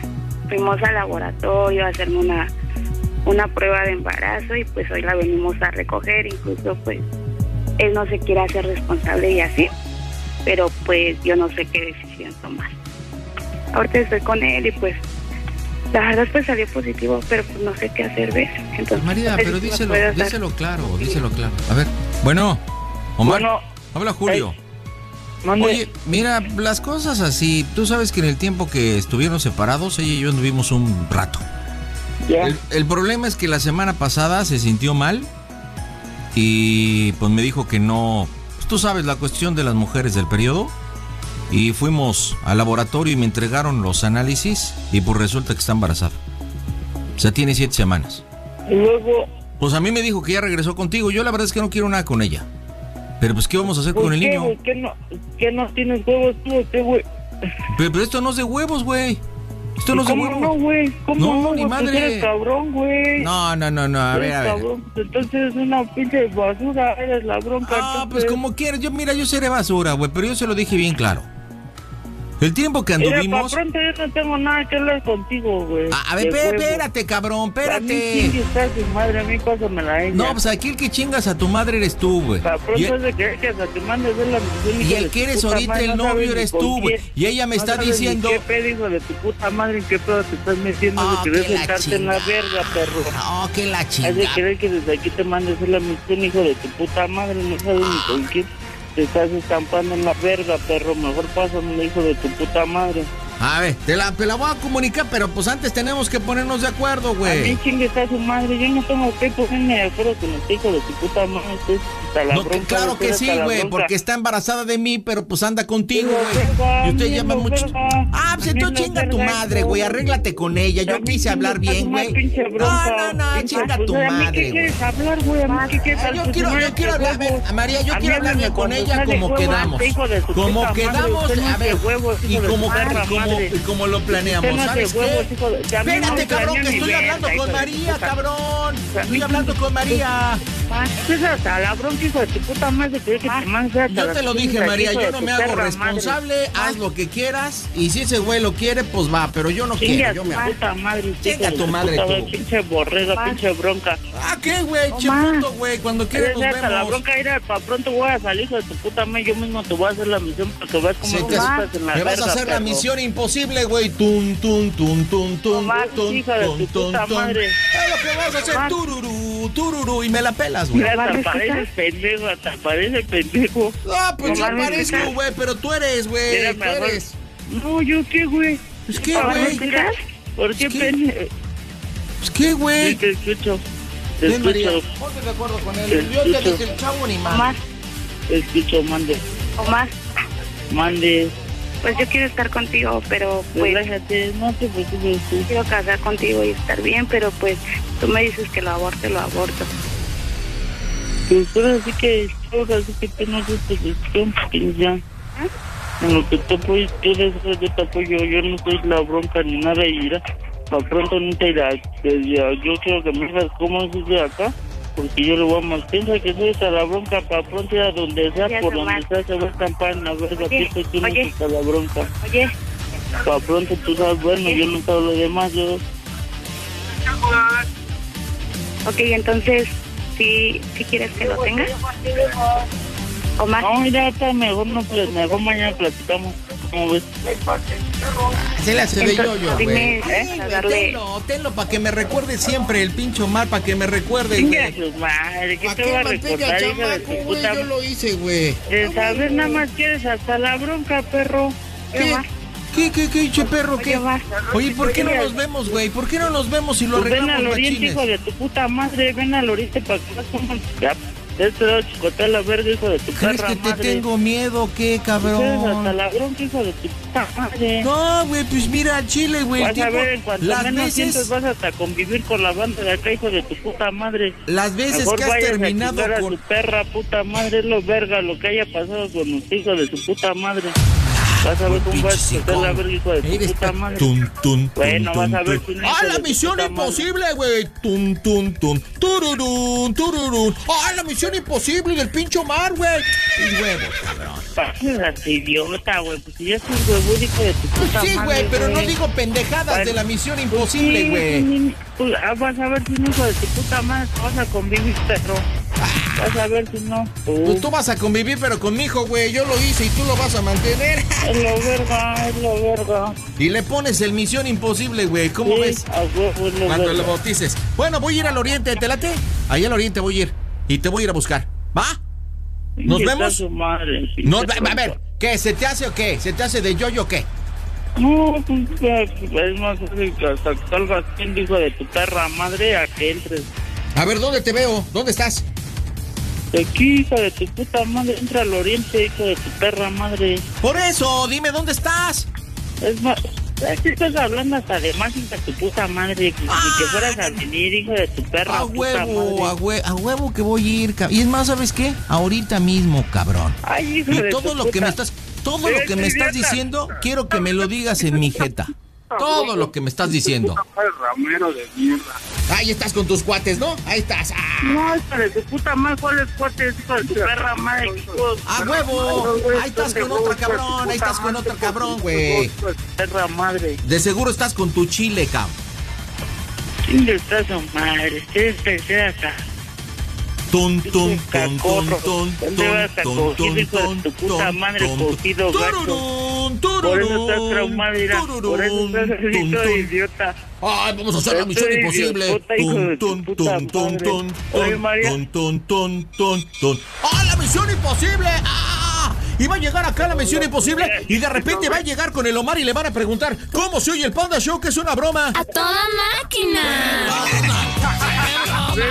Speaker 24: fuimos al laboratorio a hacerme una una prueba de embarazo y pues hoy la venimos a recoger, incluso pues él no se quiere hacer responsable y así, pero pues yo no sé qué decisión tomar. Ahorita estoy con él y pues la verdad pues salió positivo, pero pues no sé qué hacer, ¿ves? Entonces,
Speaker 12: María,
Speaker 24: no sé
Speaker 12: pero
Speaker 24: si
Speaker 12: díselo, díselo claro, díselo claro. A ver, bueno, Omar,
Speaker 26: Bueno,
Speaker 12: habla Julio.
Speaker 26: Mande.
Speaker 12: Oye, mira, las cosas así, tú sabes que en el tiempo que estuvieron separados, ella y yo anduvimos un rato. El, el problema es que la semana pasada se sintió mal y pues me dijo que no, pues, tú sabes la cuestión de las mujeres del periodo y fuimos al laboratorio y me entregaron los análisis y pues resulta que está embarazada. O sea, tiene siete semanas.
Speaker 26: Y luego,
Speaker 12: Pues a mí me dijo que ya regresó contigo. Yo la verdad es que no quiero nada con ella. Pero pues ¿qué vamos a hacer
Speaker 26: ¿por
Speaker 12: con el
Speaker 26: qué,
Speaker 12: niño?
Speaker 26: ¿Qué no, ¿Qué no tienes huevos tú qué, güey?
Speaker 12: Pero, pero esto no es de huevos, güey. Esto no es de
Speaker 26: ¿Cómo
Speaker 12: huevos.
Speaker 26: no, güey? ¿Cómo
Speaker 12: No,
Speaker 26: no,
Speaker 12: ni madre.
Speaker 26: eres cabrón, güey.
Speaker 12: No, no, no, no. A ver, a ver.
Speaker 26: cabrón, pues entonces eres una pinche basura, eres la bronca.
Speaker 12: Ah,
Speaker 26: entonces.
Speaker 12: pues como quieras. Yo, mira, yo seré basura, güey. Pero yo se lo dije bien claro. El tiempo que
Speaker 26: Mira,
Speaker 12: anduvimos.
Speaker 26: para pronto yo no tengo nada que hablar contigo, güey.
Speaker 12: A, a ver, espérate, cabrón,
Speaker 26: A mí
Speaker 12: espérate.
Speaker 26: está su madre, a mí pásamela a ella.
Speaker 12: No, pues aquí el que chingas a tu madre eres tú, güey.
Speaker 26: Para pronto
Speaker 12: Y,
Speaker 26: es de que que hasta te mandes ver la misión,
Speaker 12: y el que
Speaker 26: tu
Speaker 12: eres ahorita
Speaker 26: madre,
Speaker 12: el
Speaker 26: no
Speaker 12: novio
Speaker 26: ni
Speaker 12: eres tú, güey. Y ella me
Speaker 26: No
Speaker 12: está diciendo.
Speaker 26: ¿Qué pedo, hijo de tu puta madre? ¿En qué pedo te estás metiendo?
Speaker 12: Ah,
Speaker 26: de querer
Speaker 12: que la
Speaker 26: sentarte en la verga, perro.
Speaker 12: Oh, que la
Speaker 26: Has de
Speaker 12: chingada.
Speaker 26: querer que desde aquí te mandes la misión, hijo de tu puta madre. No sabes ni con quién te estás estampando en la verga, perro. Mejor pásame, hijo de tu puta madre.
Speaker 1: A ver, te la, te la voy a comunicar, pero pues antes tenemos que ponernos de acuerdo,
Speaker 26: A mí
Speaker 1: güey.
Speaker 26: chingue está su madre, yo no tengo que ponerme de acuerdo con los hijos de tu puta madre.
Speaker 1: No,
Speaker 26: bronca,
Speaker 1: claro que sí, güey, porque está embarazada de mí, pero pues anda contigo, güey.
Speaker 26: verga,
Speaker 1: Y usted llama mucho.
Speaker 26: verga.
Speaker 1: Ah, pues entonces
Speaker 26: También
Speaker 1: chinga
Speaker 26: los
Speaker 1: tu
Speaker 26: verga,
Speaker 1: madre, güey, arréglate con ella. Yo quise hablar bien,
Speaker 26: tu
Speaker 1: güey. No, no, no,
Speaker 26: pinche
Speaker 1: chinga tu
Speaker 26: pues, ¿a mí
Speaker 1: madre,
Speaker 26: ¿Qué
Speaker 1: güey.
Speaker 26: quieres hablar, güey? ¿A mí qué quieres
Speaker 1: Ah, yo quiero, yo quiero hablar, María, yo quiero hablar
Speaker 26: háblame
Speaker 1: bien con ella como quedamos. Como quedamos, a ver, y como, como, y como lo planeamos, ¿sabes
Speaker 26: huevos,
Speaker 1: qué?
Speaker 26: hijo de-
Speaker 1: Espérate, cabrón, que estoy hablando con María, cabrón. Estoy hablando con María.
Speaker 26: Pues hasta la bronca, hijo de tu puta madre, que que
Speaker 1: Yo
Speaker 26: la
Speaker 1: te lo dije, María, yo no me hago responsable, haz lo que quieras, y si ese güey lo quiere, pues va, pero yo no quiero, yo
Speaker 26: tu
Speaker 1: me hago.
Speaker 26: puta madre.
Speaker 1: Chinga tu madre, tú.
Speaker 26: Pinche borrega, pinche bronca.
Speaker 1: Ah, ¿qué, güey? Puto, güey, cuando quieras nos
Speaker 26: hasta la
Speaker 1: vemos.
Speaker 26: bronca, ir para pronto voy a salir, hijo de tu puta madre. Yo mismo te voy a hacer la misión para que veas cómo
Speaker 1: Se
Speaker 26: te
Speaker 1: te-
Speaker 26: estás en la
Speaker 1: me vas a hacer la misión imposible, güey. Tun, tun, tun, tun, tun,
Speaker 26: Omar,
Speaker 1: tun,
Speaker 26: hija de
Speaker 1: tun,
Speaker 26: tu
Speaker 1: tun,
Speaker 26: puta
Speaker 1: tun.
Speaker 26: madre.
Speaker 1: Es lo que vas a hacer,
Speaker 26: Omar.
Speaker 1: tururú, tururú, y me la pelas, güey.
Speaker 26: Hasta pareces pendejo, hasta pareces pendejo.
Speaker 1: Ah, pues yo
Speaker 26: Omar, ¿me
Speaker 1: parezco, güey, pero tú eres, güey. Tú eres.
Speaker 26: No, ¿yo qué, güey?
Speaker 1: Pues qué,
Speaker 26: Omar, ¿me
Speaker 1: güey.
Speaker 26: ¿Por qué pendejo?
Speaker 1: Pues qué, güey.
Speaker 26: te escucho. Te
Speaker 1: Ven,
Speaker 26: escucho.
Speaker 1: ponte de acuerdo con
Speaker 26: Te
Speaker 1: él. Yo te dije el chavo ni
Speaker 26: Omar.
Speaker 1: más.
Speaker 26: Te escucho, mande.
Speaker 24: Omar,
Speaker 26: Mande.
Speaker 24: Pues yo quiero estar contigo, pero pues
Speaker 26: Relájate, no te preocupes
Speaker 24: quiero casar contigo y estar bien, pero pues tú me dices que lo aborte, lo aborto.
Speaker 26: Pues ahora sí que, ahora sí que tu decisión, pues ya. En lo que te apoyes, tú eres, yo te apoyo, yo no soy la bronca ni nada y mira, para pronto no te irá, yo quiero que me digas cómo es de acá, porque yo le voy a más, piensa que soy hasta la bronca, para pronto ir a donde sea,
Speaker 24: Ya,
Speaker 26: por donde sea, se va a estampar en la verga, piensa que no
Speaker 24: oye.
Speaker 26: es hasta la bronca.
Speaker 24: Oye,
Speaker 26: Para pronto tú sabes, bueno, yo no sabes lo demás, yo...
Speaker 24: ok, entonces, ¿sí, sí quieres que lo tenga? Omar.
Speaker 26: No, mira, está mejor, no, pl- mejor mañana platicamos, ¿cómo ves?
Speaker 1: Se le hace de yo-yo, güey.
Speaker 24: ¿eh?
Speaker 1: Tenlo, tenlo para que me recuerde siempre el pincho mar, para que me recuerde, güey.
Speaker 26: su madre, ¿qué
Speaker 1: ¿Pa'
Speaker 26: te
Speaker 1: qué
Speaker 26: va a
Speaker 1: mantenga, chamaco, güey? Yo lo hice, güey.
Speaker 26: ¿Sabes? Nada más quieres hasta la bronca, perro.
Speaker 1: ¿Qué? ¿Qué, qué, qué, che perro, qué?
Speaker 24: Omar.
Speaker 1: Oye, ¿por qué no nos vemos, güey? ¿Por qué no nos vemos y lo
Speaker 26: Pues ven
Speaker 1: arreglamos,
Speaker 26: al oriente, hijo de tu puta madre. Ven al oriente para que este lado chicotea la verga, hijo de tu
Speaker 1: ¿Crees
Speaker 26: perra
Speaker 1: que te
Speaker 26: madre.
Speaker 1: tengo miedo, qué,
Speaker 26: hasta
Speaker 1: cabrón?
Speaker 26: la bronca, hijo de tu puta madre.
Speaker 1: No, güey, pues mira al chile, güey.
Speaker 26: Vas a
Speaker 1: tipo-
Speaker 26: ver, en cuanto
Speaker 1: las
Speaker 26: menos sientes,
Speaker 1: veces,
Speaker 26: vas hasta convivir con la banda de acá, hijo de tu puta madre.
Speaker 1: las veces
Speaker 26: Mejor
Speaker 1: que has
Speaker 26: a
Speaker 1: terminado
Speaker 26: a
Speaker 1: con...
Speaker 26: tu perra puta madre, es lo verga lo que haya pasado con los hijos de su puta madre. Vas a ver cómo vas a escoger la verga, hijo de tu puta madre.
Speaker 1: tun, tun,
Speaker 26: Bueno,
Speaker 1: tun,
Speaker 26: vas a
Speaker 1: tun,
Speaker 26: ver
Speaker 1: ¡Ah, la misión imposible, güey! Tun, tun, tun, tururún, tururún. ¡Ah, la misión imposible del pincho mar, güey! Y huevos, cabrón.
Speaker 26: Pases idiota, güey. Pues si ya es un huevudo, hijo de tu puta
Speaker 1: Sí,
Speaker 26: madre,
Speaker 1: güey, pero no digo pendejadas de la misión imposible,
Speaker 26: Sí,
Speaker 1: güey.
Speaker 26: sí, pues, ah, vas a ver si un hijo de tu puta madre vas a convivir, perro. Vas a ver si no.
Speaker 1: Pues tú vas a convivir, pero con mi hijo, güey. Yo lo hice y tú lo vas a mantener.
Speaker 26: Es lo verga, es lo verga.
Speaker 1: Y le pones el misión imposible, güey. ¿Cómo
Speaker 26: Sí,
Speaker 1: ves?
Speaker 26: huevo, lo
Speaker 1: Cuando
Speaker 26: verga.
Speaker 1: lo bautices. Bueno, voy a ir al oriente, ¿te late? Ahí al oriente voy a ir. Y te voy a ir a buscar. ¿Va? ¿Nos vemos?
Speaker 26: madre,
Speaker 1: No, a ver, ¿qué? ¿Se te hace o qué? ¿Se te hace de yo-yo o qué?
Speaker 26: No, pues es más fácil que hasta que salgas bien, hijo de tu perra madre, a que entres.
Speaker 1: A ver, ¿dónde te veo? ¿Dónde estás?
Speaker 26: Aquí, hijo de tu puta madre, entra al oriente, hijo de tu perra madre.
Speaker 1: Por eso, dime dónde estás.
Speaker 26: Es más, aquí estás hablando hasta de de tu puta madre, que, que- que fueras a venir, hijo de tu perra
Speaker 1: A
Speaker 26: puta
Speaker 1: huevo,
Speaker 26: madre.
Speaker 1: a huevo, a huevo que voy a ir, cab- Y es más, ¿sabes qué? Ahorita mismo, cabrón.
Speaker 26: Ay, hijo
Speaker 1: Y
Speaker 26: de
Speaker 1: todo
Speaker 26: tu
Speaker 1: lo que me estás, todo lo que me estás diciendo, quiero que me lo digas en mi jeta. Todo lo que me estás diciendo.
Speaker 26: Ramero de mierda.
Speaker 1: Ahí estás con tus cuates, ¿no? Ahí estás. ¡Ah!
Speaker 26: No, hijo de tu puta madre, ¿cuál es cuate, hijo de tu perra madre?
Speaker 1: ¡A huevo! Ahí estás con otro cabrón, ahí estás con otro cabrón, güey.
Speaker 26: Perra madre.
Speaker 1: De seguro estás con tu chile, cabrón.
Speaker 26: ¿Quién está su madre? Ustedes pensé acá.
Speaker 1: Tun, tun, tun, tun,
Speaker 26: Cacorro.
Speaker 1: tun,
Speaker 26: ¿Dónde vas a
Speaker 1: tun,
Speaker 26: coger,
Speaker 1: tun,
Speaker 26: hijo de
Speaker 1: tun,
Speaker 26: tu puta madre, cogido? Por eso estás traumado, mira. Por eso estás así idiota.
Speaker 1: Ay, vamos a hacer la misión imposible. tun,
Speaker 26: Oye,
Speaker 1: tun,
Speaker 26: María.
Speaker 1: tun, tun, tun, tun, tun. ¡Ah, la misión imposible! ¡Ah! Y va a llegar acá a la Misión Imposible y de repente va a llegar con el Omar y le van a preguntar ¿Cómo se oye el Panda Show? Que es una broma.
Speaker 7: ¡A toda máquina!
Speaker 6: Mi,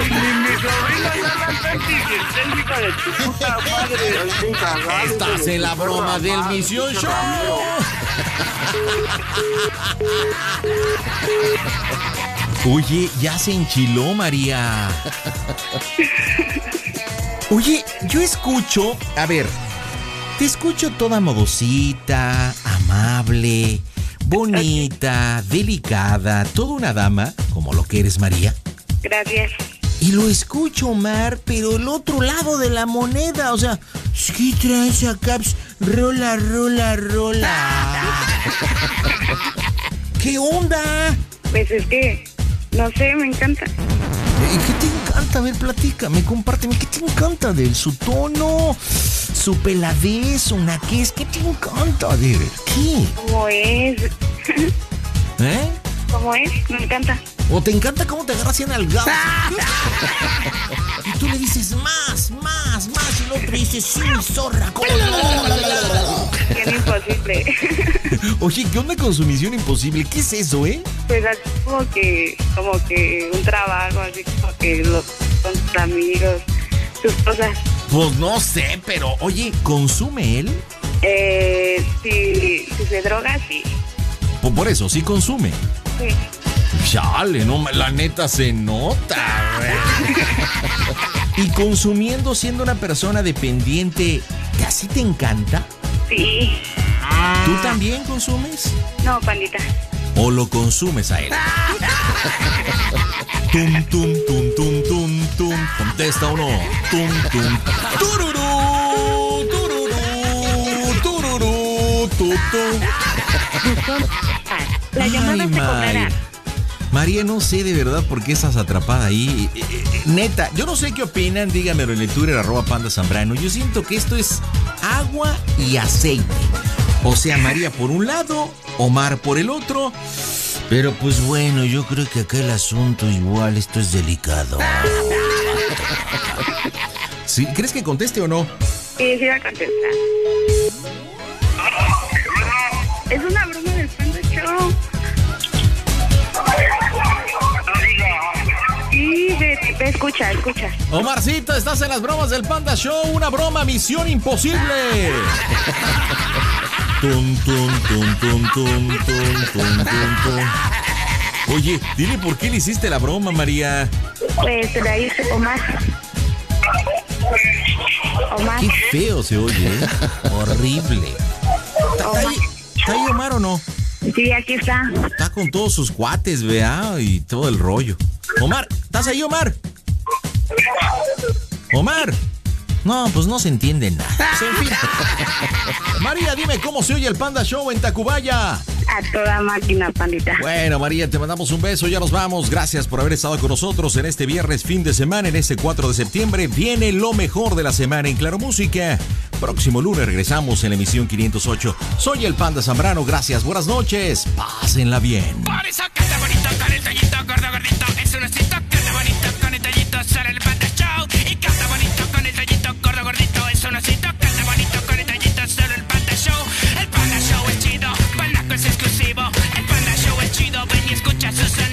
Speaker 6: técnica de tu puta madre.
Speaker 1: Estás en la broma del Misión Show. Oye, ya se enchiló María. Oye, yo escucho, a ver, te escucho toda modosita, amable, bonita, delicada, toda una dama, como lo que eres María.
Speaker 24: Gracias.
Speaker 1: Y lo escucho, Omar, pero el otro lado de la moneda, o sea, ¿qué traes acá? Rola, rola, rola. ¿Qué onda?
Speaker 24: Pues es que, no sé, me encanta.
Speaker 1: ¿Qué te encanta? A ver, platícame, compárteme. ¿Qué te encanta de él? ¿Su tono? ¿Su peladez? ¿Su naquez? ¿Qué te encanta de él? ¿Qué?
Speaker 24: ¿Cómo es?
Speaker 1: ¿Eh?
Speaker 24: ¿Cómo es? Me encanta.
Speaker 1: ¿O te encanta cómo te agarras en el gato? y tú le dices más, más, más. Y el otro dice, sí, zorra. ¿cómo no?"
Speaker 24: Bien imposible.
Speaker 1: Oye, ¿qué onda con su misión imposible? ¿Qué es eso, eh?
Speaker 24: Pues así como que, como que un trabajo, así como que lo, con tus amigos, tus cosas.
Speaker 1: Pues no sé, pero oye, ¿consume él?
Speaker 24: Eh, si, si se droga, sí.
Speaker 1: Pues por eso, sí consume.
Speaker 24: Sí.
Speaker 1: Chale, no, la neta se nota. Y consumiendo siendo una persona dependiente, ¿que así te encanta?
Speaker 24: Sí.
Speaker 1: ¿Tú también consumes?
Speaker 24: No, pandita.
Speaker 1: ¿O lo consumes a él? Tum, tum, tum, tum, tum, tum. Contesta o no. Tum, tum. Tururú, tururú, tururú, tu, tu.
Speaker 24: La llamada
Speaker 1: Ay,
Speaker 24: se cobrará.
Speaker 1: María, no sé de verdad por qué estás atrapada ahí. Eh, eh, eh, Neta, yo no sé qué opinan, díganmelo en el Twitter, arroba panda zambrano. Yo siento que esto es agua y aceite. O sea, María por un lado, Omar por el otro. Pero pues bueno, yo creo que acá el asunto igual, esto es delicado. ¿Sí? ¿Crees que conteste o no?
Speaker 24: Sí, sí va a contestar. Es una escucha, escucha.
Speaker 1: Omarcito, estás en las bromas del Panda Show, una broma, misión imposible. Tum, tum, tum, tum, tum, tum, tum, tum, tum. Oye, dile por qué le hiciste la broma, María.
Speaker 24: Pues te la hice Omar. Omar.
Speaker 1: Qué feo se oye, ¿eh? Horrible. ¿Está, está ahí, ¿Está ahí Omar o no?
Speaker 24: Sí, aquí está.
Speaker 1: Está con todos sus cuates, vea, y todo el rollo. Omar, ¿estás ahí, Omar? Omar. No, pues no se entiende nada. María, dime cómo se oye el Panda Show en Tacubaya.
Speaker 24: A toda máquina, pandita.
Speaker 1: Bueno, María, te mandamos un beso, ya nos vamos. Gracias por haber estado con nosotros en este viernes fin de semana, en este 4 de septiembre. Viene lo mejor de la semana en Claro Música. Próximo lunes regresamos en la emisión 508. Soy el Panda Zambrano, gracias, buenas noches. Pásenla bien.
Speaker 27: Por eso que bonito, con el tallito, gordo, gordito. Es un osito, que bonito, con el tallito, sale el panda. Es exclusivo. El Panda Show es chido, ven y escucha sus